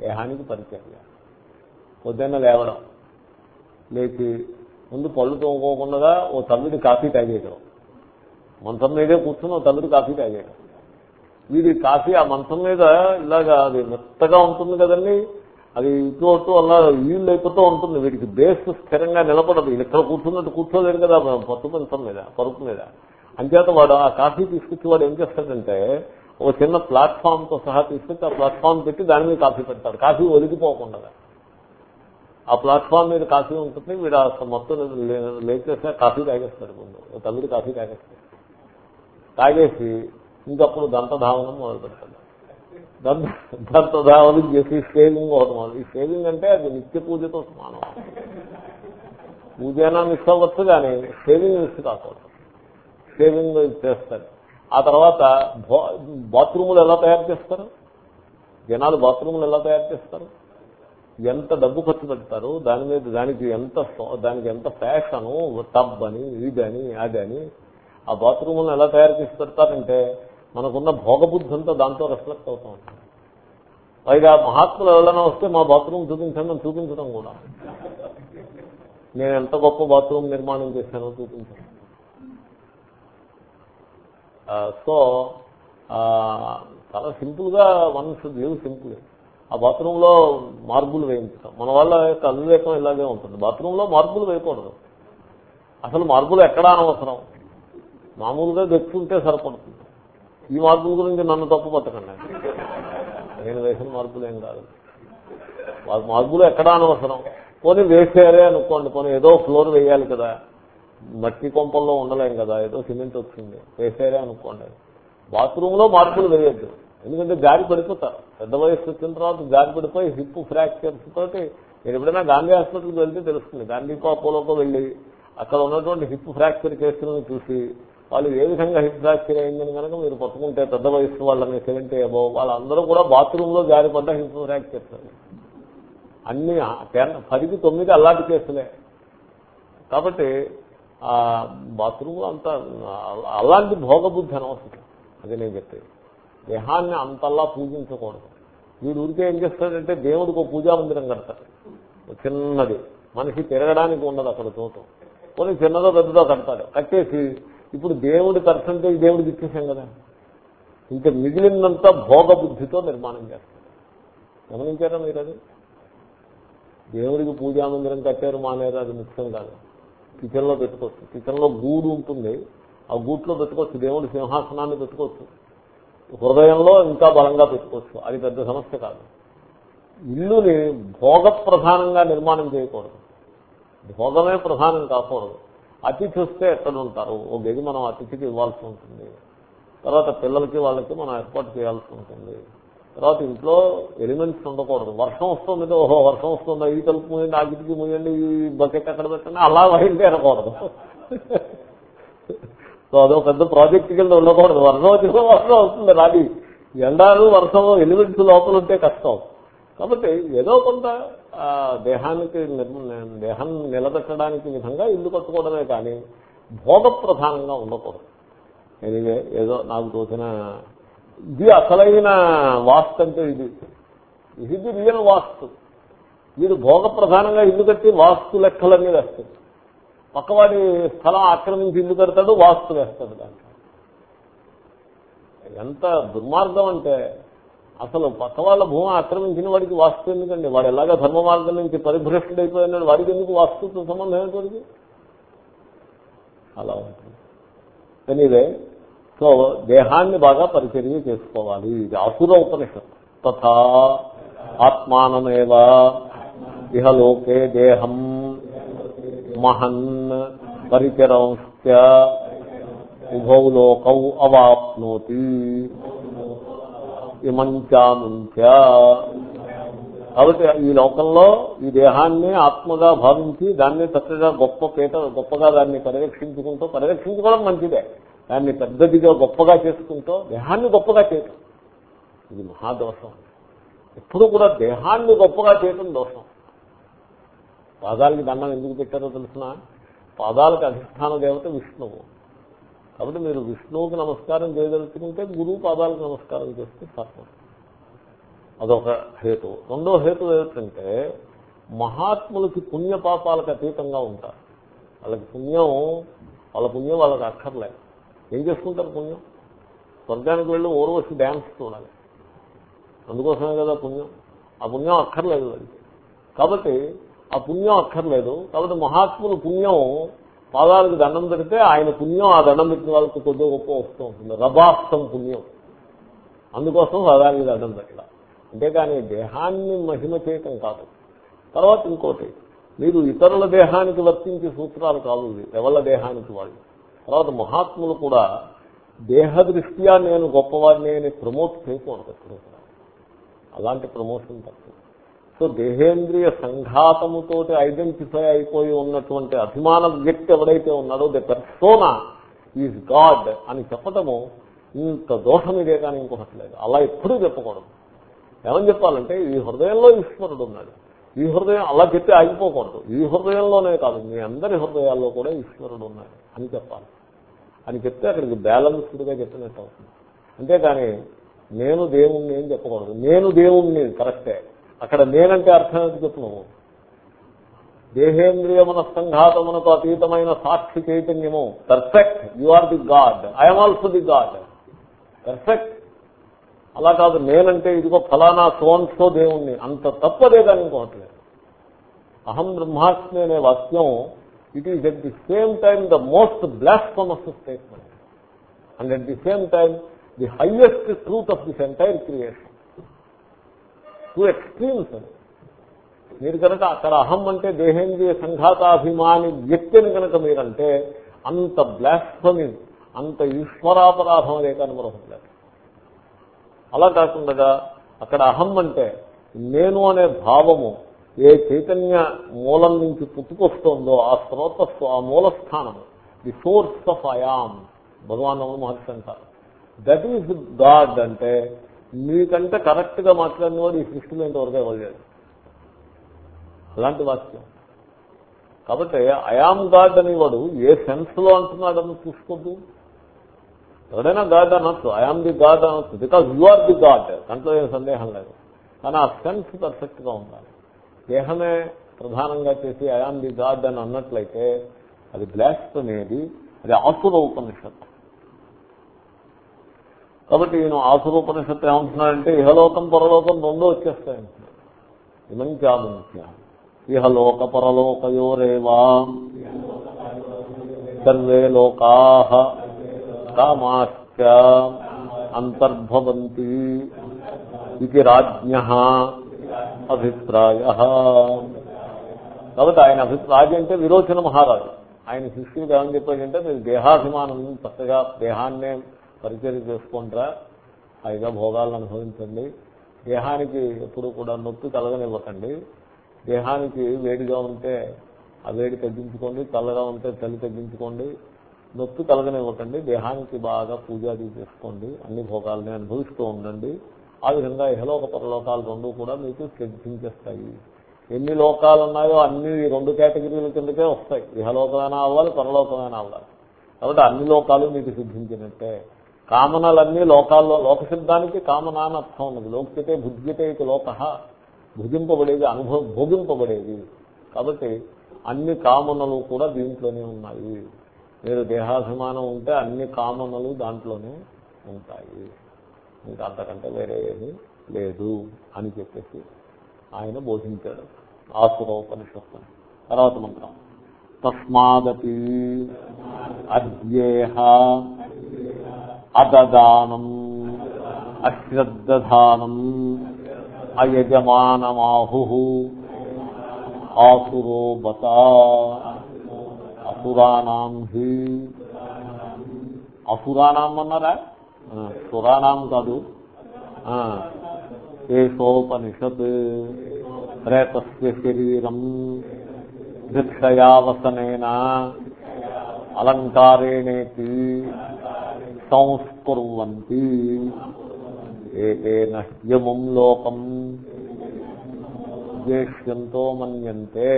దేహానికి పరిచర్య. పొద్దున్న లేవడం. లేచి ముందు పళ్ళు తోముకోకుండా ఓ తల్లిడి కాఫీ తాగేయడం మంచం మీదే కూర్చుని ఓ తల్లిడి కాఫీ తాగేయడం వీడి కాఫీ ఆ మంచం మీద ఇలాగా అది మెత్తగా ఉంటుంది కదండి. అది ఇటు అటు అలా వీళ్ళు అయిపోతూ ఉంటుంది. వీడికి బేస్ స్థిరంగా నిలబడదు. ఇక్కడ కూర్చున్నట్టు కూర్చోలేడు కదా పట్టు మంచం మీద పరుపు మీద. అంచేత వాడు ఆ కాఫీ తీసుకొచ్చి వాడు ఏం చేస్తాడంటే ఒక చిన్న ప్లాట్ఫామ్తో సహా తీసుకొచ్చి ఆ ప్లాట్ఫామ్ పెట్టి దాని మీద కాఫీ పెడతాడు. కాఫీ ఒలిగిపోకుండా. ఆ ప్లాట్ఫామ్ మీద కాఫీ ఉంటుంది వీడు అసలు మొత్తం లేచేసిన కాఫీ తాగేస్తాడు ముందు. తమిడి కాఫీ తాగేస్తాడు. తాగేసి ఇంకప్పుడు దంతధావనం మొదలు పెడతాడు. దంత దంతధావనం చేసి షేవింగ్ ఒకటి మొదలు ఈ షేవింగ్ అంటే అది నిత్య పూజతో సమానం. పూజైనా మిస్ అవ్వచ్చు కానీ షేవింగ్ మిస్ కాకూడదు. షేవింగ్ చేస్తారు. ఆ తర్వాత బాత్రూములు ఎలా తయారు చేస్తారు? జనాలు బాత్రూములు ఎలా తయారు చేస్తారు? ఎంత డబ్బు ఖర్చు పెడతారు దాని మీద దానికి ఎంత దానికి ఎంత ఫ్యాషను టబ్ అని ఇదని అదని ఆ బాత్రూములను ఎలా తయారు చేసి పెడతారంటే మనకున్న భోగబుద్ధి అంతా దాంతో రిఫ్లెక్ట్ అవుతా ఉంటుంది. పైగా మహాత్ములు ఎవరైనా వస్తే మా బాత్రూమ్ చూపించండి చూపించడం కూడా. నేను ఎంత గొప్ప బాత్రూమ్ నిర్మాణం చేశానో చూపించాను సో చాలా సింపుల్గా వన్ షుడ్ లివ్ సింపుల్. ఆ బాత్రూమ్లో మార్బుల్ వేయించడం మన వాళ్ళ యొక్క అవివేకం ఇలాగే ఉంటుంది. బాత్రూమ్లో మార్బుల్ వేయకూడదు. అసలు మార్బుల్ ఎక్కడా అనవసరం. మామూలుగా తెచ్చుకుంటే సరిపడుతుంది. ఈ మార్బుల్ గురించి నన్ను తప్పు పట్టకండి. నేను వేసిన మార్బుల్ ఏం కాదు. వాళ్ళ ఎక్కడా అనవసరం. పోనీ వేసారే అనుకోండి. పోనీ ఏదో ఫ్లోర్ వేయాలి కదా. మట్టి కొంపల్లో ఉండలేం కదా. ఏదో సిమెంట్ వచ్చింది. వేసారే అనుకోండి. బాత్రూమ్లో మార్పులు వేయద్దు. ఎందుకంటే గాలి పడిపోతారు. పెద్ద వయసు వచ్చిన తర్వాత గాలి పడిపోయి హిప్ ఫ్రాక్చర్స్ తోటి నేను ఎప్పుడైనా గాంధీ హాస్పిటల్కి వెళ్తే తెలుస్తుంది గాంధీ అపోలోకి వెళ్ళి అక్కడ ఉన్నటువంటి హిప్ ఫ్రాక్చర్ కేసులను చూసి వాళ్ళు ఏ విధంగా హిప్ ఫ్రాక్చర్ అయిందని కనుక మీరు పట్టుకుంటే పెద్ద వయసు వాళ్ళని సెవెంటీ అబో వాళ్ళందరూ కూడా బాత్రూమ్లో జారి పడ్డ హిప్ ఫ్రాక్చర్స్ అన్ని పదికి తొమ్మిది అలాంటి కేసులే. కాబట్టి ఆ బాత్రూమ్ అంతా అలాంటి భోగబుద్ధి అనవసరం. అది నేను చెప్పేది. దేహాన్ని అంతల్లా పూజించకూడదు. వీడు ఊరికే ఏం చేస్తాడంటే దేవుడికి ఒక పూజా మందిరం కడతాడు. ఒక చిన్నది. మనిషి తిరగడానికి ఉండదు అక్కడ చూడటం కొన్ని చిన్నదో పెద్దదో కడతాడు. కట్టేసి ఇప్పుడు దేవుడి పర్సంటేజ్ దేవుడికి ఇచ్చేసాం కదా. ఇంకా మిగిలినంతా భోగబుద్ధితో నిర్మాణం చేస్తాడు. గమనించారా మీరు అది? దేవుడికి పూజా మందిరం కట్టారు మానేరు అది ముఖ్యం కాదు. కిచెన్లో పెట్టుకోవచ్చు. కిచెన్లో గూడు ఉంటుంది. ఆ గూట్లో పెట్టుకోవచ్చు. దేవుడి సింహాసనాన్ని పెట్టుకోవచ్చు. హృదయంలో ఇంకా బలంగా పెట్టుకోవచ్చు. అది పెద్ద సమస్య కాదు. ఇల్లుని భోగ ప్రధానంగా నిర్మాణం చేయకూడదు. భోగమే ప్రధానం కాకూడదు. అతిథి వస్తే ఎక్కడ ఉంటారు? ఓ గది మనం అతిథికి ఇవ్వాల్సి ఉంటుంది. తర్వాత పిల్లలకి వాళ్ళకి మనం ఏర్పాటు చేయాల్సి ఉంటుంది. తర్వాత ఇంట్లో ఎలిమెంట్స్ ఉండకూడదు. వర్షం వస్తుంది ఓహో వర్షం వస్తుందా? ఈ తలుపు మూయండి ఆ గిటికి మూయండి ఈ బకెట్ ఎక్కడ పెట్టండి? అలా బయలుదేరకూడదు. సో అదో పెద్ద ప్రాజెక్ట్ కింద ఉండకూడదు. వర్షం వచ్చిన వర్షం వస్తుంది రాలి. ఎండాలు వర్షం ఎలిమెంట్స్ లోపల ఉంటే కష్టం. కాబట్టి ఏదో కొంత ఆ, దేహానికి దేహాన్ని నిలబెట్టడానికి విధంగా ఇల్లు కట్టుకోవడమే కానీ భోగ ప్రధానంగా ఉండకూడదు. ఎనివే ఏదో నాకు తోచిన ఇది అసలైన వాస్తు అంటే ఇది. ఇది రియల్ వాస్తు. వీడు భోగ ప్రధానంగా ఇల్లు కట్టి వాస్తు లెక్కలన్నీ వేస్తుంది పక్కవాడి స్థలం ఆక్రమించి ఇల్లు కడతాడు వాస్తు వేస్తాడు దాంట్లో ఎంత దుర్మార్గం అంటే అసలు పక్క వాళ్ళ భూమి ఆక్రమించిన వాడికి వాస్తు ఎందుకండి? వాడు ఎలాగా ధర్మ మార్గం నుంచి పరిభ్రష్టుడైపోయినాడు వాడికి ఎందుకు వాస్తుతో సంబంధం ఏంటి అలా ఉంటుంది. ఎనీవే సో దేహాన్ని బాగా పరిచర్య చేసుకోవాలి. ఇది అసుర ఉపనిషత్ తథా ఆత్మానమేవ ఇహలోకే దేహం. మహన్ పరిచరంశ్చ ఉభౌ లోకౌ అవాప్నోతి. ఇమంచాముంచ కాబట్టి ఈ లోకంలో ఈ దేహాన్ని ఆత్మగా భావించి దాన్ని చక్కగా గొప్ప పీట గొప్పగా దాన్ని పరిరక్షించుకుంటూ పరిరక్షించుకోవడం మంచిదే. దాన్ని పెద్దదిగా గొప్పగా చేసుకుంటూ దేహాన్ని గొప్పగా చేయటం ఇది మహాదోషం. ఎప్పుడు కూడా దేహాన్ని గొప్పగా చేయటం దోషం. పాదాలకి దండం ఎందుకు పెట్టారో తెలుసిన? పాదాలకు అధిష్టాన దేవత విష్ణువు. కాబట్టి మీరు విష్ణువుకి నమస్కారం చేయదలుచుకుంటే గురువు పాదాలకు నమస్కారం చేస్తే సర్వం. అదొక హేతు. రెండో హేతు ఏమిటంటే మహాత్ములకి పుణ్య పాపాలకు అతీతంగా ఉంటారు. వాళ్ళకి పుణ్యం వాళ్ళ పుణ్యం వాళ్ళకి అక్కర్లేదు ఏం చేసుకుంటారు పుణ్యం? స్వర్గానికి వెళ్ళి ఓర్వసి డ్యాన్స్ చూడాలి. అందుకోసమే కదా పుణ్యం. ఆ పుణ్యం అక్కర్లేదు వాళ్ళకి. కాబట్టి ఆ పుణ్యం అక్కర్లేదు. కాబట్టి మహాత్ములు పుణ్యం పాదాలకు దండం పెడితే ఆయన పుణ్యం ఆ దండం పెట్టిన వాళ్ళకి కొద్దిగా గొప్ప వస్తూ ఉంటుంది. రబాస్తం పుణ్యం. అందుకోసం పాదాలకు దండం పెట్టడం. అంతేకాని దేహాన్ని మహిమ చేయటం కాదు. తర్వాత ఇంకోటి మీరు ఇతరుల దేహానికి వర్తించే సూత్రాలు కాదు ఇవి. ఎవరి దేహానికి వాళ్ళు? తర్వాత మహాత్ములు కూడా దేహ దృష్ట్యా నేను గొప్పవాడిని అని ప్రమోట్ చేయకూడదు అలాంటి ప్రమోషన్ తప్పు. సో దేహేంద్రియ సంఘాతముతో ఐడెంటిఫై అయిపోయి ఉన్నటువంటి అభిమాన వ్యక్తి ఎవరైతే ఉన్నాడో ద పెర్సోనా ఈజ్ గాడ్ అని చెప్పటము ఇంత దోషం ఇదే కానీ ఇంకొకట్లేదు అలా ఎప్పుడూ చెప్పకూడదు. ఏమని చెప్పాలంటే ఈ హృదయంలో ఈశ్వరుడు ఉన్నాడు. ఈ హృదయం అలా చెప్పి ఆగిపోకూడదు. ఈ హృదయంలోనే కాదు మీ అందరి హృదయాల్లో కూడా ఈశ్వరుడు ఉన్నాడు అని చెప్పాలి. అని చెప్తే అక్కడికి బ్యాలెన్స్డ్గా చెప్పినట్టు అవుతుంది. అంతేకాని నేను దేవుణ్ణి అని చెప్పకూడదు. నేను దేవుణ్ణి కరెక్టే. అక్కడ నేనంటే అర్థం ఏంటి చెప్తున్నాము నువ్వు దేహేంద్రియ మనస్సంఘాతమునకు అతీతమైన సాక్షి చైతన్యము. Perfect you are the god I'm also the god perfect అలా కాదు నేనంటే ఇదిగో ఫలానా సోన్సో దేవుణ్ణి. అంత తప్పదే కానీ ఇంకోట్లేదు అహం బ్రహ్మాస్మి అనే వాక్యం it is at the same time the most blasphemous statement and at the same time the highest truth of this entire creation two extremes మీరు కనుక అక్కడ అహం అంటే దేహేంద్రియ సంఘాతాభిమాని వ్యక్తిని కనుక మీరంటే అంత బ్లాస్ఫమి అంత ఈశ్వరాపరాధం అదే కానీ మరొకటి అలా కాకుండా అక్కడ అహం అంటే నేను అనే భావము ఏ చైతన్య మూలం నుంచి పుట్టుకొస్తోందో ఆ స్రోతస్సు ఆ మూలస్థానం the source of I am Bhagavan Maharshi అంటారు. దట్ ఈజ్ గాడ్ అంటే మీకంటే కరెక్ట్గా మాట్లాడిన వాడు ఈ సృష్టిలో ఇంతవరకు ఇవ్వలేదు అలాంటి వాక్యం. కాబట్టి అయామ్ గాడ్ అనేవాడు ఏ సెన్స్లో అంటున్నాడని చూసుకోద్దు. ఎవడైనా గాడ్ అనొచ్చు ఐఆమ్ ది గాడ్ అనొచ్చు because you are the god దాంట్లో ఏం సందేహం లేదు. కానీ ఆ సెన్స్ పర్ఫెక్ట్గా ఉండాలి. దేహమే ప్రధానంగా చేసి ఐఆమ్ ది గాడ్ అని అన్నట్లయితే అది బ్లాస్ట్ అనేది అది ఆసుర ఉపనిషత్తు. కాబట్టి ఈయన ఆసురోపనిషత్తు ఏమంటున్నాడంటే ఇహలోకం పరలోకం రెండో వచ్చేస్తాయంటున్నాడు ఇమంచాముఖ్య ఇహలోక పరలోకయోరేవా. సర్వే లోకా కామాశ్చ అంతర్భవంతి ఇది రాజ్ఞ అభిప్రాయ. కాబట్టి ఆయన అభిప్రాయం అంటే విరోచన మహారాజు. ఆయన శిష్యుడికి ఏమని చెప్పాడంటే మీరు దేహాభిమానం చక్కగా దేహాన్నే పరిచయం చేసుకుంటా హాయిగా భోగాలను అనుభవించండి. దేహానికి ఎప్పుడు కూడా నొప్పి కలగనివ్వకండి. దేహానికి వేడిగా ఉంటే ఆ వేడి తగ్గించుకోండి చల్లగా ఉంటే చలి తగ్గించుకోండి. నొప్పి కలగనివ్వకండి. దేహానికి బాగా పూజాది చేసుకోండి. అన్ని భోగాల్ని అనుభవిస్తూ ఉండండి. ఆ విధంగా ఇహలోక పరలోకాలు రెండు కూడా మీకు సిద్ధించేస్తాయి ఎన్ని లోకాలు ఉన్నాయో అన్ని రెండు కేటగిరీల కిందకే వస్తాయి. ఇహలోకమైనా అవ్వాలి పరలోకమైనా అవ్వాలి. కాబట్టి అన్ని లోకాలు మీకు సిద్ధించినట్టే. కామనలన్నీ లోకాల్లో లోకశబ్దానికి కామన అని అర్థం ఉన్నది. లోక్యతే భుజ్యతే లోక. భుజింపబడేది అనుభవం భోగింపబడేది. కాబట్టి అన్ని కామనలు కూడా దీంట్లోనే ఉన్నాయి. మీరు దేహాభిమానం ఉంటే అన్ని కామనలు దాంట్లోనే ఉంటాయి. ఇంకా అంతకంటే వేరే ఏమీ లేదు అని చెప్పేసి ఆయన బోధించాడు. ఆసురోపనిషత్తు తర్వాత మంత్రం. తస్మాదపి అద్యేహ అదదానం అశ్రద్ధానం అయజమానమాహు ఆసురో బత అసురాణం హి. అసురాణం అన్నారా? సురాణం కాదు. ఆ, ఏషోపనిషత్ ప్రేతస్య శరీరం భిక్షయావసనేన అలంకారేణేతి. సంస్కుర్వంతి ఏతేన హ్యముం లోకం. ద్వేష్యంతో మన్యంతే.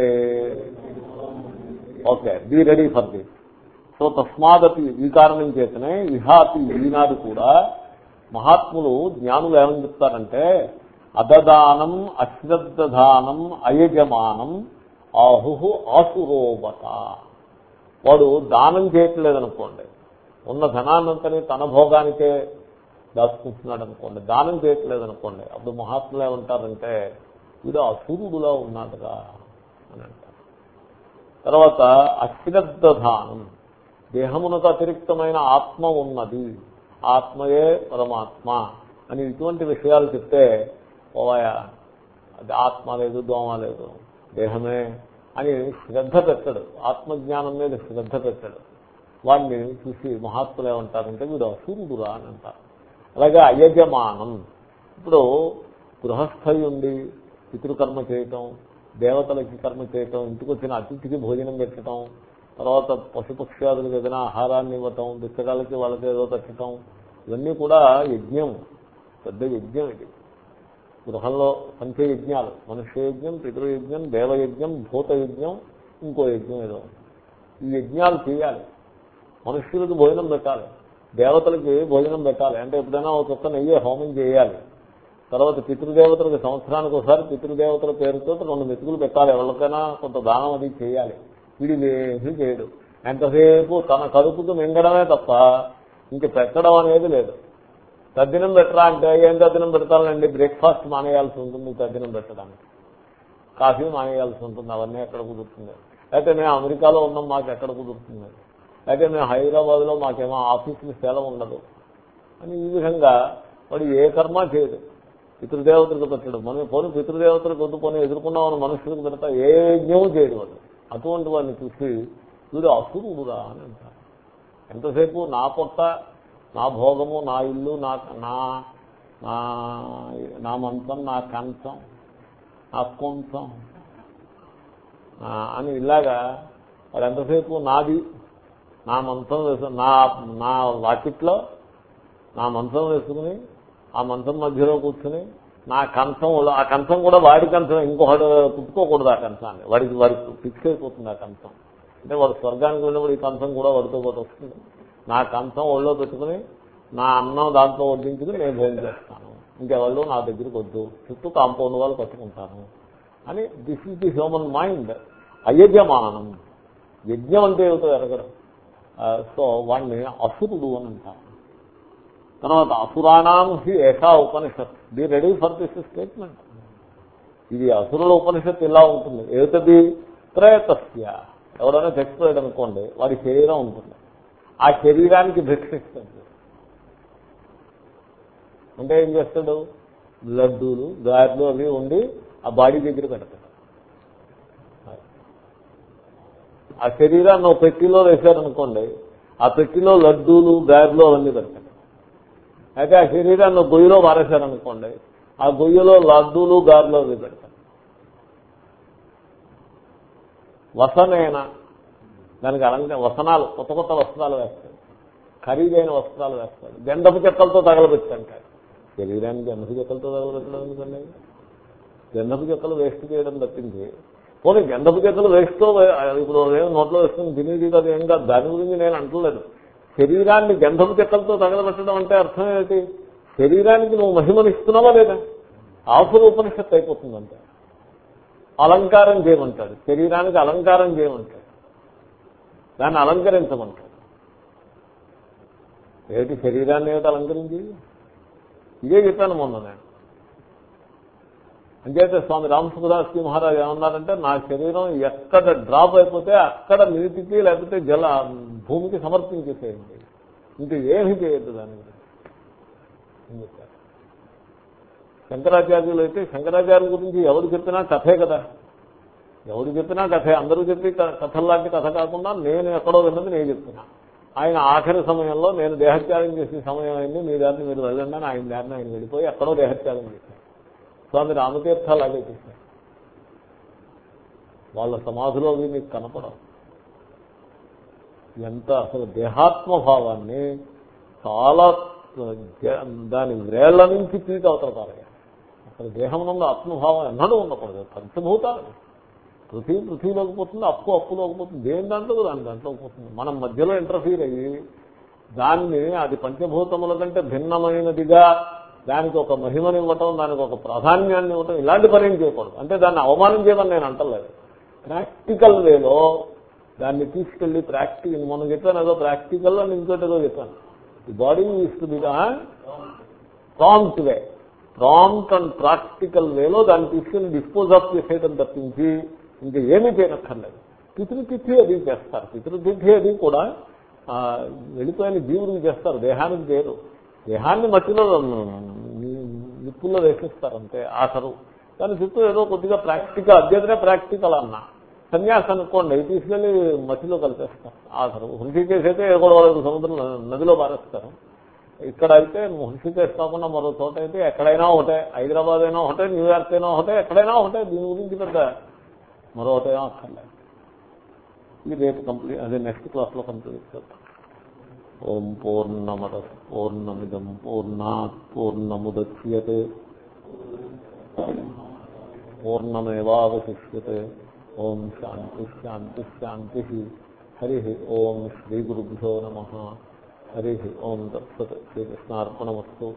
Okay be ready for this so తస్మాదపి ఈ కారణం చేతనే విహాతి ఈనాడు కూడా మహాత్ములు జ్ఞానులు ఏమని చెప్తారంటే అదదానం అశ్రద్ధానం అయజమానం ఆహు ఆసురోవత. వాడు దానం చేయట్లేదనుకోండి. ఉన్న ధనాన్నంతని తన భోగానికే దాచుకుంటున్నాడు అనుకోండి దానం చేయట్లేదు అనుకోండి అప్పుడు మహాత్ములు ఏమంటారంటే వీడు అసూరుడులా ఉన్నాడుగా అని అంటారు. తర్వాత అశ్రద్ధ దానం దేహమునకు అతిరిక్తమైన ఆత్మ ఉన్నది ఆత్మయే పరమాత్మ అని ఇటువంటి విషయాలు చెప్తే పోవాయా అది ఆత్మ లేదు దోమ లేదు దేహమే అని శ్రద్ధ పెట్టడు ఆత్మజ్ఞానం మీద శ్రద్ధ పెట్టడు. వాడిని చూసి మహాత్ములు ఏమంటారంటే వీడు అసూరుడురా అని అంటారు. అలాగే అయజమానం. ఇప్పుడు గృహస్థయి ఉండి పితృకర్మ చేయటం దేవతలకి కర్మ చేయటం ఇంటికి వచ్చిన అతిథికి భోజనం పెట్టడం తర్వాత పశుపక్ష్యాదులకు ఏదైనా ఆహారాన్ని ఇవ్వటం దుష్టకాలకి వాళ్ళకి ఏదో తట్టడం ఇవన్నీ కూడా యజ్ఞం. పెద్ద యజ్ఞం ఇది. గృహంలో పంచయజ్ఞాలు. మనుష్య యజ్ఞం పితృయజ్ఞం దేవయజ్ఞం భూతయజ్ఞం ఇంకో యజ్ఞం ఏదో. ఈ యజ్ఞాలు చేయాలి. మనుష్యులకు భోజనం పెట్టాలి. దేవతలకి భోజనం పెట్టాలి. అంటే ఎప్పుడైనా ఒక చుక్క నెయ్యి హోమం చేయాలి. తర్వాత పితృదేవతలకు సంవత్సరానికి ఒకసారి పితృదేవతల పేరుతో రెండు మెతుకులు పెట్టాలి. ఎవరికైనా కొంత దానం అది చేయాలి. వీడి ఏమీ చేయడు. ఎంతసేపు తన కడుపుకు మింగడమే తప్ప ఇంక పెట్టడం అనేది లేదు. తద్దినం పెట్టరా అంటే ఏం తద్దినం పెడతానండి బ్రేక్ఫాస్ట్ మానేయాల్సి ఉంటుంది తద్దినం పెట్టడానికి. కాఫీ మానేయాల్సి ఉంటుంది. అవన్నీ ఎక్కడ కుదురుతుంది? అయితే మేము అమెరికాలో ఉన్నాం మాకు ఎక్కడ కుదురుతుంది? అయితే మేము హైదరాబాద్లో మాకేమో ఆఫీసులు సెలవు ఉండదు. అని ఈ విధంగా వాడు ఏ కర్మ చేయడు. పితృదేవతలకు పెట్టడు. మనం పోనీ పితృదేవతలకు వద్దు పోనీ ఎదుర్కొన్నామని మనుషులకు పెడతా ఏ యజ్ఞం చేయడు వాడు. అటువంటి వాడిని చూసి వీడు అసురుడురా అని అంటారు. ఎంతసేపు నా పొట్ట నా భోగము నా ఇల్లు నా నా నా నా మంచం నా కంచం నా కొంచం అని ఇలాగా వాడు ఎంతసేపు నాది నా మంచం వేసు నా నా వాకిట్లో నా మంచం వేసుకుని ఆ మంచం మధ్యలో కూర్చుని నా కంచం ఆ కంచం కూడా వాడి కంచం ఇంకొకటి పుట్టుకోకూడదు ఆ కంచాన్ని. వాడికి వాడికి ఫిక్స్ అయిపోతుంది ఆ కంచం. అంటే వాడు స్వర్గానికి వెళ్ళినప్పుడు ఈ కంచం కూడా వాడితో పాటు వస్తుంది. నా కంచం ఒళ్ళో పెట్టుకుని నా అన్నం దాంట్లో వడ్డించుకుని నేను భోజనం చేస్తాను. ఇంకెవాళ్ళు నా దగ్గరికి వద్దు. చుట్టూ కాంపౌండ్ వాళ్ళు కట్టుకుంటాను అని this is the human mind. అయజమానం. యజ్ఞం అంటే ఏమిటో ఎరగడం సో వాడిని అసురుడు అని అంటారు తర్వాత అసురాణం హి ఏషా ఉపనిషత్. The ready for this statement ఇది అసురుల ఉపనిషత్తు ఇలా ఉంటుంది. ఏతది? ప్రేతస్య ఎవరైనా చచ్చిపోయాడు అనుకోండి వాడి శరీరం ఉంటుంది. ఆ శరీరానికి భిక్షిస్తుంది. అంటే ఏం చేస్తాడు? లడ్డూలు గారెలు అవి ఉండి ఆ బాడీ దగ్గర పెడతాడు. ఆ శరీరాన్ని ఒక పెట్టిలో వేశారనుకోండి ఆ పెట్టిలో లడ్డూలు గారెలు అవన్నీ పెడతాడు అయితే ఆ శరీరాన్ని గొయ్యిలో మారేశారనుకోండి ఆ గొయ్యిలో లడ్డూలు గారెలు అవి పెడతాడు వసనైన? దానికి అలంక వసనాలు కొత్త కొత్త వస్త్రాలు వేస్తాడు ఖరీదైన వస్త్రాలు వేస్తాడు గండపు చెక్కలతో తగలబెట్టాడు శరీరానికి గండపు చెక్కలతో తగలబెట్టడం ఎందుకండి? గండపు చెక్కలు వేస్ట్ చేయడం తప్పింది పోనీ గంధపు చెక్కలు వేస్తూ ఇప్పుడు ఏం నోట్లో వేసుకుని తినేది కాదు ఏం కాదు. దాని గురించి నేను అంటలేదు. శరీరాన్ని గంధపు చెక్కలతో తగలబెట్టడం అంటే అర్థం ఏంటి? శరీరానికి నువ్వు మహిమనిస్తున్నావా లేదా? ఆసుర ఉపనిషత్తు అయిపోతుందంటే. అలంకారం చేయమంటాడు. శరీరానికి అలంకారం చేయమంటాడు. దాన్ని అలంకరించమంటాడు. ఏమిటి శరీరాన్ని ఏమిటి అలంకరించి ఇదే చెప్పాను మొన్న నేను. అంచేతే స్వామి రామసుఖదాస్కి మహారాజు ఏమన్నారంటే నా శరీరం ఎక్కడ డ్రాప్ అయిపోతే అక్కడ నీటికి లేకపోతే జల భూమికి సమర్పించేసేయండి. ఇంక ఏమీ చేయొద్దు దాని గురించి శంకరాచార్యులు అయితే శంకరాచార్యుల గురించి ఎవరు చెప్పినా కథే కదా. ఎవరు చెప్పినా కథే. అందరూ చెప్పి కథల్లాంటి కథ కాకుండా నేను ఎక్కడో విన్నది నేను చెప్తున్నా ఆయన ఆఖరి సమయంలో నేను దేహత్యాగం చేసే సమయం అయింది మీ దారిని మీరు వెళ్ళండి ఆయన దారిని ఆయన వెళ్ళిపోయి ఎక్కడో దేహత్యాగం చేశాను స్వామి రామతీర్థ అలాగే చేశారు వాళ్ళ సమాధిలో అవి మీకు కనపడవు. ఎంత అసలు దేహాత్మభావాన్ని చాలా దాని వేళ్ళ నుంచి పీక అవతల అసలు దేహం నుండి ఆత్మభావం ఎన్నడూ ఉండకూడదు. పంచభూతాలు పృథ్వీ పృథ్వీలోకి పోతుంది అప్పు అప్పులోకి పోతుంది. దేని దాంట్లో దాని దాంట్లోకి పోతుంది. మనం మధ్యలో ఇంటర్ఫీర్ అయ్యి దాన్ని అది పంచభూతముల కంటే భిన్నమైనదిగా దానికి ఒక మహిమని ఇవ్వటం దానికి ఒక ప్రాధాన్యాన్ని ఇవ్వటం ఇలాంటి పని ఏం చేయకూడదు. అంటే దాన్ని అవమానం చేయమని నేను అంటలేదు. ప్రాక్టికల్ వేలో దాన్ని తీసుకెళ్ళి ప్రాక్టికల్ మనం చెప్పాను ఏదో ప్రాక్టికల్ అని ఇంకోటి ఏదో చెప్పాను. The body is to be prompt way prompt and practical వేలో దాన్ని తీసుకెళ్ళి డిస్పోజ్ ఆఫ్ చేసేయడం తప్పించి ఇంకా ఏమీ చేయనక్కర్లేదు. పితృతిథి అది చేస్తారు. పితృతిథి అది కూడా వెళ్ళిపోయిన జీవుడికి చేస్తారు. దేహానికి చేయరు. దేహాన్ని మట్టిలో నిప్పుల్లో వేసిస్తారు అంతే ఆఖరు కానీ చుట్టూ ఏదో కొద్దిగా ప్రాక్టికల్ అధ్యతనే ప్రాక్టికల్ అన్నా. సన్యాసం అనుకోండి తీసుకెళ్ళి మట్టిలో కలిపేస్తారు ఆఖరు హృషికేశ్ అయితే ఏదో సముద్రం నదిలో పారేస్తారు. ఇక్కడ అయితే హృషికేశ్ కాకుండా మరో చోట అయితే ఎక్కడైనా ఒకటే హైదరాబాద్ అయినా ఒకటే న్యూయార్క్ అయినా ఒకటే ఎక్కడైనా ఒకటే దీని గురించి పెద్ద మరో ఒకటేమో అక్కర్లేదు. ఇది రేపు కంప్లీట్ అదే నెక్స్ట్ క్లాస్లో కంప్లీట్ చేద్దాం. ఓం పూర్ణమద పూర్ణమిదం పూర్ణాత్ పూర్ణముద్య పూర్ణమేవాశిష్యతే ఓం శాంతి శాంతి శాంతి హరి ఓం శ్రీ గురుభ్యో నమ హరి ఓం దత్సత్ శ్రీకృష్ణార్పణమస్తు